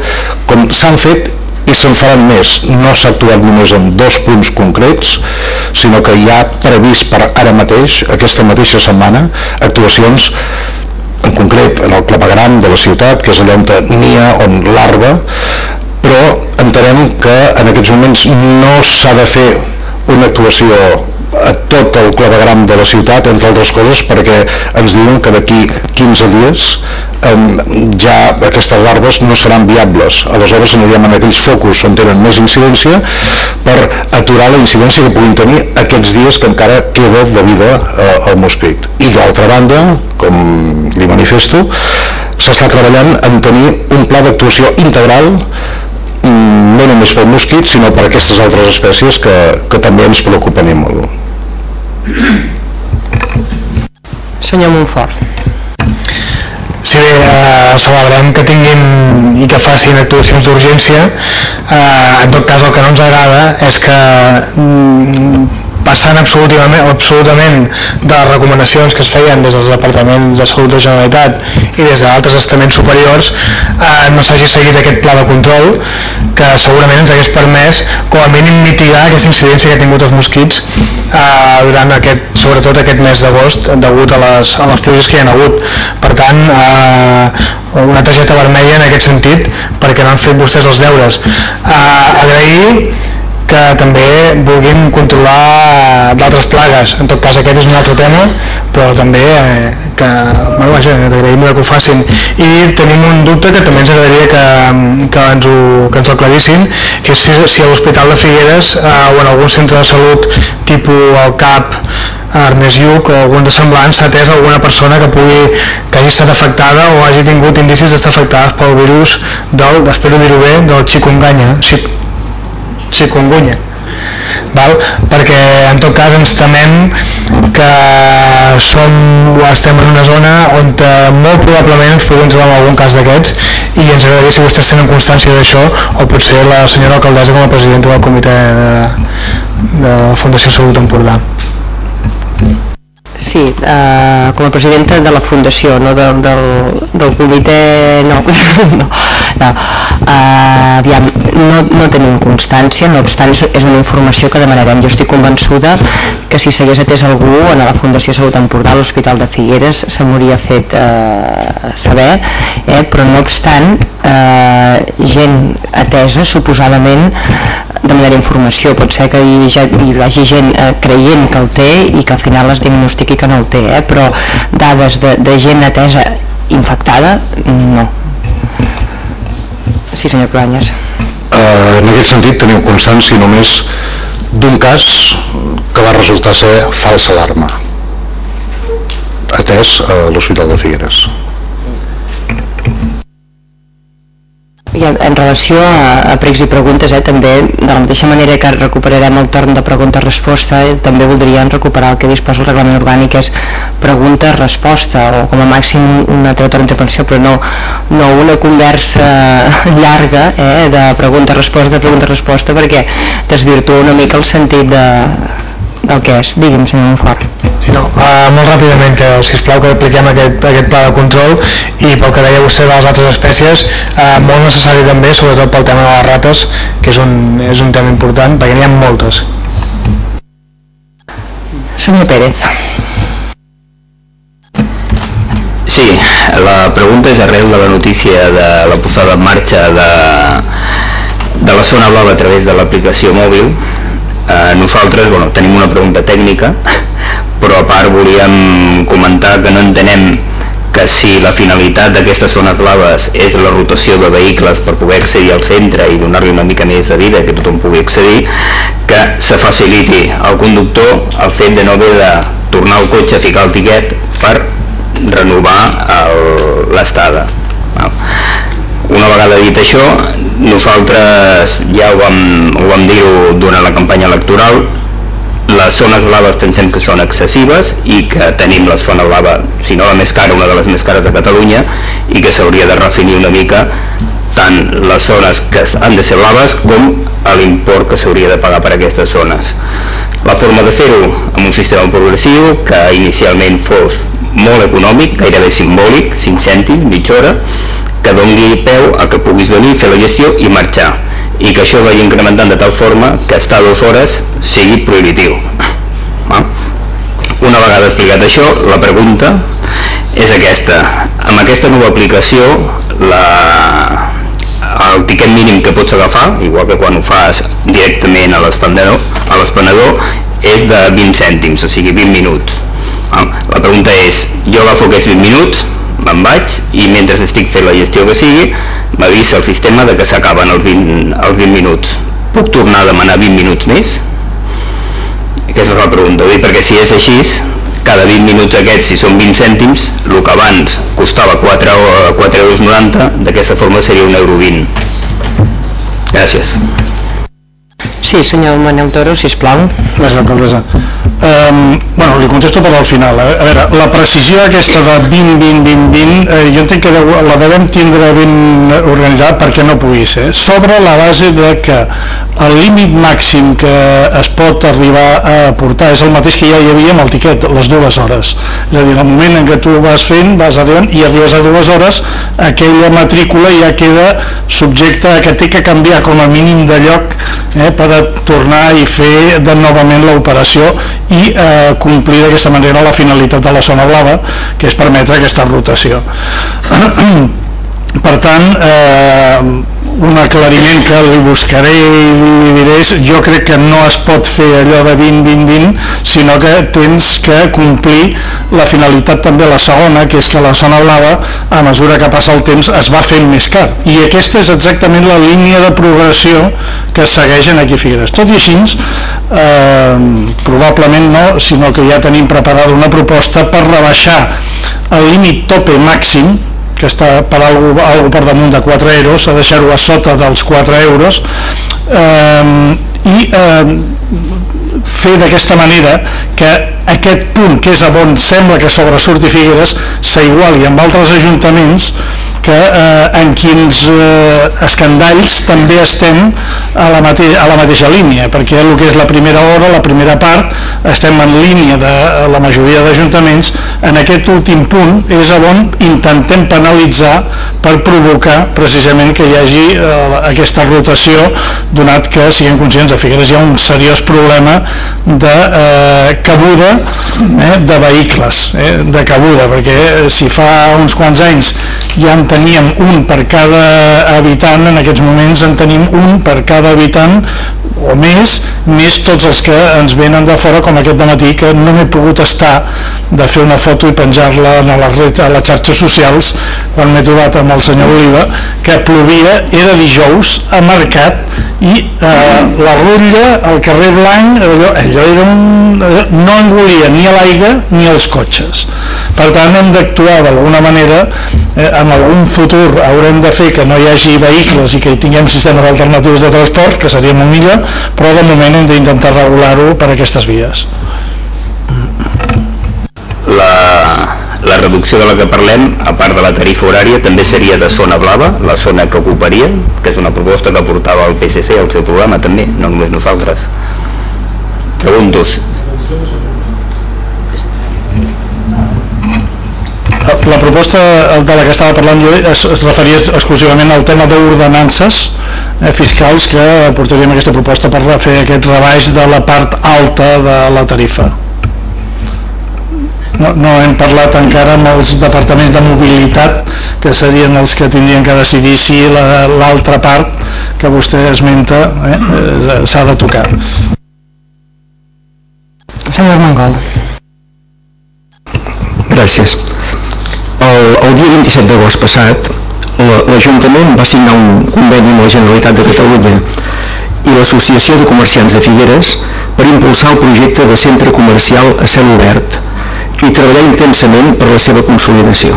com s'han fet i se'n faran més. No s'ha actuat només en dos punts concrets, sinó que hi ha previst per ara mateix, aquesta mateixa setmana, actuacions en concret en el clavegram de la ciutat, que és allà on n'hi ha, on l'arba, però entenem que en aquests moments no s'ha de fer una actuació a tot el clavegram de la ciutat, entre altres coses, perquè ens diuen que d'aquí 15 dies eh, ja aquestes larves no seran viables. Aleshores anirem en aquells focus on tenen més incidència per aturar la incidència que puguin tenir aquests dies que encara queda de vida eh, al mosquit. I d'altra banda, com li manifesto, s'està treballant en tenir un pla d'actuació integral mm, no només pel mosquit, sinó per aquestes altres espècies que, que també ens preocupen molt. Senyor Montfort. Sí, bé, eh, celebrem que tinguin i que facin actuacions d'urgència. Eh, en tot cas, el que no ens agrada és que mm, passant absolutament, absolutament de les recomanacions que es feien des dels departaments de salut de Generalitat i des d'altres estaments superiors eh, no s'hagi seguit aquest pla de control que segurament ens hagués permès com a mínim mitigar aquesta incidència que ha tingut els mosquits eh, durant aquest, sobretot aquest mes d'agost degut a les, a les pluges que hi ha hagut. Per tant eh, una targeta vermella en aquest sentit perquè no han fet vostès els deures. Eh, agrair que també vulguin controlar d'altres plagues. En tot cas aquest és un altre tema, però també eh, que, bueno, vaja, t'agraïm que ho facin. I tenim un dubte que també ens agradaria que, que, ens, ho, que ens ho aclarissin, que és si, si a l'Hospital de Figueres eh, o en algun centre de salut tipus el CAP Ernest Lluc o algun de semblant s'ha atès alguna persona que pugui que hagi estat afectada o hagi tingut indicis d'estar afectada pel virus del, espero dir-ho bé, del chikungunya, chikungunya val? perquè en tot cas ens temem que som, estem en una zona on eh, molt probablement ens podem trobar algun cas d'aquests i ens agradaria si vostès tenen constància d'això o potser la senyora alcaldessa com a presidenta del comitè de, de la Fundació Salut Empordà Sí, eh, com a presidenta de la fundació, no del, del, del comitè, no, no, no. Eh, aviam, no, no tenim constància, no obstant és una informació que demanarem. Jo estic convençuda que si s'hagués atès algú en la Fundació Salut Empordà, a l'Hospital de Figueres, se m'hauria fet eh, saber, eh, però no obstant, eh, gent atesa suposadament demanaré informació, pot ser que hi, ja, hi hagi gent eh, creient que el té i que al final es diagnostiqui que no el té, eh? però dades de, de gent atesa infectada, no. Sí, senyor Cruanyes. Eh, en aquest sentit tenim constància només d'un cas que va resultar ser falsa alarma atès a l'Hospital de Figueres. I en, relació a, a pregs i preguntes, eh, també, de la mateixa manera que recuperarem el torn de pregunta-resposta, eh, també voldríem recuperar el que disposa el reglament orgànic, és pregunta-resposta, o com a màxim una altra intervenció, però no, no una conversa llarga eh, de pregunta-resposta, pregunta-resposta, perquè desvirtua una mica el sentit de, del que és. Digui'm, senyor Monfort. No, uh, molt ràpidament, que sisplau que apliquem aquest, aquest pla de control i pel que deia vostè de les altres espècies, uh, molt necessari també, sobretot pel tema de les rates, que és un, és un tema important, perquè n'hi ha moltes. Senyor Pérez. Sí, la pregunta és arrel de la notícia de la posada en marxa de, de la zona blava a través de l'aplicació mòbil eh, nosaltres bueno, tenim una pregunta tècnica però a part volíem comentar que no entenem que si la finalitat d'aquestes zones blaves és la rotació de vehicles per poder accedir al centre i donar-li una mica més de vida, que tothom pugui accedir, que se faciliti al conductor el fet de no haver de tornar al cotxe a ficar el tiquet per renovar l'estada. Una vegada dit això, nosaltres ja ho vam, ho vam dir durant la campanya electoral, les zones blaves pensem que són excessives i que tenim la zona blava, si no la més cara, una de les més cares de Catalunya i que s'hauria de refinir una mica tant les zones que han de ser blaves com l'import que s'hauria de pagar per aquestes zones. La forma de fer-ho amb un sistema progressiu que inicialment fos molt econòmic, gairebé simbòlic, 5 cèntims, mitja hora, que doni peu a que puguis venir, fer la gestió i marxar i que això vagi incrementant de tal forma que estar dues hores sigui prohibitiu. Una vegada explicat això, la pregunta és aquesta. Amb aquesta nova aplicació, la, el tiquet mínim que pots agafar, igual que quan ho fas directament a l'espanador és de 20 cèntims, o sigui 20 minuts. La pregunta és, jo agafo aquests 20 minuts, me'n vaig i mentre estic fent la gestió que sigui m'avisa el sistema de que s'acaben els, 20, els 20 minuts. Puc tornar a demanar 20 minuts més? Aquesta és la pregunta, perquè si és així, cada 20 minuts aquests, si són 20 cèntims, el que abans costava 4, 4 euros 90, d'aquesta forma seria 1 euro 20. Gràcies. Sí, senyor Manel Toro, sisplau. Gràcies, alcaldessa. Um, bueno, li contesto per al final. Eh? A veure, la precisió aquesta de 20, 20, 20, 20, eh, jo entenc que deu, la devem tindre ben organitzada perquè no pugui ser. Sobre la base de que el límit màxim que es pot arribar a portar és el mateix que ja hi havia amb el tiquet, les dues hores. És a dir, el moment en què tu vas fent, vas arribant i arribes a dues hores, aquella matrícula ja queda subjecte a que té que canviar com a mínim de lloc eh, per a tornar i fer de novament l'operació i eh, complir d'aquesta manera la finalitat de la zona blava, que és permetre aquesta rotació. per tant, eh, un aclariment que li buscaré i li diré jo crec que no es pot fer allò de 20-20-20 sinó que tens que complir la finalitat també la segona que és que la zona blava a mesura que passa el temps es va fent més car. I aquesta és exactament la línia de progressió que segueixen aquí Figueres. Tot i així eh, probablement no sinó que ja tenim preparada una proposta per rebaixar el límit tope màxim que està per algú, algú per damunt de 4 euros, a deixar-ho a sota dels 4 euros. Eh, i eh, fer d'aquesta manera que aquest punt que és on sembla que sobresurti Figueres s'iguali amb altres ajuntaments que eh, en quins eh, escandalls també estem a la, mate a la mateixa línia, perquè el que és la primera hora, la primera part, estem en línia de la majoria d'ajuntaments, en aquest últim punt és on intentem penalitzar per provocar precisament que hi hagi eh, aquesta rotació, donat que siguem conscients de Figueres hi ha un seriós problema de eh, cabuda eh, de vehicles, eh, de cabuda, perquè si fa uns quants anys ja en teníem un per cada habitant, en aquests moments en tenim un per cada habitant o més, més tots els que ens venen de fora com aquest de matí que no m'he pogut estar de fer una foto i penjar-la a, la red, a les xarxes socials quan m'he trobat amb el senyor Oliva que plovia, era dijous a Mercat i eh, la rutlla, el carrer Blanc allò, allò era un, no engolia ni a l'aigua ni als cotxes. Per tant hem d'actuar d'alguna manera eh, en algun futur haurem de fer que no hi hagi vehicles i que hi tinguem sistemes alternatius de transport que seria molt millor però de moment hem d'intentar regular-ho per aquestes vies la, la reducció de la que parlem, a part de la tarifa horària, també seria de zona blava, la zona que ocuparia, que és una proposta que portava el PSC al seu programa també, no només nosaltres. Preguntos. La proposta de la que estava parlant jo es, es referia exclusivament al tema d'ordenances eh, fiscals que portaríem aquesta proposta per fer aquest rebaix de la part alta de la tarifa. No, no hem parlat encara amb els departaments de mobilitat que serien els que tindrien que decidir si l'altra la, part que vostè esmenta eh, eh, s'ha de tocar. Senyor Mangol Gràcies el, el dia 27 d'agost passat l'Ajuntament va signar un conveni amb la Generalitat de Catalunya i l'Associació de Comerciants de Figueres per impulsar el projecte de centre comercial a cel obert i treballar intensament per la seva consolidació.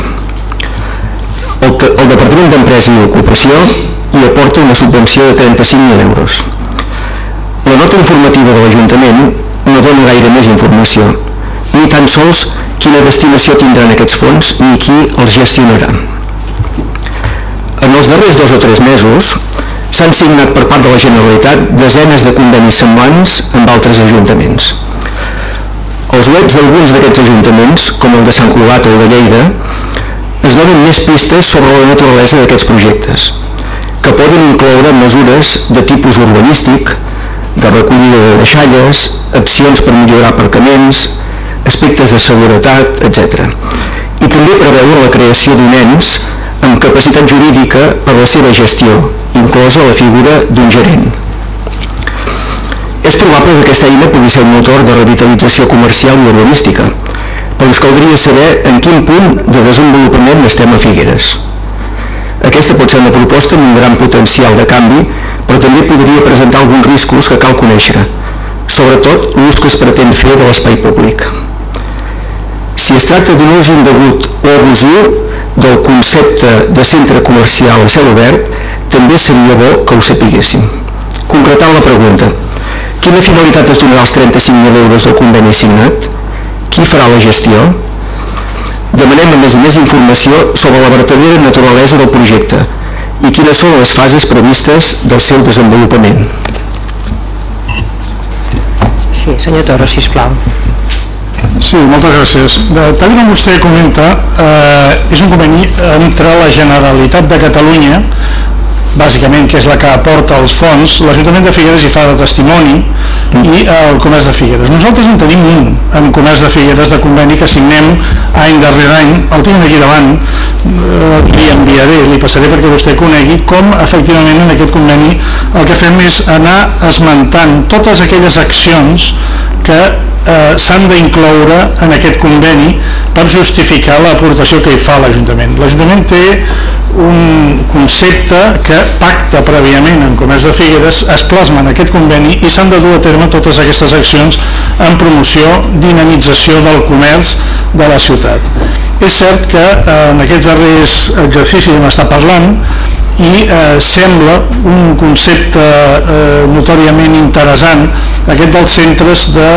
El, el Departament d'Empresa i Ocupació hi aporta una subvenció de 35.000 euros. La nota informativa de l'Ajuntament no dona gaire més informació, ni tan sols quina destinació tindran aquests fons ni qui els gestionarà. En els darrers dos o tres mesos s'han signat per part de la Generalitat desenes de convenis semblants amb altres ajuntaments. Els webs d'alguns d'aquests ajuntaments, com el de Sant Cugat o el de Lleida, es donen més pistes sobre la naturalesa d'aquests projectes, que poden incloure mesures de tipus urbanístic, de recollida de deixalles, accions per millorar aparcaments, aspectes de seguretat, etc. I també preveure la creació d'un ens amb capacitat jurídica per a la seva gestió, inclosa la figura d'un gerent. És probable que aquesta eina pugui ser un motor de revitalització comercial i urbanística, però ens caldria saber en quin punt de desenvolupament estem a Figueres. Aquesta pot ser una proposta amb un gran potencial de canvi, però també podria presentar alguns riscos que cal conèixer, sobretot l'ús que es pretén fer de l'espai públic. Si es tracta d'un ús indegut o abusiu del concepte de centre comercial a cel obert, també seria bo que ho sapiguéssim. Concretant la pregunta, quina finalitat es donarà els 35.000 euros del conveni signat? Qui farà la gestió? Demanem a més a més informació sobre la vertadera naturalesa del projecte i quines són les fases previstes del seu desenvolupament. Sí, senyor Toro, sisplau. Sí, moltes gràcies. Tal com vostè comenta, eh, és un conveni entre la Generalitat de Catalunya bàsicament, que és la que aporta els fons, l'Ajuntament de Figueres hi fa de testimoni i el Comerç de Figueres. Nosaltres en tenim un en Comerç de Figueres de conveni que signem any darrere any, el tinc aquí davant, eh, li enviaré, li passaré perquè vostè conegui com efectivament en aquest conveni el que fem és anar esmentant totes aquelles accions que eh, s'han d'incloure en aquest conveni per justificar l'aportació que hi fa l'Ajuntament. L'Ajuntament té un concepte que pacta prèviament en Comerç de Figueres, es plasma en aquest conveni i s'han de dur a terme totes aquestes accions en promoció, dinamització del comerç de la ciutat. És cert que eh, en aquests darrers exercicis hem estat parlant i eh, sembla un concepte eh, notòriament interessant aquest dels centres de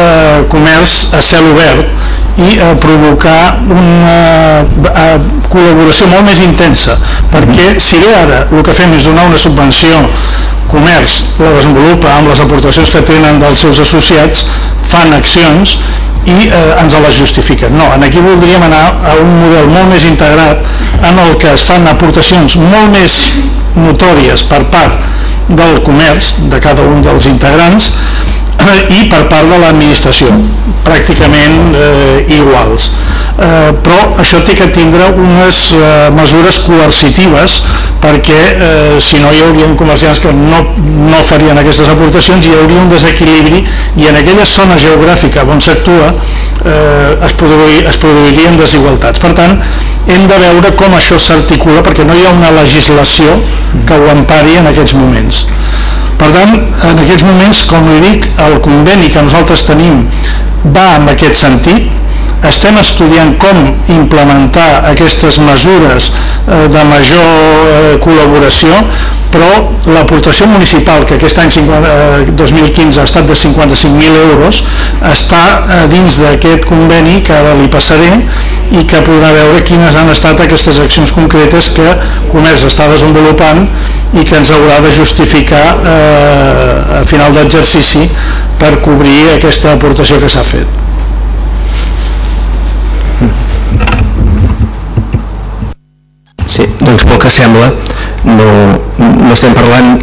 comerç a cel obert i eh, provocar una eh, col·laboració molt més intensa perquè si bé ara el que fem és donar una subvenció comerç la desenvolupa amb les aportacions que tenen dels seus associats fan accions i eh, ens les justifiquen. No, en aquí voldríem anar a un model molt més integrat en el que es fan aportacions molt més notòries per part del comerç de cada un dels integrants i per part de l'administració pràcticament eh, iguals. Eh, però això té que tindre unes eh, mesures coercitives perquè eh, si no hi haurien comerciants que no, no farien aquestes aportacions hi hauria un desequilibri i en aquella zona geogràfica on s'actua eh, es, produir, es produirien desigualtats. Per tant hem de veure com això s'articula perquè no hi ha una legislació que ho empari en aquests moments per tant, en aquests moments, com li dic, el conveni que nosaltres tenim va en aquest sentit, estem estudiant com implementar aquestes mesures eh, de major eh, col·laboració però l'aportació municipal que aquest any 50, eh, 2015 ha estat de 55.000 euros està dins d'aquest conveni que ara li passaré i que podrà veure quines han estat aquestes accions concretes que Comerç està desenvolupant i que ens haurà de justificar eh, a final d'exercici per cobrir aquesta aportació que s'ha fet. Sí, doncs pel que sembla no, no estem parlant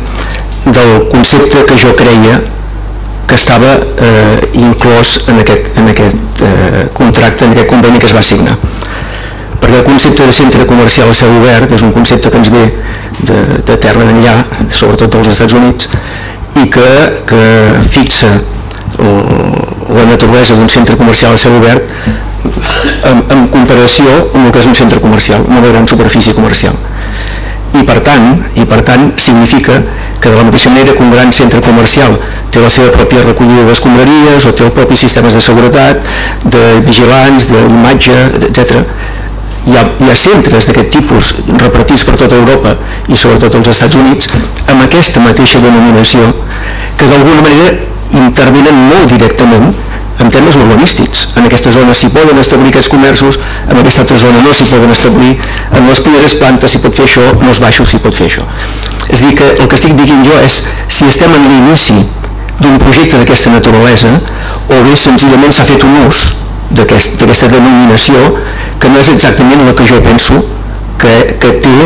del concepte que jo creia que estava eh, inclòs en aquest, en aquest eh, contracte, en aquest conveni que es va signar. Perquè el concepte de centre comercial a cel obert és un concepte que ens ve de, de terra enllà, sobretot dels Estats Units i que, que fixa la naturalesa d'un centre comercial a cel obert en, en comparació amb el que és un centre comercial, una gran superfície comercial. I per tant, i per tant significa que de la mateixa manera que un gran centre comercial té la seva pròpia recollida d'escombraries o té el propi sistemes de seguretat, de vigilants, d'imatge, etc. Hi ha, hi ha centres d'aquest tipus repartits per tota Europa i sobretot als Estats Units amb aquesta mateixa denominació que d'alguna manera intervenen molt directament en temes urbanístics. En aquesta zona s'hi poden establir aquests comerços, en aquesta altra zona no s'hi poden establir, en les primeres plantes s'hi pot fer això, en els baixos s'hi pot fer això. És dir, que el que estic dient jo és, si estem en l'inici d'un projecte d'aquesta naturalesa, o bé senzillament s'ha fet un ús d'aquesta aquest, denominació que no és exactament el que jo penso que, que té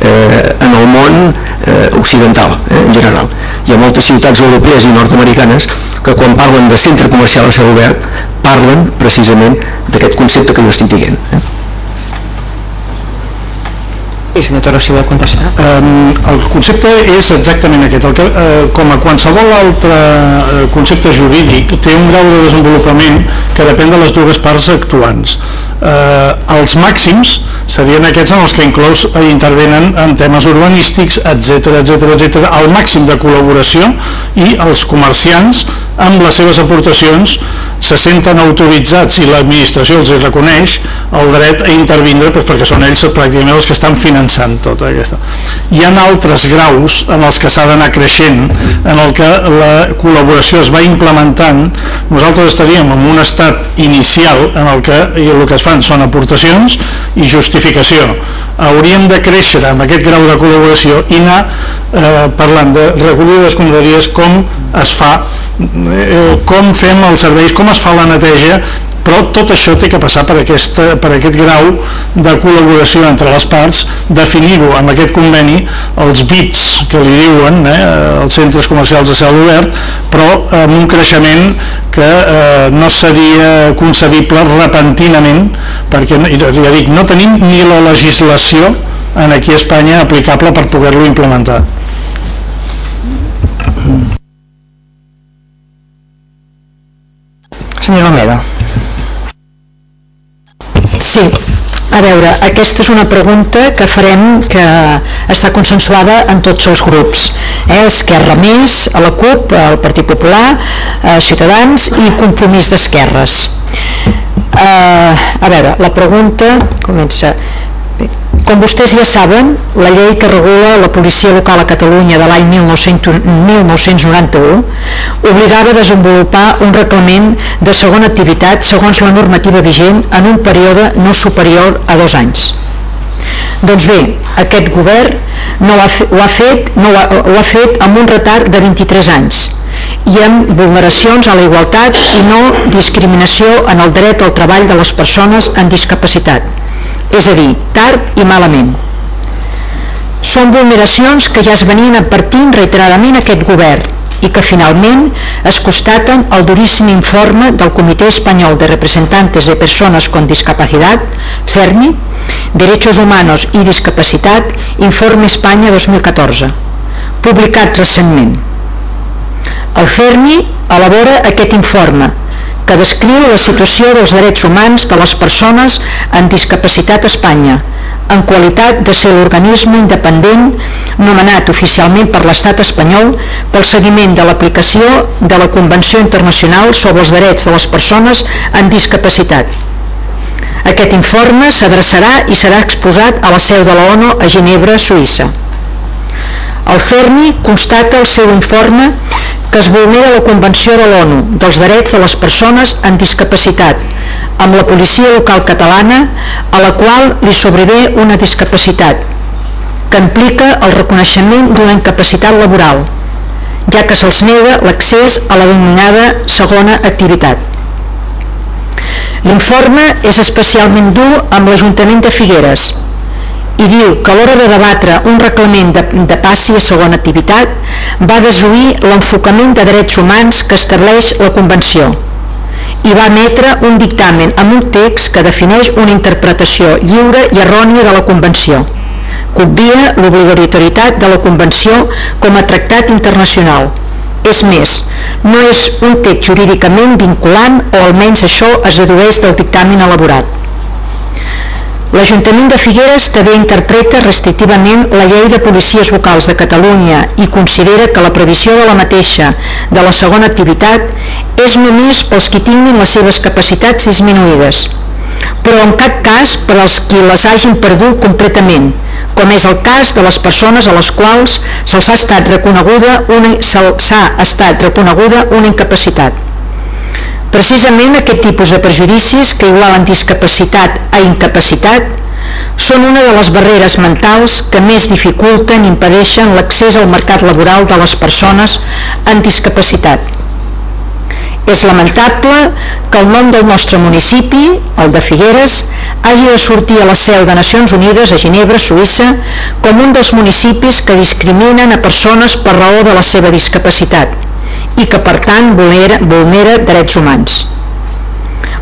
eh, en el món eh, occidental eh, en general. Hi ha moltes ciutats europees i nord-americanes que quan parlen de centre comercial a cel obert parlen precisament d'aquest concepte que jo estic dient. Eh? I senyor Toro, si vol contestar. Um, el concepte és exactament aquest. El que, uh, com a qualsevol altre uh, concepte jurídic, té un grau de desenvolupament que depèn de les dues parts actuants. Uh, els màxims serien aquests en els que inclous uh, intervenen en temes urbanístics, etc etc etc, el màxim de col·laboració i els comerciants amb les seves aportacions se senten autoritzats i l'administració els reconeix el dret a intervindre doncs, perquè són ells pràcticament els que estan finançant tota aquesta. Hi ha altres graus en els que s'ha d'anar creixent, en el que la col·laboració es va implementant, nosaltres estaríem en un estat inicial en el que el que es fan són aportacions i justificació. Hauríem de créixer amb aquest grau de col·laboració i anar eh, parlant de recollir les converies com es fa com fem els serveis, com es fa la neteja però tot això té que passar per, aquesta, per aquest grau de col·laboració entre les parts, definir-ho amb aquest conveni, els bits que li diuen, eh, els centres comercials de cel obert, però amb un creixement que eh, no seria concebible repentinament, perquè ja dic, no tenim ni la legislació en aquí a Espanya aplicable per poder-lo implementar. Senyor Romero. Sí, a veure, aquesta és una pregunta que farem que està consensuada en tots els grups. Eh? Esquerra Més, a la CUP, el Partit Popular, eh, Ciutadans i Compromís d'Esquerres. Eh, a veure, la pregunta comença... Com vostès ja saben, la llei que regula la policia local a Catalunya de l'any 1991 obligava a desenvolupar un reglament de segona activitat segons la normativa vigent en un període no superior a dos anys. Doncs bé, aquest govern no ho ha, ho ha, fet, no ho ha, ho ha fet amb un retard de 23 anys i amb vulneracions a la igualtat i no discriminació en el dret al treball de les persones amb discapacitat és a dir, tard i malament. Són vulneracions que ja es venien advertint reiteradament aquest govern i que finalment es constaten al duríssim informe del Comitè Espanyol de Representantes de Persones con Discapacitat, CERMI, Derechos Humanos i Discapacitat, Informe Espanya 2014, publicat recentment. El CERMI elabora aquest informe que descriu la situació dels drets humans de les persones amb discapacitat a Espanya, en qualitat de ser l'organisme independent nomenat oficialment per l'estat espanyol pel seguiment de l'aplicació de la Convenció Internacional sobre els Drets de les Persones amb Discapacitat. Aquest informe s'adreçarà i serà exposat a la seu de la ONU a Ginebra, Suïssa. El CERNI constata el seu informe que es vulnera la Convenció de l'ONU dels drets de les persones amb discapacitat amb la policia local catalana a la qual li sobrevé una discapacitat que implica el reconeixement d'una incapacitat laboral ja que se'ls nega l'accés a la denominada segona activitat. L'informe és especialment dur amb l'Ajuntament de Figueres, i diu que a l'hora de debatre un reglament de, de passi a segona activitat va desuir l'enfocament de drets humans que estableix la Convenció i va emetre un dictamen amb un text que defineix una interpretació lliure i errònia de la Convenció. Que obvia l'obligatorietat de la Convenció com a tractat internacional. És més, no és un text jurídicament vinculant o almenys això es dedueix del dictamen elaborat L'Ajuntament de Figueres també interpreta restrictivament la llei de policies locals de Catalunya i considera que la previsió de la mateixa de la segona activitat és només pels qui tinguin les seves capacitats disminuïdes, però en cap cas per als qui les hagin perdut completament, com és el cas de les persones a les quals se'ls ha estat reconeguda una, s'ha estat reconeguda una incapacitat. Precisament aquest tipus de prejudicis que igualen discapacitat a incapacitat són una de les barreres mentals que més dificulten i impedeixen l'accés al mercat laboral de les persones amb discapacitat. És lamentable que el nom del nostre municipi, el de Figueres, hagi de sortir a la seu de Nacions Unides a Ginebra, Suïssa, com un dels municipis que discriminen a persones per raó de la seva discapacitat i que per tant vulnera, vulnera drets humans.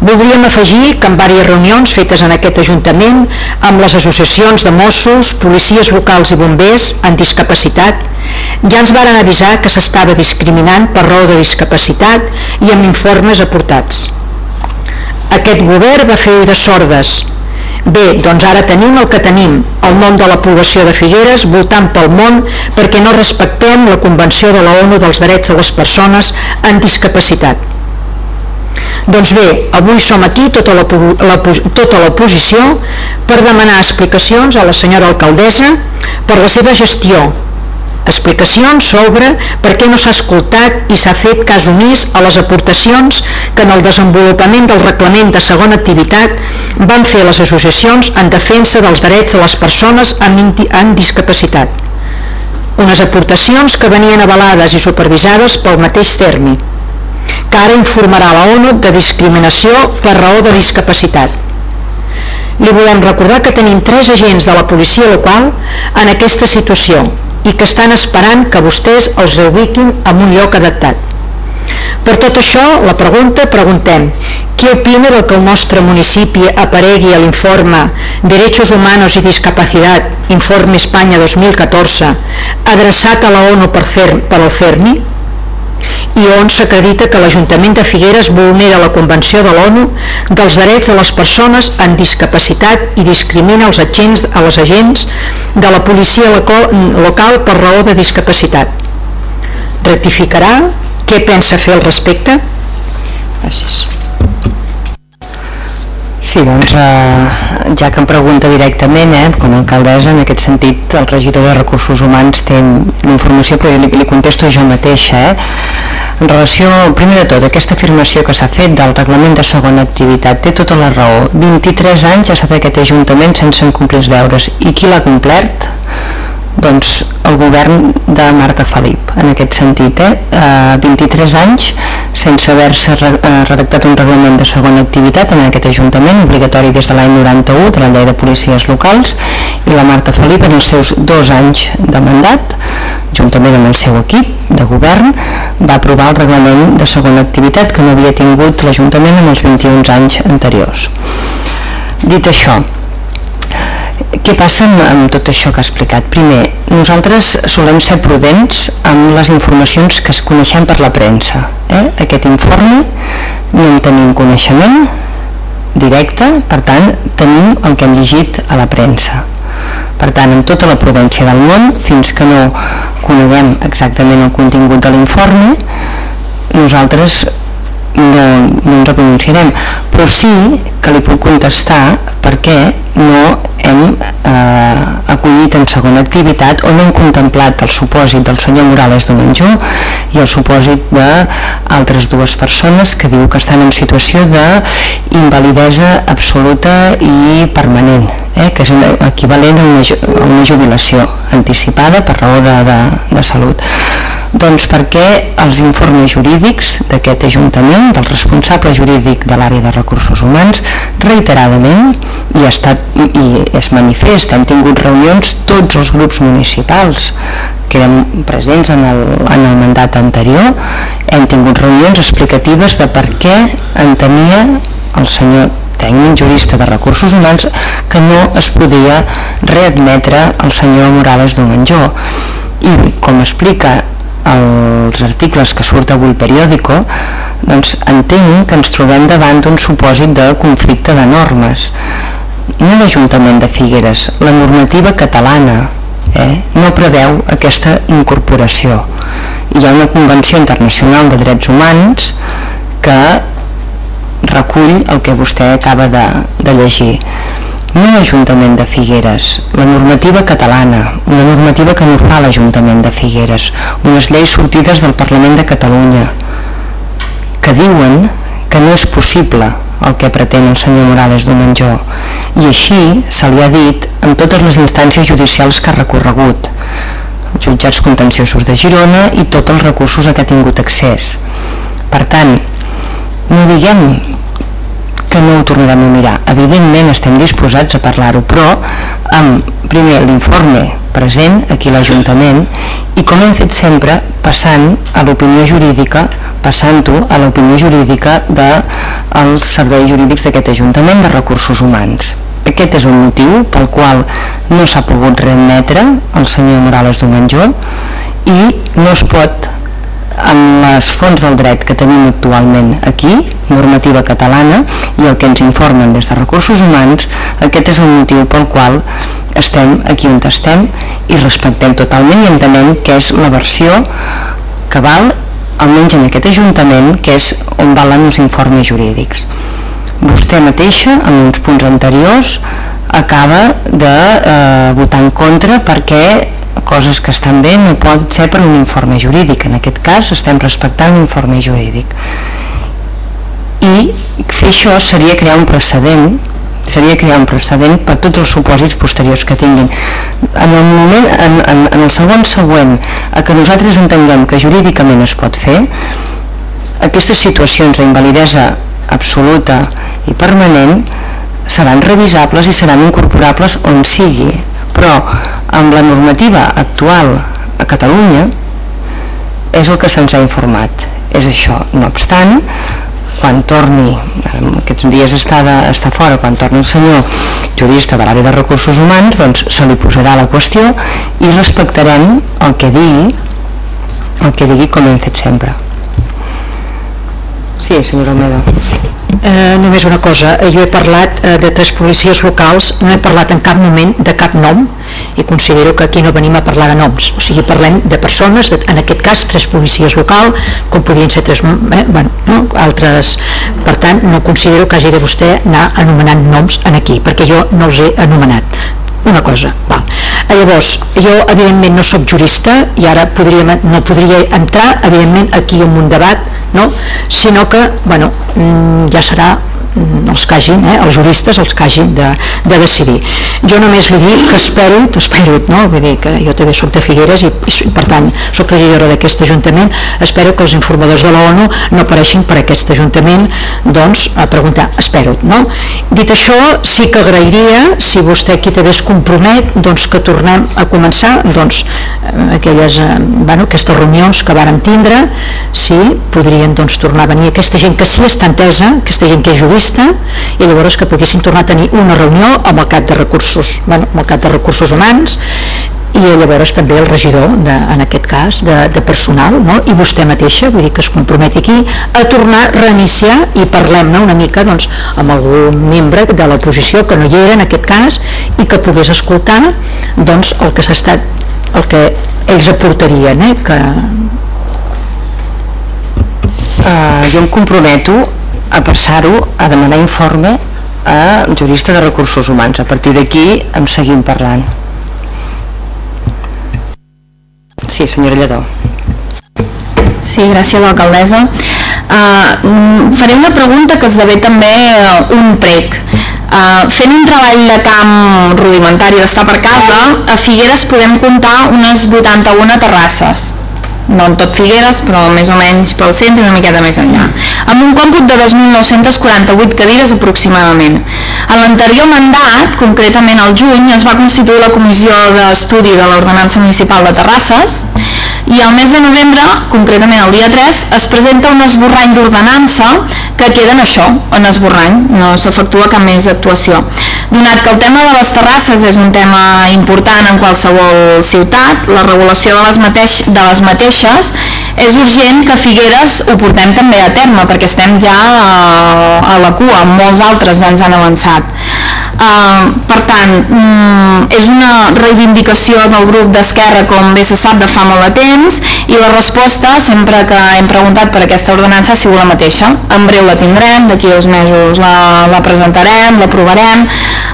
Voldríem afegir que en diverses reunions fetes en aquest Ajuntament amb les associacions de Mossos, policies locals i bombers en discapacitat ja ens varen avisar que s'estava discriminant per raó de discapacitat i amb informes aportats. Aquest govern va fer de sordes. Bé, doncs ara tenim el que tenim, el nom de la població de Figueres voltant pel món perquè no respectem la Convenció de la ONU dels Drets de les Persones amb Discapacitat. Doncs bé, avui som aquí tota la, la, tota l'oposició per demanar explicacions a la senyora alcaldessa per la seva gestió explicacions sobre per què no s'ha escoltat i s'ha fet cas omís a les aportacions que en el desenvolupament del reglament de segona activitat van fer les associacions en defensa dels drets de les persones amb, amb discapacitat. Unes aportacions que venien avalades i supervisades pel mateix CERMI, que ara informarà la ONU de discriminació per raó de discapacitat. Li volem recordar que tenim tres agents de la policia local en aquesta situació, i que estan esperant que vostès els reubiquin en un lloc adaptat. Per tot això, la pregunta, preguntem, què opina del que el nostre municipi aparegui a l'informe Derechos Humanos i Discapacitat, Informe Espanya 2014, adreçat a la ONU per, CER, per al CERMI? I on s'acredita que l'Ajuntament de Figueres vulnera la Convenció de l'ONU dels drets de les persones amb discapacitat i discrimina els agents, a les agents de la policia local per raó de discapacitat. Rectificarà? Què pensa fer al respecte? Gràcies. Sí, doncs, eh, ja que em pregunta directament, eh, com a alcaldessa, en aquest sentit, el regidor de Recursos Humans té informació, però li, li contesto jo mateixa. Eh? En relació, primer de tot, aquesta afirmació que s'ha fet del reglament de segona activitat té tota la raó. 23 anys ha estat aquest Ajuntament sense complir els deures. I qui l'ha complert? Doncs, el govern de Marta Felip en aquest sentit, eh? eh 23 anys sense haver-se eh, redactat un reglament de segona activitat en aquest Ajuntament, obligatori des de l'any 91 de la llei de policies locals i la Marta Felip en els seus dos anys de mandat juntament amb el seu equip de govern va aprovar el reglament de segona activitat que no havia tingut l'Ajuntament en els 21 anys anteriors dit això què passa amb, amb tot això que ha explicat? Primer, nosaltres solem ser prudents amb les informacions que es coneixem per la premsa. Eh? Aquest informe no en tenim coneixement directe, per tant, tenim el que hem llegit a la premsa. Per tant, amb tota la prudència del món, fins que no coneguem exactament el contingut de l'informe, nosaltres no, no ens pronunciarem però sí que li puc contestar per què no hem eh, acollit en segona activitat o no hem contemplat el supòsit del senyor Morales de Manjó i el supòsit d'altres dues persones que diu que estan en situació d'invalidesa absoluta i permanent eh, que és equivalent a una, a una jubilació anticipada per raó de, de, de salut. Doncs perquè els informes jurídics d'aquest Ajuntament, del responsable jurídic de l'àrea de recursos humans, reiteradament, i, ha estat, i és manifest, hem tingut reunions tots els grups municipals que eren presents en el, en el mandat anterior, hem tingut reunions explicatives de per què entenia el senyor tècnic jurista de recursos humans que no es podia readmetre el senyor Morales Domenjó. I com explica els articles que surt avui periòdico doncs entenc que ens trobem davant d'un supòsit de conflicte de normes no l'Ajuntament de Figueres la normativa catalana eh, no preveu aquesta incorporació. Hi ha una convenció internacional de drets humans que recull el que vostè acaba de, de llegir. No l'Ajuntament de Figueres, la normativa catalana, una normativa que no fa l'Ajuntament de Figueres, unes lleis sortides del Parlament de Catalunya, que diuen que no és possible el que pretén el senyor Morales Domenjó i així se li ha dit en totes les instàncies judicials que ha recorregut. Els jutjats contenciosos de Girona i tots els recursos a què ha tingut accés. Per tant no diguem que no ho tornarem a mirar. Evidentment estem disposats a parlar-ho, però amb primer l'informe present aquí a l'Ajuntament i com hem fet sempre passant a l'opinió jurídica passant-ho a l'opinió jurídica dels serveis jurídics d'aquest Ajuntament de Recursos Humans. Aquest és un motiu pel qual no s'ha pogut readmetre el senyor Morales Domenjó i no es pot amb les fonts del dret que tenim actualment aquí, normativa catalana, i el que ens informen des de recursos humans, aquest és el motiu pel qual estem aquí on estem i respectem totalment i entenem que és la versió que val almenys en aquest Ajuntament, que és on valen els informes jurídics. Vostè mateixa, en uns punts anteriors, acaba de eh, votar en contra perquè coses que estan bé no pot ser per un informe jurídic. En aquest cas estem respectant l'informe jurídic. I fer això seria crear un precedent seria crear un precedent per tots els supòsits posteriors que tinguin. En el, moment, en, en, en el segon següent a que nosaltres entenguem que jurídicament es pot fer, aquestes situacions d'invalidesa absoluta i permanent seran revisables i seran incorporables on sigui però amb la normativa actual a Catalunya és el que se'ns ha informat. És això, no obstant quan torni, aquests dies està, de, està fora, quan torni el senyor jurista de l'àrea de recursos humans doncs se li posarà la qüestió i respectarem el que digui el que digui com hem fet sempre. Sí, senyora Almeida eh, només una cosa, eh, jo he parlat eh, de tres policies locals, no he parlat en cap moment de cap nom i considero que aquí no venim a parlar de noms o sigui, parlem de persones, de, en aquest cas tres policies locals, com podrien ser tres eh, bueno, no? altres per tant, no considero que hagi de vostè anar anomenant noms en aquí, perquè jo no els he anomenat una cosa, val. Llavors, jo evidentment no sóc jurista i ara podria, no podria entrar evidentment aquí en un debat no? sinó que bueno, mm, ja serà mm, els que hagin, eh, els juristes els que hagin de, de decidir jo només li dic que espero, espero no? vull dir que jo també soc de Figueres i, i per tant soc regidora d'aquest Ajuntament espero que els informadors de la ONU no apareixin per aquest Ajuntament doncs a preguntar, espero no? dit això sí que agrairia si vostè aquí també es compromet doncs que tornem a començar doncs eh, aquelles, eh, bueno, aquestes reunions que vàrem tindre si podrien doncs tornar a venir aquesta gent que sí està entesa, aquesta gent que és jurista i llavors que poguessin tornar a tenir una reunió amb el cap de recursos, bueno, amb el cap de recursos humans i llavors també el regidor de, en aquest cas de, de personal no? i vostè mateixa, vull dir que es comprometi aquí a tornar a reiniciar i parlem-ne una mica doncs, amb algun membre de l'oposició que no hi era en aquest cas i que pogués escoltar doncs, el que s'ha estat el que ells aportarien eh? que... Uh, jo em comprometo a passar-ho a demanar informe a jurista de recursos humans. A partir d'aquí em seguim parlant. Sí, senyora Lledó. Sí, gràcies l'alcaldessa. Uh, faré una pregunta que esdevé també uh, un prec. Uh, fent un treball de camp rudimentari d'estar per casa, a Figueres podem comptar unes 81 terrasses no en tot Figueres, però més o menys pel centre i una miqueta més enllà, amb un còmput de 2.948 cadires aproximadament. En l'anterior mandat, concretament al juny, es va constituir la Comissió d'Estudi de l'Ordenança Municipal de Terrasses i al mes de novembre, concretament el dia 3, es presenta un esborrany d'ordenança que queda en això, en esborrany, no s'efectua cap més actuació. Donat que el tema de les terrasses és un tema important en qualsevol ciutat, la regulació de les, mateix, de les mateixes és urgent que Figueres ho portem també a terme perquè estem ja a, a la cua, molts altres ja ens han avançat. Uh, per tant, um, és una reivindicació del grup d'Esquerra com bé se sap de fa molt de temps i la resposta, sempre que hem preguntat per aquesta ordenança, ha sigut la mateixa. En breu la tindrem, d'aquí dos mesos la, la presentarem, l'aprovarem.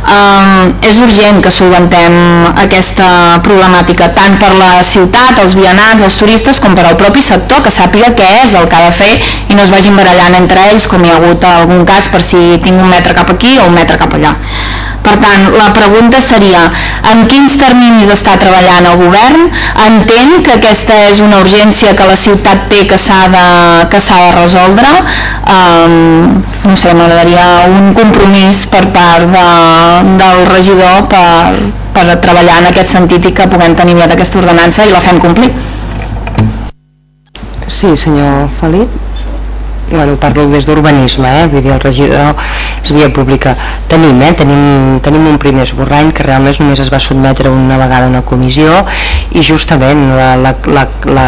Uh, és urgent que solventem aquesta problemàtica tant per la ciutat, els vianants, els turistes, com per al propi sector, que sàpiga què és el que ha de fer i no es vagin barallant entre ells, com hi ha hagut algun cas per si tinc un metre cap aquí o un metre cap allà. Per tant, la pregunta seria en quins terminis està treballant el govern? Entén que aquesta és una urgència que la ciutat té que s'ha de, que de resoldre? Um, no sé, m'agradaria un compromís per part de, del regidor per, per treballar en aquest sentit i que puguem tenir aquesta ordenança i la fem complir. Sí, senyor Felip. Bueno, parlo des d'urbanisme, eh? vull dir, el regidor és via pública. Tenim, eh? tenim, tenim un primer esborrany que realment només es va sotmetre una vegada a una comissió i justament l'aprovació la,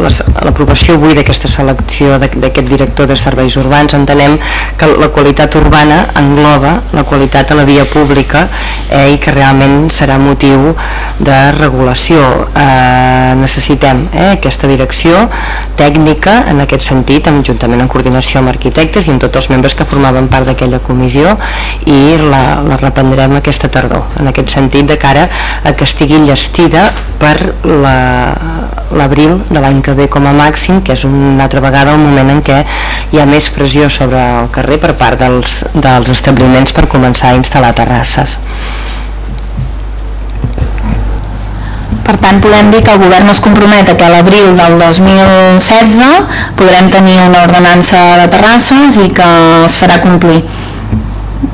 la, la, avui d'aquesta selecció d'aquest director de serveis urbans entenem que la qualitat urbana engloba la qualitat a la via pública eh? i que realment serà motiu de regulació. Eh, necessitem eh? aquesta direcció tècnica en aquest sentit, amb juntament en coordinació amb arquitectes i amb tots els membres que formaven part d'aquella comissió i la, la reprendrem aquesta tardor en aquest sentit de cara a que estigui llestida per l'abril la, de l'any que ve com a màxim que és una altra vegada el moment en què hi ha més pressió sobre el carrer per part dels, dels establiments per començar a instal·lar terrasses Per tant, podem dir que el govern es compromet que a l'abril del 2016 podrem tenir una ordenança de terrasses i que es farà complir.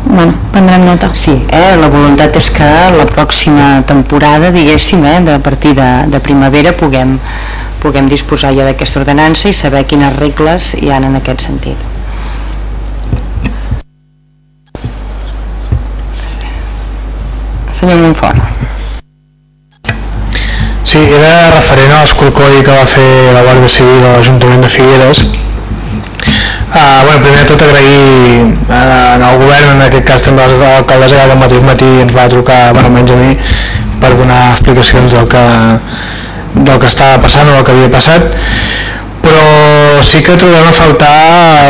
Bueno, prendrem nota. Sí, eh, la voluntat és que la pròxima temporada, diguéssim, eh, de partir de, de primavera puguem, puguem disposar ja d'aquesta ordenança i saber quines regles hi han en aquest sentit. Senyor Montfort. Sí, era referent a l'escorcoll que va fer la Guàrdia Civil a l'Ajuntament de Figueres. Uh, bueno, primer de tot agrair uh, al govern, en aquest cas també l'alcaldessa que al mateix matí ens va trucar, bueno, almenys a mi, per donar explicacions del que, del que estava passant o del que havia passat però sí que trobem a faltar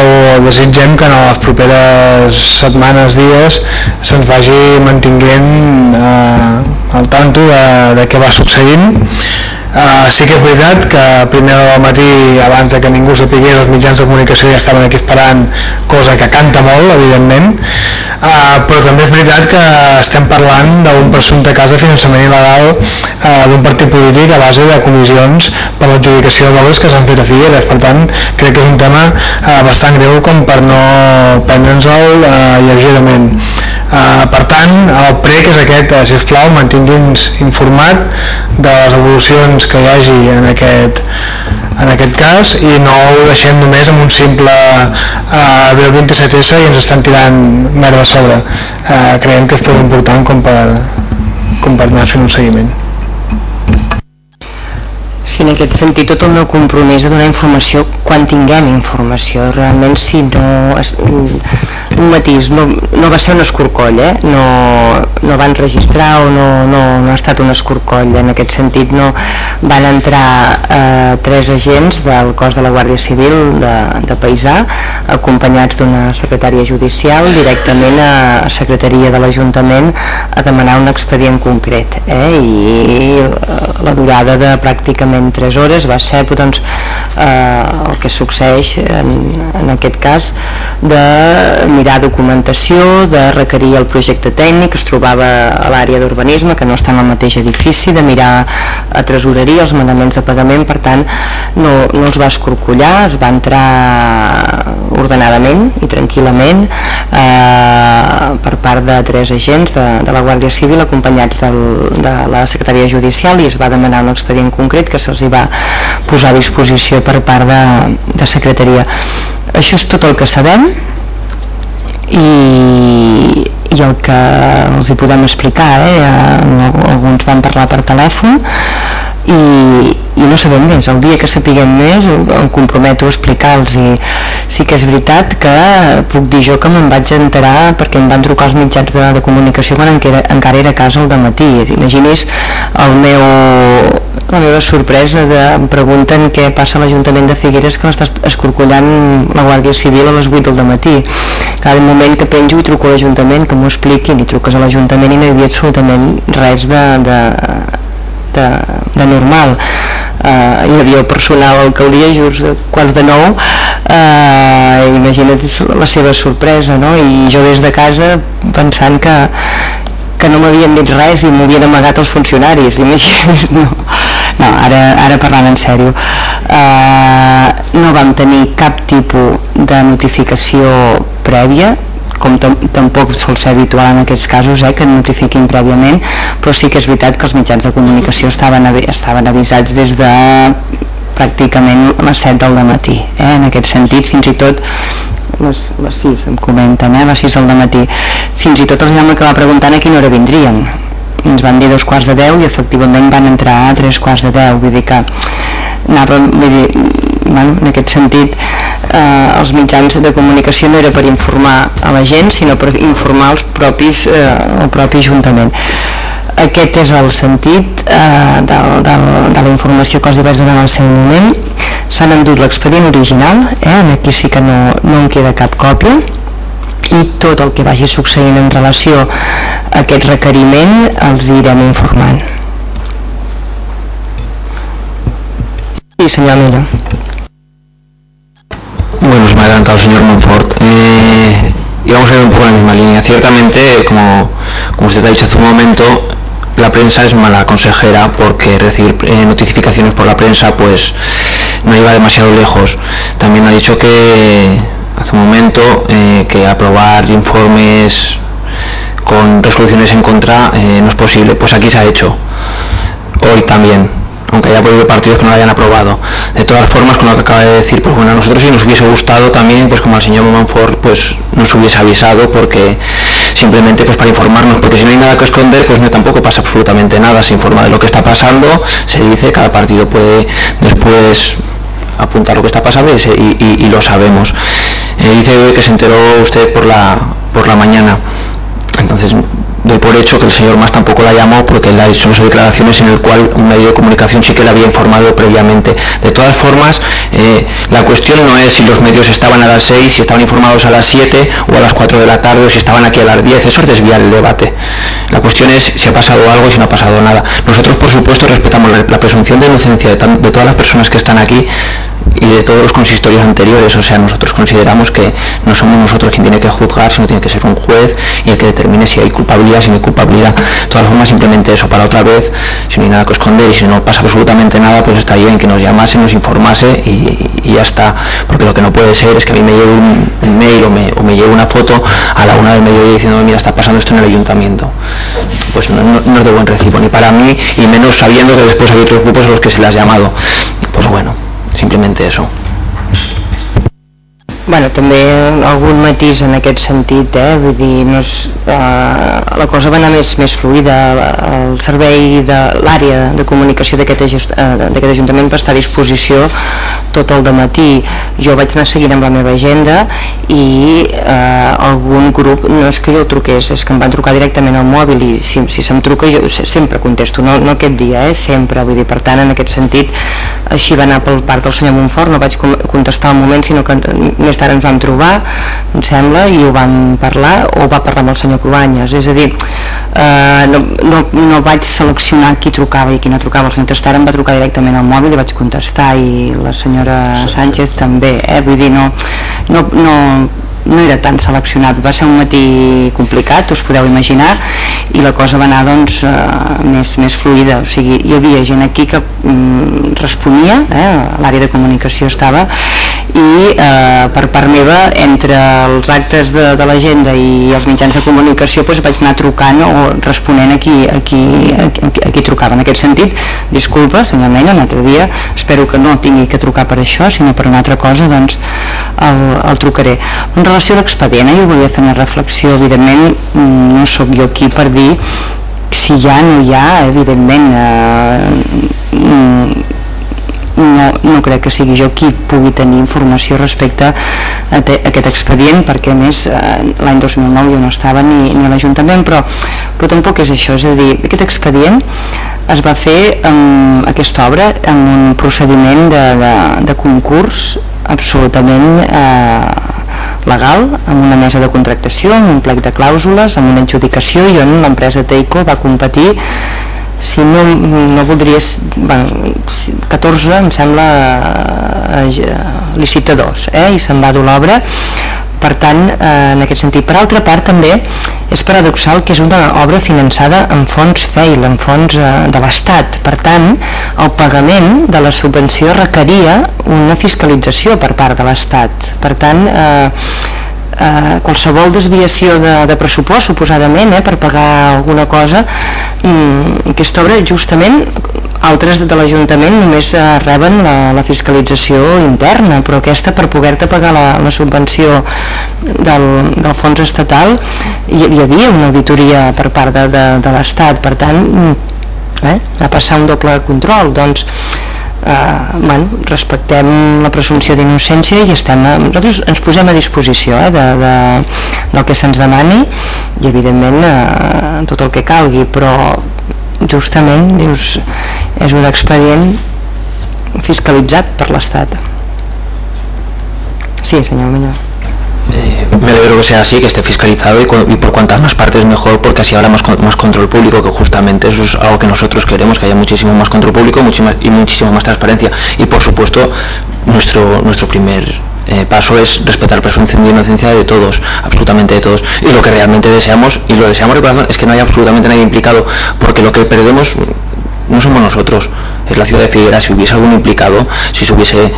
o desitgem que en les properes setmanes, dies se'ns vagi mantinguent eh, al tanto de, de què va succeint Uh, sí que és veritat que a primera del matí, abans de que ningú sapigués, els mitjans de comunicació ja estaven aquí esperant, cosa que canta molt, evidentment, uh, però també és veritat que estem parlant d'un presumpte cas de finançament il·legal uh, d'un partit polític a base de comissions per l'adjudicació d'obres que s'han fet a Figueres. Per tant, crec que és un tema uh, bastant greu com per no prendre'ns-el uh, lleugerament. Uh, per tant, el prec és aquest, uh, sisplau, mantingui'ns informat de les evolucions que hi hagi en aquest, en aquest cas i no ho deixem només amb un simple uh, 27S i ens estan tirant merda a sobre. Uh, creiem que és prou important com per, com per anar fent un seguiment. Sí, en aquest sentit tot el meu compromís de donar informació quan tinguem informació. Realment si no... Es, un matís, no, no va ser un escorcoll, eh? no, no van registrar o no, no, no ha estat un escorcoll. En aquest sentit no van entrar eh, tres agents del cos de la Guàrdia Civil de, de Paisà, acompanyats d'una secretària judicial directament a secretaria de l'Ajuntament a demanar un expedient concret. Eh? I eh, la durada de pràcticament en 3 hores va ser doncs, eh, el que succeeix en, en aquest cas de mirar documentació, de requerir el projecte tècnic es trobava a l'àrea d'urbanisme que no està en el mateix edifici, de mirar a tresoreria els manaments de pagament per tant no, no els va escorcollar es va entrar ordenadament i tranquil·lament eh, per part de tres agents de, de la Guàrdia Civil acompanyats del, de la Secretaria Judicial i es va demanar un expedient concret que se'ls va posar a disposició per part de, de secretaria. Això és tot el que sabem i, i el que els hi podem explicar, eh? alguns van parlar per telèfon i, i no sabem més, el dia que sapiguem més em comprometo a explicar-los i sí que és veritat que puc dir jo que me'n vaig enterar perquè em van trucar els mitjans de, de comunicació quan encara, encara era a casa al matí imaginis el meu la meva sorpresa de, em pregunten què passa a l'Ajuntament de Figueres que l'està escorcollant la Guàrdia Civil a les 8 del matí. Cada moment que penjo i truco a l'Ajuntament que m'ho expliquin i truques a l'Ajuntament i no hi havia absolutament res de, de de, de normal. Eh, hi havia el personal al cauria just a quarts de nou. Eh, imagina't la seva sorpresa no? i jo des de casa pensant que que no m'havien dit res i m'havien amagat els funcionaris no, no ara, ara parlant en sèrio eh, no vam tenir cap tipus de notificació prèvia com tampoc sol ser habitual en aquests casos eh, que et notifiquin prèviament però sí que és veritat que els mitjans de comunicació estaven, estaven avisats des de pràcticament les 7 del matí eh? en aquest sentit fins i tot les, les 6 em comenten, eh? les 6 del matí. Fins i tot els vam acabar preguntant a quina hora vindrien. Ens van dir dos quarts de 10 i efectivament van entrar a tres quarts de 10 vull dir que anava, vull dir, bueno, en aquest sentit eh, els mitjans de comunicació no era per informar a la gent sinó per informar els propis, eh, el propi Ajuntament aquest és el sentit eh, de, de, de la informació que els vaig donar en el seu moment s'han endut l'expedient original eh, aquí sí que no, no en queda cap còpia i tot el que vagi succeint en relació a aquest requeriment els irem informant i senyor Milla Bueno, se me ha adelantado el señor Monfort. Eh, y vamos a ir un poco en la misma línea. Ciertamente, como, como usted ha dicho hace un momento, la prensa es mala consejera porque recibir eh, notificaciones por la prensa pues no iba demasiado lejos. También ha dicho que hace un momento eh, que aprobar informes con resoluciones en contra eh, no es posible. Pues aquí se ha hecho. Hoy también aunque haya podido partidos que no lo hayan aprobado. De todas formas, con lo que acaba de decir, pues bueno, a nosotros sí nos hubiese gustado también, pues como al señor Manfort, pues nos hubiese avisado, porque simplemente pues para informarnos, porque si no hay nada que esconder, pues no tampoco pasa absolutamente nada, se informa de lo que está pasando, se dice, cada partido puede después apuntar lo que está pasando y, lo sabemos. Eh, dice que se enteró usted por la, por la mañana, entonces doy por hecho que el señor Más tampoco la llamó porque él esas declaraciones en el cual un medio de comunicación sí que le había informado previamente. De todas formas, eh, la cuestión no es si los medios estaban a las 6, si estaban informados a las 7 o a las 4 de la tarde o si estaban aquí a las 10, eso es desviar el debate. La cuestión es si ha pasado algo y si no ha pasado nada. Nosotros, por supuesto, respetamos la, presunción de inocencia de todas las personas que están aquí, y de todos los consistorios anteriores, o sea, nosotros consideramos que no somos nosotros quien tiene que juzgar, sino tiene que ser un juez y el que determine si hay culpabilidad, si no hay culpabilidad. De todas formas, simplemente eso, para otra vez, si no hay nada que esconder y si no pasa absolutamente nada, pues está bien que nos llamase, nos informase y, ya está. Porque lo que no puede ser es que a mí me llegue un, mail o me, o llegue una foto a la una del mediodía diciendo, mira, está pasando esto en el ayuntamiento. Pues no, no es de buen recibo, ni para mí, y menos sabiendo que después hay otros grupos a los que se le ha llamado. Pues bueno simplemente eso. Bueno, també algun matís en aquest sentit, eh? vull dir, no és, eh, la cosa va anar més, més fluida, el servei de l'àrea de comunicació d'aquest eh, Ajuntament va estar a disposició tot el matí. Jo vaig anar seguint amb la meva agenda i eh, algun grup, no és que jo truqués, és que em van trucar directament al mòbil i si, si se'm truca jo sempre contesto, no, no aquest dia, eh? sempre, vull dir, per tant, en aquest sentit, així va anar pel part del senyor Montfort, no vaig contestar al moment, sinó que més més tard ens vam trobar, em sembla, i ho vam parlar, o va parlar amb el senyor Cruanyes, és a dir, eh, no, no, no vaig seleccionar qui trucava i qui no trucava, el senyor Testara em va trucar directament al mòbil i vaig contestar, i la senyora Sánchez. també, eh? vull dir, no, no, no no era tan seleccionat, va ser un matí complicat, us podeu imaginar, i la cosa va anar doncs, eh, més, més fluida, o sigui, hi havia gent aquí que mm, responia, eh, l'àrea de comunicació estava, i eh, per part meva, entre els actes de, de l'agenda i els mitjans de comunicació, doncs vaig anar trucant o responent a qui, a qui, a qui, a qui trucava. En aquest sentit, disculpa, senyor Mena, un altre dia, espero que no tingui que trucar per això, sinó per una altra cosa, doncs el, el trucaré. En relació a l'expedient, eh, jo volia fer una reflexió, evidentment mm, no sóc jo aquí per dir si ha no hi ha, evidentment eh, mm, no, no crec que sigui jo qui pugui tenir informació respecte a, te, a aquest expedient perquè a més eh, l'any 2009 jo no estava ni, ni a l'Ajuntament però, però tampoc és això, és a dir, aquest expedient es va fer amb aquesta obra amb un procediment de, de, de concurs absolutament eh, legal, amb una mesa de contractació, amb un plec de clàusules, amb una adjudicació i on l'empresa Teico va competir si no, no voldries bueno, 14 em sembla eh, licitadors eh, i se'n va dur l'obra. Per tant, eh, en aquest sentit. Per altra part també és paradoxal que és una obra finançada en fons FEIL, en fons eh, de l'Estat. Per tant, el pagament de la subvenció requeria una fiscalització per part de l'Estat. Per tant, eh, eh, qualsevol desviació de, de pressupost suposadament eh, per pagar alguna cosa mm, aquesta obra justament altres de l'Ajuntament només eh, reben la, la fiscalització interna, però aquesta per poder-te pagar la, la subvenció del, del fons estatal hi, hi havia una auditoria per part de, de, de l'Estat, per tant eh, a passar un doble control. Doncs eh, bueno, respectem la presumpció d'innocència i estem a, nosaltres ens posem a disposició eh, de, de, del que se'ns demani i evidentment eh, tot el que calgui però justament dius, és un expedient fiscalitzat per l'Estat. Sí senyor Eh, me alegro que sea así, que esté fiscalizado y, y, por cuantas más partes mejor, porque así habrá más, más, control público, que justamente eso es algo que nosotros queremos, que haya muchísimo más control público y muchísimo más transparencia. Y por supuesto, nuestro, nuestro primer eh, paso es respetar presunción de inocencia de todos, absolutamente de todos. Y lo que realmente deseamos, y lo deseamos de es que no haya absolutamente nadie implicado, porque lo que perdemos no somos nosotros, es la ciudad de Figueras, si hubiese algún implicado, si se hubiese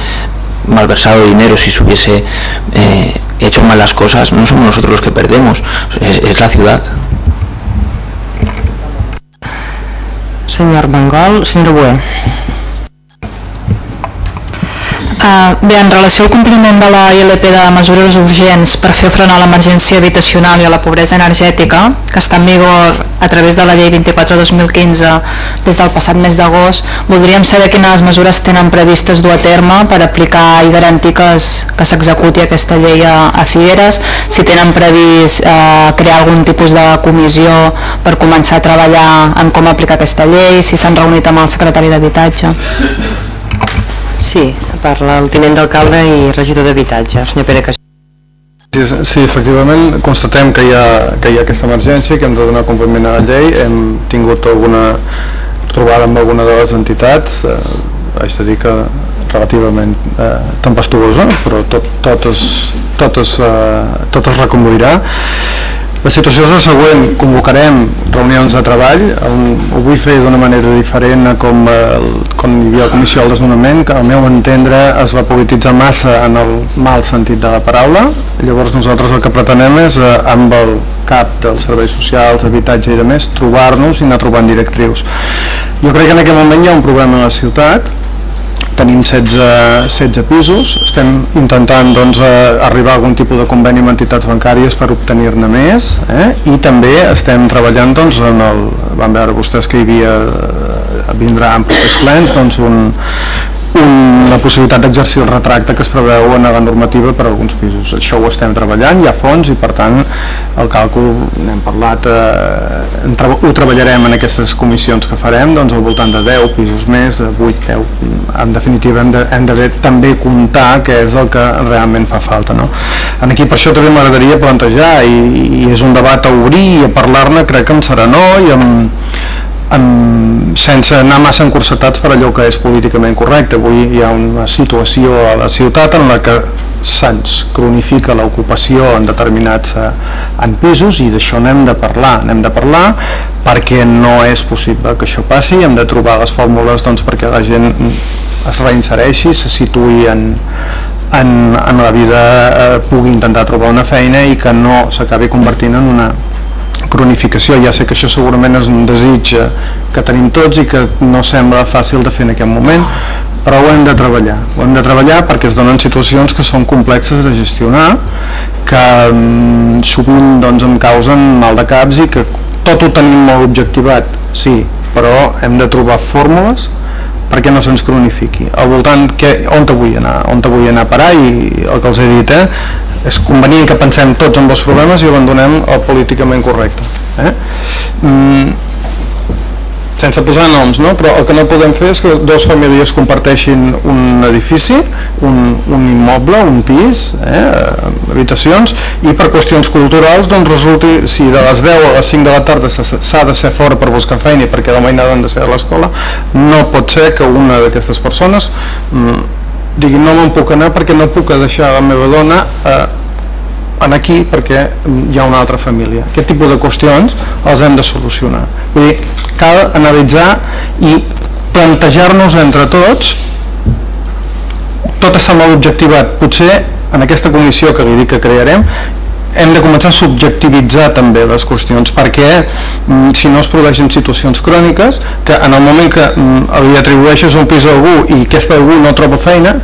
malversado dinero, si se hubiese eh, hecho malas cosas, no somos nosotros los que perdemos, es, es la ciudad. Señor Mangol, señor Bué. Uh, bé, en relació al compliment de la ILP de mesures urgents per fer front a l'emergència habitacional i a la pobresa energètica, que està en vigor a través de la llei 24-2015 des del passat mes d'agost, voldríem saber quines mesures tenen previstes dur a terme per aplicar i garantir que s'executi aquesta llei a, a Figueres, si tenen previst eh, crear algun tipus de comissió per començar a treballar en com aplicar aquesta llei, si s'han reunit amb el secretari d'Habitatge. Sí, parla el tinent d'alcalde i regidor d'habitatge, senyor Pere Caixà. Sí, sí, efectivament, constatem que hi, ha, que hi ha aquesta emergència, que hem de donar compliment a la llei, hem tingut alguna trobada amb alguna de les entitats, eh, haig de dir que relativament eh, tempestuosa, però tot, totes, totes, eh, tot es reconduirà. La situació és la següent, convocarem reunions de treball, ho vull fer d'una manera diferent a com, el, com hi havia la comissió del desnonament, que al meu entendre es va polititzar massa en el mal sentit de la paraula, llavors nosaltres el que pretenem és eh, amb el cap dels serveis socials, habitatge i de més, trobar-nos i anar trobant directrius. Jo crec que en aquest moment hi ha un problema a la ciutat, tenim 16, 16 pisos, estem intentant doncs, eh, arribar a algun tipus de conveni amb entitats bancàries per obtenir-ne més eh? i també estem treballant doncs, en el, van veure vostès que hi havia eh, vindrà en propers plens doncs, un, una possibilitat d'exercir el retracte que es preveu en la normativa per a alguns pisos. Això ho estem treballant, hi ha fons i per tant el càlcul n'hem parlat, eh, ho treballarem en aquestes comissions que farem, doncs al voltant de 10 pisos més, 8, 10, en definitiva hem de, hem de també comptar què és el que realment fa falta. No? En aquí per això també m'agradaria plantejar i, i és un debat a obrir i a parlar-ne crec que amb serenor i amb, amb, sense anar massa encursetats per allò que és políticament correcte. Avui hi ha una situació a la ciutat en la que se'ns cronifica l'ocupació en determinats eh, en pisos i d'això n'hem de parlar n'hem de parlar perquè no és possible que això passi hem de trobar les fórmules doncs, perquè la gent es reinsereixi se situï en, en, en la vida eh, pugui intentar trobar una feina i que no s'acabi convertint en una cronificació, ja sé que això segurament és un desig eh, que tenim tots i que no sembla fàcil de fer en aquest moment, però ho hem de treballar, ho hem de treballar perquè es donen situacions que són complexes de gestionar, que mm, sovint doncs, em causen mal de caps i que tot ho tenim molt objectivat, sí, però hem de trobar fórmules perquè no se'ns cronifiqui. Al voltant, que, on te vull anar? On te vull anar a parar? I el que els he dit, eh? És convenient que pensem tots en els problemes i abandonem el políticament correcte eh? mm, sense posar noms, no? però el que no podem fer és que dues famílies comparteixin un edifici, un, un immoble, un pis, eh? habitacions, i per qüestions culturals doncs resulti, si de les 10 a les 5 de la tarda s'ha de ser fora per buscar feina perquè demà hi han de ser a l'escola, no pot ser que una d'aquestes persones mm, digui no me'n puc anar perquè no puc deixar la meva dona eh, en aquí perquè hi ha una altra família. Aquest tipus de qüestions els hem de solucionar. Vull dir, cal analitzar i plantejar-nos entre tots tot està molt objectivat. Potser en aquesta comissió que li dic que crearem hem de començar a subjectivitzar també les qüestions perquè mm, si no es produeixen situacions cròniques que en el moment que mm, li atribueixes un pis a algú i aquest algú no troba feina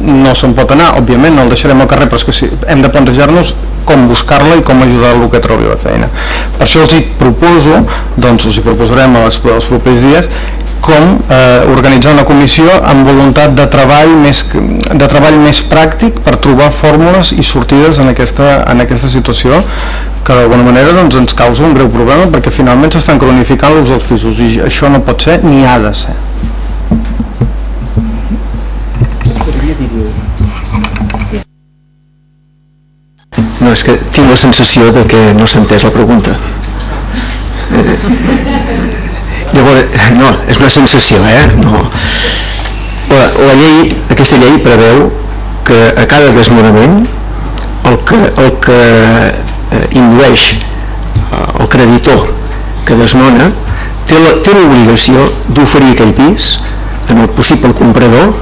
no se'n pot anar, òbviament no el deixarem al carrer però és que sí, hem de plantejar-nos com buscar-la i com ajudar-lo que trobi la feina. Per això els hi proposo doncs els hi proposarem els, els propers dies com eh, organitzar una comissió amb voluntat de treball més, de treball més pràctic per trobar fórmules i sortides en aquesta, en aquesta situació que d'alguna manera doncs, ens causa un greu problema perquè finalment s'estan cronificant l'ús dels pisos i això no pot ser ni ha de ser No, és que tinc la sensació de que no s'ha entès la pregunta. Eh, llavors, no, és una sensació, eh? No. La, la llei, aquesta llei preveu que a cada desnonament el que, el que eh, indueix eh, el creditor que desnona té l'obligació d'oferir aquell pis en el possible comprador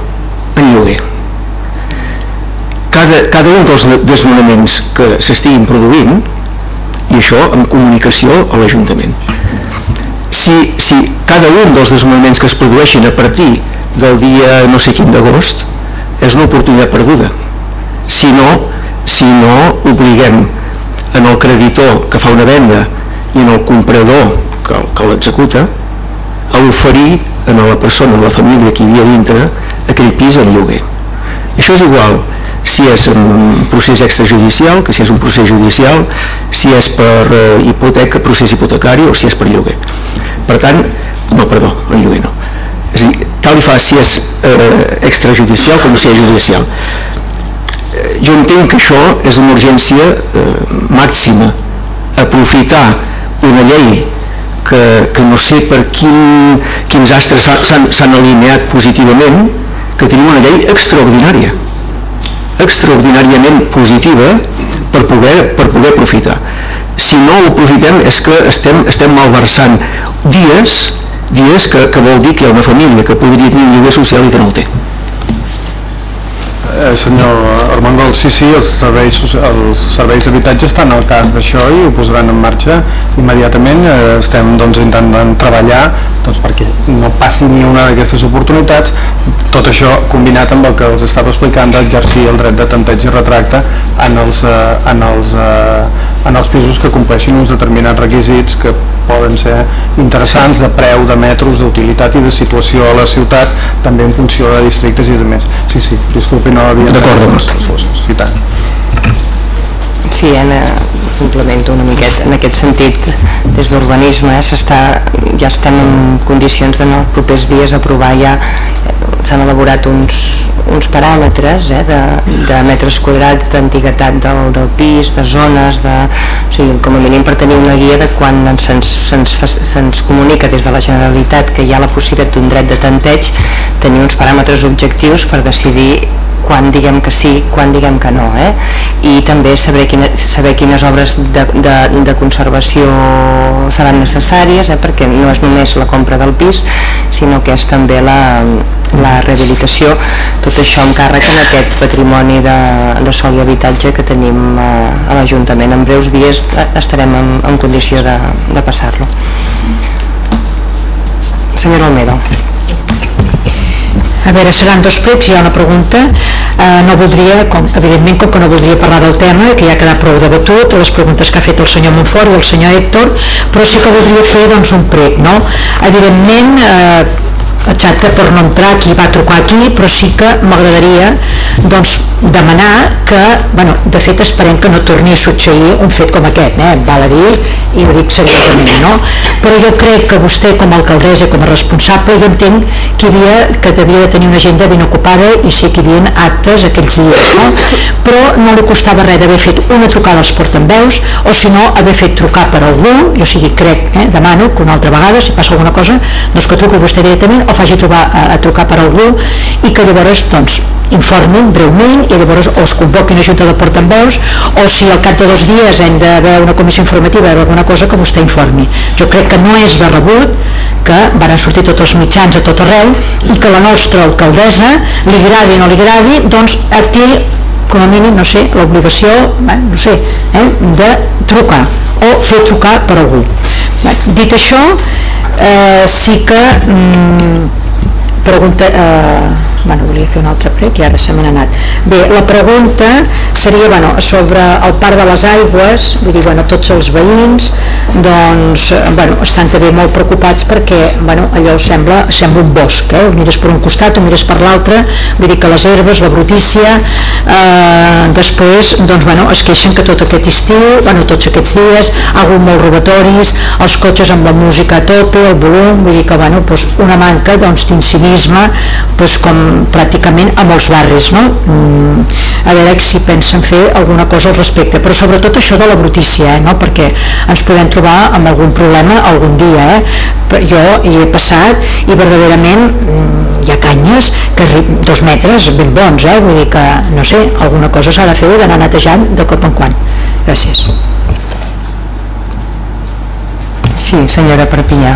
en lloguer cada, cada un dels desnonaments que s'estiguin produint i això amb comunicació a l'Ajuntament si, si cada un dels desnonaments que es produeixin a partir del dia no sé quin d'agost és una oportunitat perduda si no, si no obliguem en el creditor que fa una venda i en el comprador que, que l'executa a oferir a la persona, a la família que hi havia dintre aquell pis en lloguer això és igual si és un procés extrajudicial, que si és un procés judicial, si és per eh, hipoteca, procés hipotecari o si és per lloguer. Per tant, no, perdó, el lloguer no. És a dir, tal i fa si és eh, extrajudicial com si és judicial. Eh, jo entenc que això és una urgència eh, màxima. Aprofitar una llei que, que no sé per quin, quins astres s'han alineat positivament, que tenim una llei extraordinària extraordinàriament positiva per poder, per poder aprofitar. Si no ho aprofitem és que estem, estem malversant dies, dies que, que vol dir que hi ha una família que podria tenir un lloguer social i que no el té. Eh, senyor Armengol, sí, sí, els serveis, els serveis d'habitatge estan al cas d'això i ho posaran en marxa immediatament. Eh, estem doncs, intentant treballar doncs, perquè no passi ni una d'aquestes oportunitats. Tot això combinat amb el que els estava explicant d'exercir el dret de tanteig i retracte en els, eh, en els, eh, en els pisos que compleixin uns determinats requisits que poden ser interessants de preu, de metres, d'utilitat i de situació a la ciutat, també en funció de districtes i de més. Sí, sí, disculpi, no havia... D'acord, d'acord. I tant. Sí, Anna, complemento una miqueta. En aquest sentit, des d'urbanisme eh, ja estem en condicions de en els propers dies aprovar ja eh, s'han elaborat uns, uns paràmetres eh, de, de metres quadrats d'antiguitat del, del pis, de zones, de, o sigui, com a mínim per tenir una guia de quan se'ns se se comunica des de la Generalitat que hi ha la possibilitat d'un dret de tanteig, tenir uns paràmetres objectius per decidir quan diguem que sí, quan diguem que no eh? i també saber, quina, saber quines obres de, de, de conservació seran necessàries eh? perquè no és només la compra del pis sinó que és també la, la rehabilitació tot això amb càrrec en aquest patrimoni de, de sol i habitatge que tenim a, a l'Ajuntament en breus dies estarem en, en condició de, de passar-lo Senyor Almedo a veure, seran dos plecs, hi ha una pregunta. Eh, no voldria, com, evidentment, com que no voldria parlar del tema, que ja ha quedat prou debatut, les preguntes que ha fet el senyor Montfort i el senyor Héctor, però sí que voldria fer doncs, un prec, no? Evidentment, eh, exacte, per no entrar qui va trucar aquí, però sí que m'agradaria doncs, demanar que, bueno, de fet esperem que no torni a succeir un fet com aquest, eh? val a dir, i ho dic seriosament, no? Però jo crec que vostè com a alcaldessa, com a responsable, jo entenc que, havia, que devia de tenir una agenda ben ocupada i sé que hi havia actes aquells dies, no? Però no li costava res d'haver fet una trucada als portaveus o si no haver fet trucar per algú, jo sigui crec, eh? demano que una altra vegada, si passa alguna cosa, doncs que truqui vostè directament o faci trobar, a, a trucar per algú i que llavors doncs, informin breument i llavors o es convoquin a Junta de Portaveus o si al cap de dos dies hem d'haver una comissió informativa o alguna cosa que vostè informi. Jo crec que no és de rebut que van sortir tots els mitjans a tot arreu i que la nostra alcaldessa, li agradi o no li agradi, doncs té com a mínim, no sé, l'obligació, no sé, eh, de trucar o fer trucar per algú. Dit això, eh, sí que mm, pregunta... Eh, bueno, volia fer un altre prec i ara se m'ha anat bé, la pregunta seria bueno, sobre el parc de les aigües vull dir, bueno, tots els veïns doncs, bueno, estan també molt preocupats perquè, bueno, allò sembla sembla un bosc, eh? ho mires per un costat o mires per l'altre, vull dir que les herbes la brutícia eh, després, doncs, bueno, es queixen que tot aquest estiu, bueno, tots aquests dies ha hagut molts robatoris, els cotxes amb la música a tope, el volum vull dir que, bueno, doncs una manca doncs, d'incivisme doncs, com pràcticament a molts barris no? Mm, a veure si pensen fer alguna cosa al respecte però sobretot això de la brutícia eh? no? perquè ens podem trobar amb algun problema algun dia eh? jo hi he passat i verdaderament mm, hi ha canyes que dos metres ben bons eh? vull dir que no sé, alguna cosa s'ha de fer d'anar netejant de cop en quan gràcies Sí, senyora Perpinyà.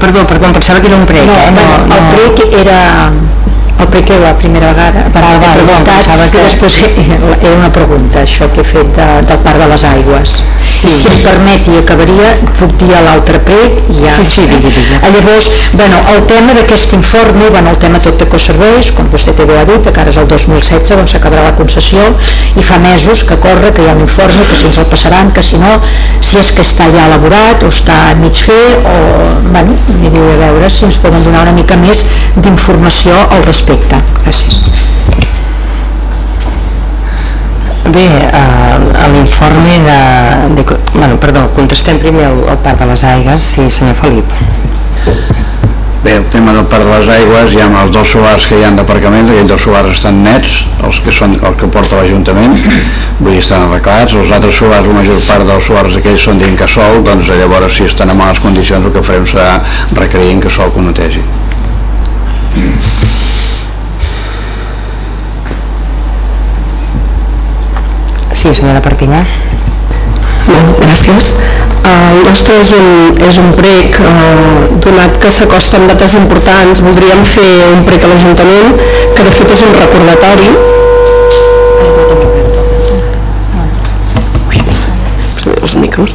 Perdó, perdó, em pensava que era un prec, no, eh? No, no, el prec era el era la primera vegada per ah, val, preguntat, que... i després era una pregunta això que he fet de, del Parc de les Aigües sí. si em permet i acabaria puc dir a l'altre prec i ja sí, sí, digui, digui. Ah, llavors, bueno, el tema d'aquest informe bueno, el tema tot de serveis com vostè també ha dit, que ara és el 2016 on s'acabarà la concessió i fa mesos que corre, que hi ha un informe que si ens el passaran, que si no si és que està ja elaborat o està a mig fer o, bueno, aniré a veure si ens poden donar una mica més d'informació al respecte gràcies Bé, eh, l'informe de, de... Bueno, perdó, contestem primer el, el parc de les aigues, sí, senyor Felip. Bé, el tema del parc de les aigües, hi ha els dos solars que hi han d'aparcament, aquells dos solars estan nets, els que són els que porta l'Ajuntament, vull dir, estan arreglats, els altres solars, la major part dels solars aquells són d'incasol, doncs llavors si estan en males condicions el que farem serà requerir incasol que ho netegi. Sí, senyora Perpinyà. Bueno, gràcies. El nostre és un, és un prec, eh, donat que s'acosten dates importants, voldríem fer un prec a l'Ajuntament, que de fet és un recordatori els micros,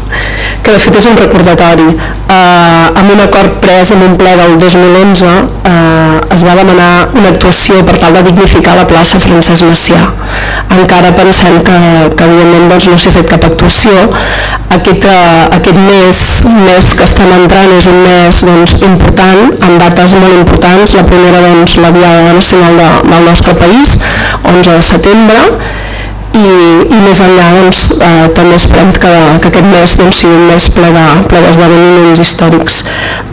que de fet és un recordatori. Eh, amb un acord pres en un ple del 2011 eh, es va demanar una actuació per tal de dignificar la plaça Francesc Macià. Encara pensem que, que evidentment doncs, no s'ha fet cap actuació. Aquest, eh, aquest mes, mes que estem entrant és un mes doncs, important, amb dates molt importants. La primera, doncs, la Diada Nacional de, del nostre país, 11 de setembre, i, i més enllà doncs, eh, també esperem que, que aquest mes doncs, sigui un mes ple d'esdeveniments de, històrics.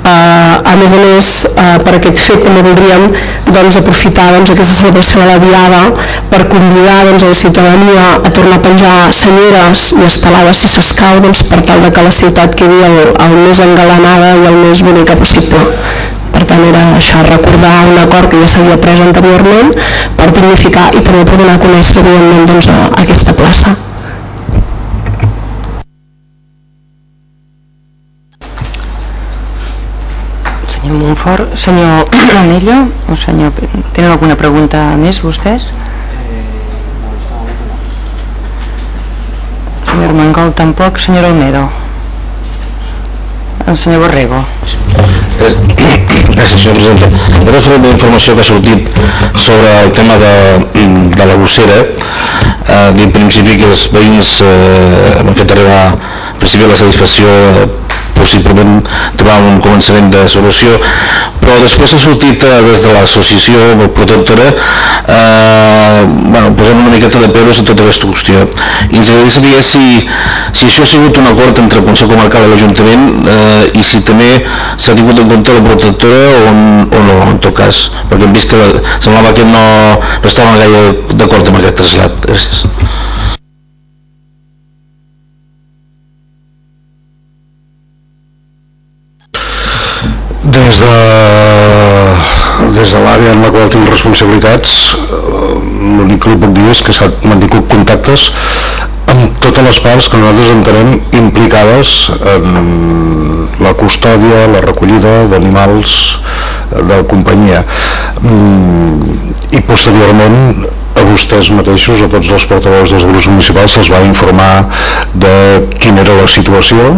Eh, a més a més, eh, per aquest fet també voldríem doncs, aprofitar doncs, aquesta celebració de la Diada per convidar doncs, a la ciutadania a tornar a penjar senyeres i estelades si s'escau doncs, per tal de que la ciutat quedi el, el més engalanada i el més bonica possible per tant era això, recordar un acord que ja s'havia pres anteriorment per dignificar i també per donar a conèixer evidentment doncs, a, aquesta plaça. Senyor Montfort, senyor Amelio o senyor... Tenen alguna pregunta més vostès? Senyor Mangol tampoc, senyor Olmedo. El senyor Borrego. Gràcies, senyor president. He referit la informació que ha sortit sobre el tema de, de la gossera. Eh, Dic principi que els veïns eh, han fet arribar en principi la satisfacció possiblement trobar un començament de solució. Però després ha sortit eh, des de l'associació protectora eh, bueno, posem una miqueta de pelos a tota aquesta qüestió. I ens agradaria saber si, si això ha sigut un acord entre el Consell Comarcal i l'Ajuntament eh, i si també s'ha tingut en compte la protectora o, o no en tot cas perquè hem vist que semblava que no, no estaven gaire d'acord amb aquest trasllat. Gràcies des de, des de l'àrea en la qual tinc responsabilitats eh, l'únic que li puc dir és que s'han mantingut contactes amb totes les parts que nosaltres entenem implicades en la custòdia, la recollida d'animals de companyia. Mm, i posteriorment a vostès mateixos, a tots els portaveus dels grups municipals, se'ls va informar de quina era la situació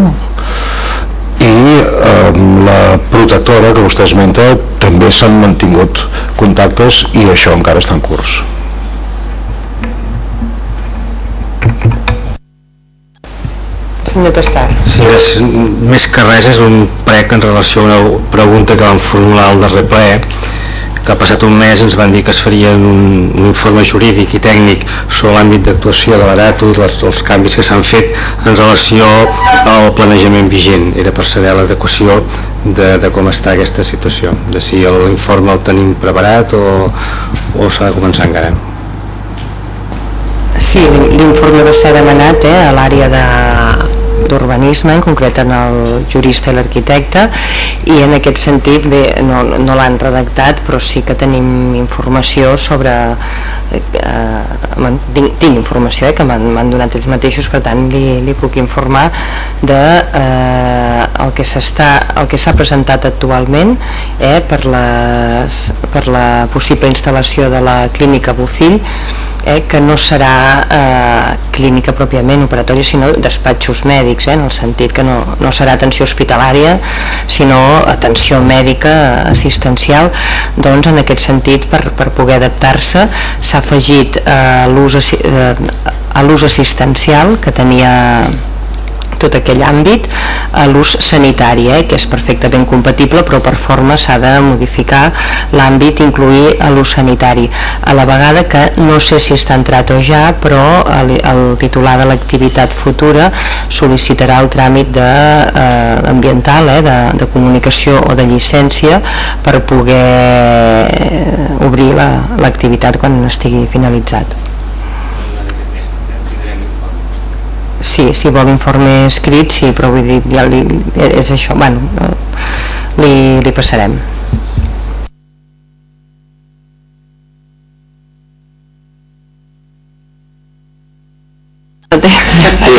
i amb la protectora que vostè esmenta també s'han mantingut contactes i això encara està en curs. Senyor Tostar. Sí, és, més que res és un prec en relació a una pregunta que vam formular al darrer ple que passat un mes ens van dir que es faria un, un informe jurídic i tècnic sobre l'àmbit d'actuació de l'ARATO, els, els canvis que s'han fet en relació al planejament vigent. Era per saber l'adequació de, de com està aquesta situació, de si l'informe el tenim preparat o, o s'ha de començar encara. Sí, l'informe va ser demanat eh, a l'àrea de d'urbanisme, en concret en el jurista i l'arquitecte, i en aquest sentit bé, no, no l'han redactat, però sí que tenim informació sobre... Eh, tinc, tinc informació eh, que m'han donat ells mateixos, per tant li, li puc informar de eh, el que s'ha presentat actualment eh, per, les, per la possible instal·lació de la clínica Bofill eh, que no serà eh, clínica pròpiament operatòria, sinó despatxos mèdics, eh, en el sentit que no, no serà atenció hospitalària, sinó atenció mèdica assistencial, doncs en aquest sentit, per, per poder adaptar-se, s'ha afegit eh, l'ús eh, a l'ús assistencial que tenia tot aquell àmbit a l'ús sanitari, eh, que és perfectament compatible, però per forma s'ha de modificar l'àmbit, incluir l'ús sanitari. A la vegada que no sé si està entrat o ja, però el, el titular de l'activitat futura sol·licitarà el tràmit de, eh, ambiental, eh, de, de comunicació o de llicència per poder eh, obrir l'activitat la, quan estigui finalitzat. Sí, si vol informe escrit, sí, però vull dir, ja li, és això, bueno, li, li passarem. Sí,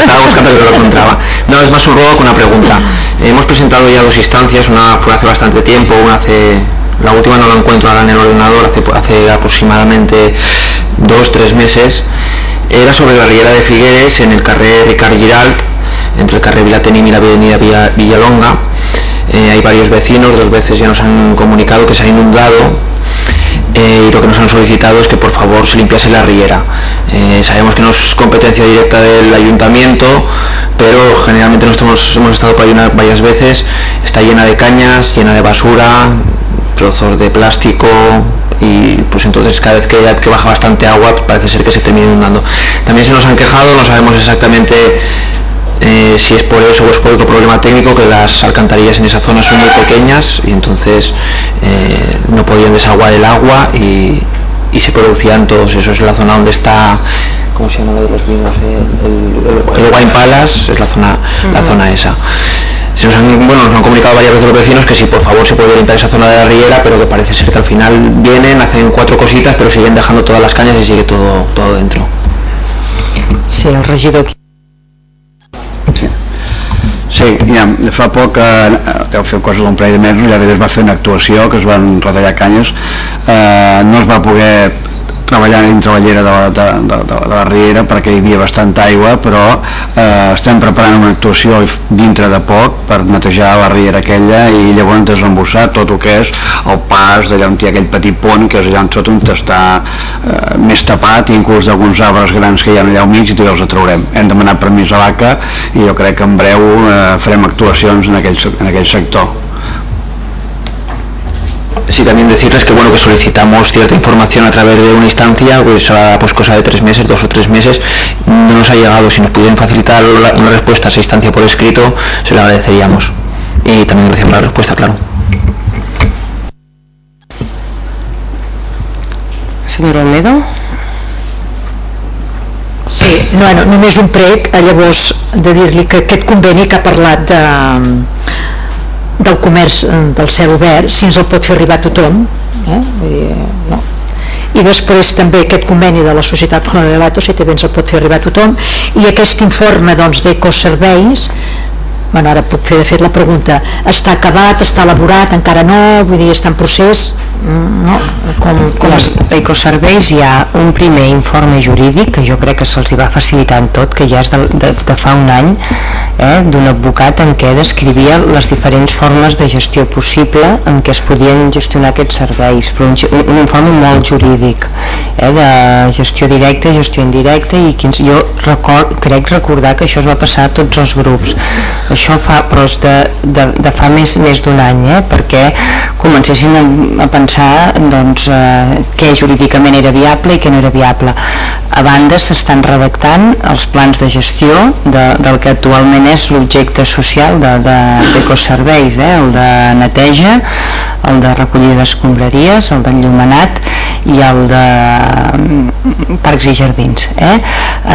estaba buscando que lo encontraba. No, es más un ruego que una pregunta. Hemos presentado ya dos instancias, una fue hace bastante tiempo, una hace... La última no la encuentro ahora en el ordenador, hace, hace aproximadamente dos, tres meses, era sobre la riera de Figueres en el carrer Ricard Giralt, entre el carrer Vilatenim y la avenida Villalonga. Eh, hay varios vecinos, dos veces ya nos han comunicado que se ha inundado eh, y lo que nos han solicitado es que por favor se limpiase la riera. Eh, sabemos que no es competencia directa del ayuntamiento, pero generalmente nosotros hemos, estado por ahí varias veces, está llena de cañas, llena de basura, trozos de plástico, y pues entonces cada vez que, que baja bastante agua pues parece ser que se termina inundando. También se nos han quejado, no sabemos exactamente eh, si es por eso o es por otro problema técnico, que las alcantarillas en esa zona son muy pequeñas y entonces eh, no podían desaguar el agua y, se producían todos esos en la zona donde está ¿cómo se llama lo de los vinos? El, el, Wine Palace es la zona, la zona esa nos han, bueno, nos han comunicado varias veces los vecinos que si por favor se puede limpiar esa zona de la riera, pero que parece ser que al final vienen, hacen cuatro cositas, pero siguen dejando todas las cañas y sigue todo, todo dentro. Sí, el regidor Sí. Sí, ja, fa poc, eh, deu fer coses d'un parell de mesos, ja es va fer una actuació que es van retallar canyes, eh, no es va poder treballant entre la de la, de, de, de, de la Riera perquè hi havia bastanta aigua però eh, estem preparant una actuació dintre de poc per netejar la Riera aquella i llavors desembossar tot el que és el pas d'allà on hi ha aquell petit pont que és allà on tot on està eh, més tapat i inclús d'alguns arbres grans que hi ha allà al mig i tots els traurem. Hem demanat permís a l'ACA i jo crec que en breu eh, farem actuacions en aquell, en aquell sector sí también decirles que bueno que solicitamos cierta información a través de una instancia, pues ahora pues cosa de tres meses, dos o tres meses, no nos ha llegado, si nos pudieran facilitar una respuesta a esa instancia por escrito, se lo agradeceríamos. Y también gracias por la respuesta, claro. Señor Olmedo. Sí, bueno, només un prec, llavors de dir-li que aquest conveni que ha de, del comerç eh, del cel obert si ens el pot fer arribar a tothom eh? I, no? i després també aquest conveni de la societat si té béns el pot fer arribar a tothom i aquest informe doncs, d'ecoserveis bueno, ara puc fer de fet la pregunta. Està acabat, està elaborat, encara no? Vull dir, està en procés? Mm, no? com, com... Les ecoserveis hi ha un primer informe jurídic que jo crec que se'ls va facilitant tot que ja és de, de, de fa un any eh, d'un advocat en què descrivia les diferents formes de gestió possible en què es podien gestionar aquests serveis. Però un, un informe molt jurídic eh, de gestió directa, gestió indirecta i quins, jo record, crec recordar que això es va passar a tots els grups això fa, però és de, de, de fa més, més d'un any, eh? perquè comencessin a, a pensar doncs, eh, què jurídicament era viable i què no era viable. A banda s'estan redactant els plans de gestió de, del que actualment és l'objecte social d'ecoserveis, de, de eh? el de neteja, el de recollida d'escombraries, el d'enllumenat i el de mm, parcs i jardins. Eh?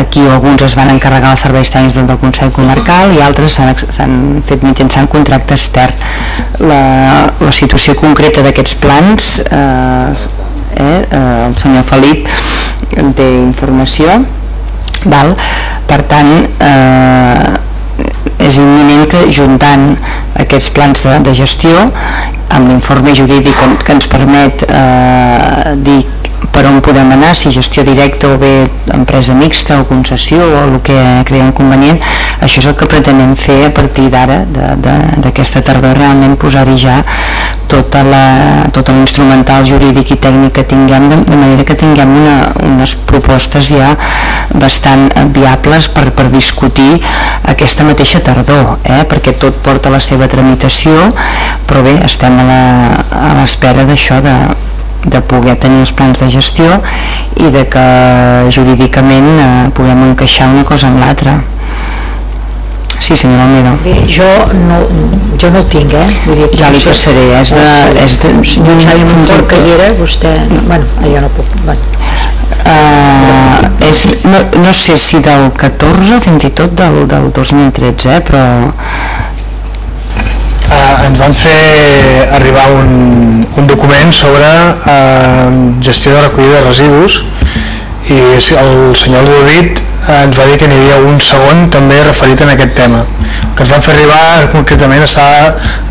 Aquí alguns es van encarregar els serveis tècnics del, del Consell Comarcal i altres s'han fet mitjançant contracte extern. La, la situació concreta d'aquests plans, eh, eh, el senyor Felip té informació, val? per tant, eh, és imminent que juntant aquests plans de, de gestió amb l'informe jurídic que ens permet eh, dir per on podem anar, si gestió directa o bé empresa mixta o concessió o el que creiem convenient, això és el que pretenem fer a partir d'ara, d'aquesta tardor, realment posar-hi ja tota la, tot l'instrumental jurídic i tècnic que tinguem, de, de manera que tinguem una, unes propostes ja bastant viables per, per discutir aquesta mateixa tardor, eh? perquè tot porta la seva tramitació, però bé, estem a l'espera d'això, de, de poder tenir els plans de gestió i de que jurídicament eh, puguem encaixar una cosa amb l'altra Sí, senyor Almeida. Bé, jo no, jo no el tinc, eh? Vull dir, ja li no passaré, és de... És de senyor Xavi Montfort que hi era, vostè... No, bueno, jo no puc... Bueno. Uh, és, no, no sé si del 14 o fins i tot del, del 2013, eh, però eh, ens van fer arribar un, un document sobre eh, gestió de recollida de residus i el senyor David eh, ens va dir que n'hi havia un segon també referit en aquest tema. El que ens van fer arribar concretament està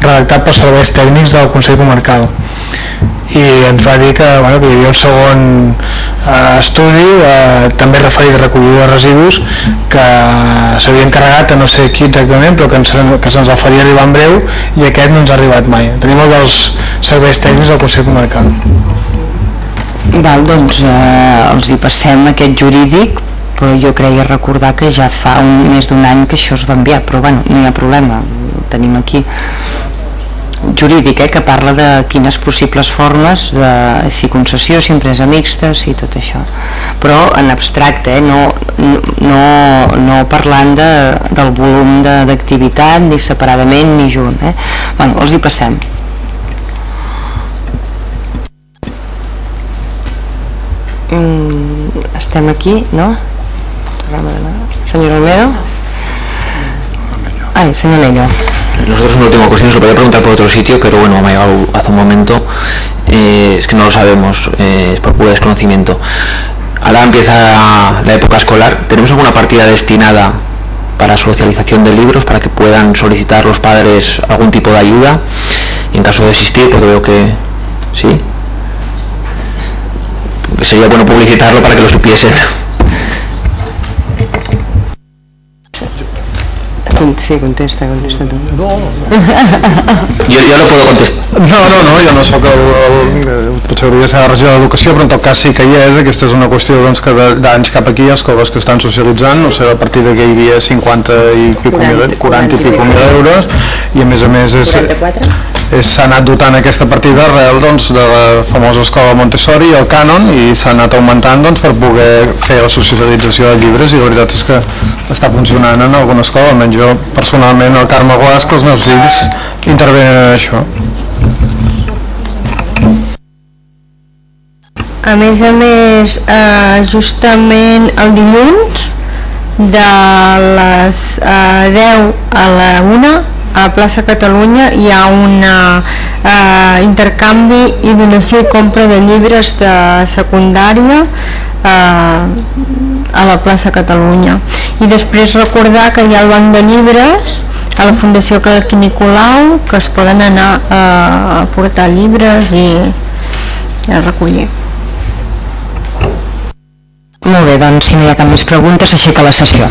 redactat pels serveis tècnics del Consell Comarcal i ens va dir que, bueno, que hi havia un segon eh, estudi eh, també referit a recollida de residus que s'havia encarregat a no sé qui exactament però que, ens, que se'ns el faria arribar en breu i aquest no ens ha arribat mai. Tenim el dels serveis tècnics del Consell Comarcal. Val, doncs eh, els hi passem aquest jurídic però jo creia recordar que ja fa un, més d'un any que això es va enviar però bueno, no hi ha problema, tenim aquí jurídic eh, que parla de quines possibles formes de si concessió, si empresa mixta si tot això però en abstracte, eh, no, no, no parlant de, del volum d'activitat ni separadament ni junt eh. bueno, els hi passem mm, estem aquí, no? Señor Olmedo Ay, señor Leño Nosotros última cuestión, se lo podía preguntar por otro sitio, pero bueno, me ha llegado hace un momento, eh, es que no lo sabemos, eh, es por puro desconocimiento. Ahora empieza la época escolar, ¿tenemos alguna partida destinada para socialización de libros, para que puedan solicitar los padres algún tipo de ayuda? Y en caso de existir, porque veo que sí, sería bueno publicitarlo para que lo supiesen. Sí, contesta, contesta tu. No. jo, jo no puedo contestar. No, no, no, jo no sóc el, el, el potser hauria de ser la regió d'educació, però en tot cas sí que hi és, aquesta és una qüestió doncs, que d'anys cap aquí, escoles que estan socialitzant, no sé, a partir de que hi havia 50 i pico 40, mil, 40 i pico mil euros, i a més a més és... 44? S'ha anat dotant aquesta partida arrel doncs, de la famosa escola Montessori i el Canon i s'ha anat augmentant doncs, per poder fer la socialització de llibres i la veritat és que està funcionant en alguna escola, almenys jo personalment al Carme Guas que els meus fills intervenen en això. A més a més, eh, justament el dilluns de les eh, 10 a la 1 a plaça Catalunya hi ha una eh, intercanvi i donació i compra de llibres de secundària eh, a la plaça Catalunya i després recordar que hi ha el banc de llibres a la Fundació Calqui Nicolau que es poden anar eh, a portar llibres i, i a recollir Molt bé, doncs si no hi ha cap més preguntes, aixeca la sessió.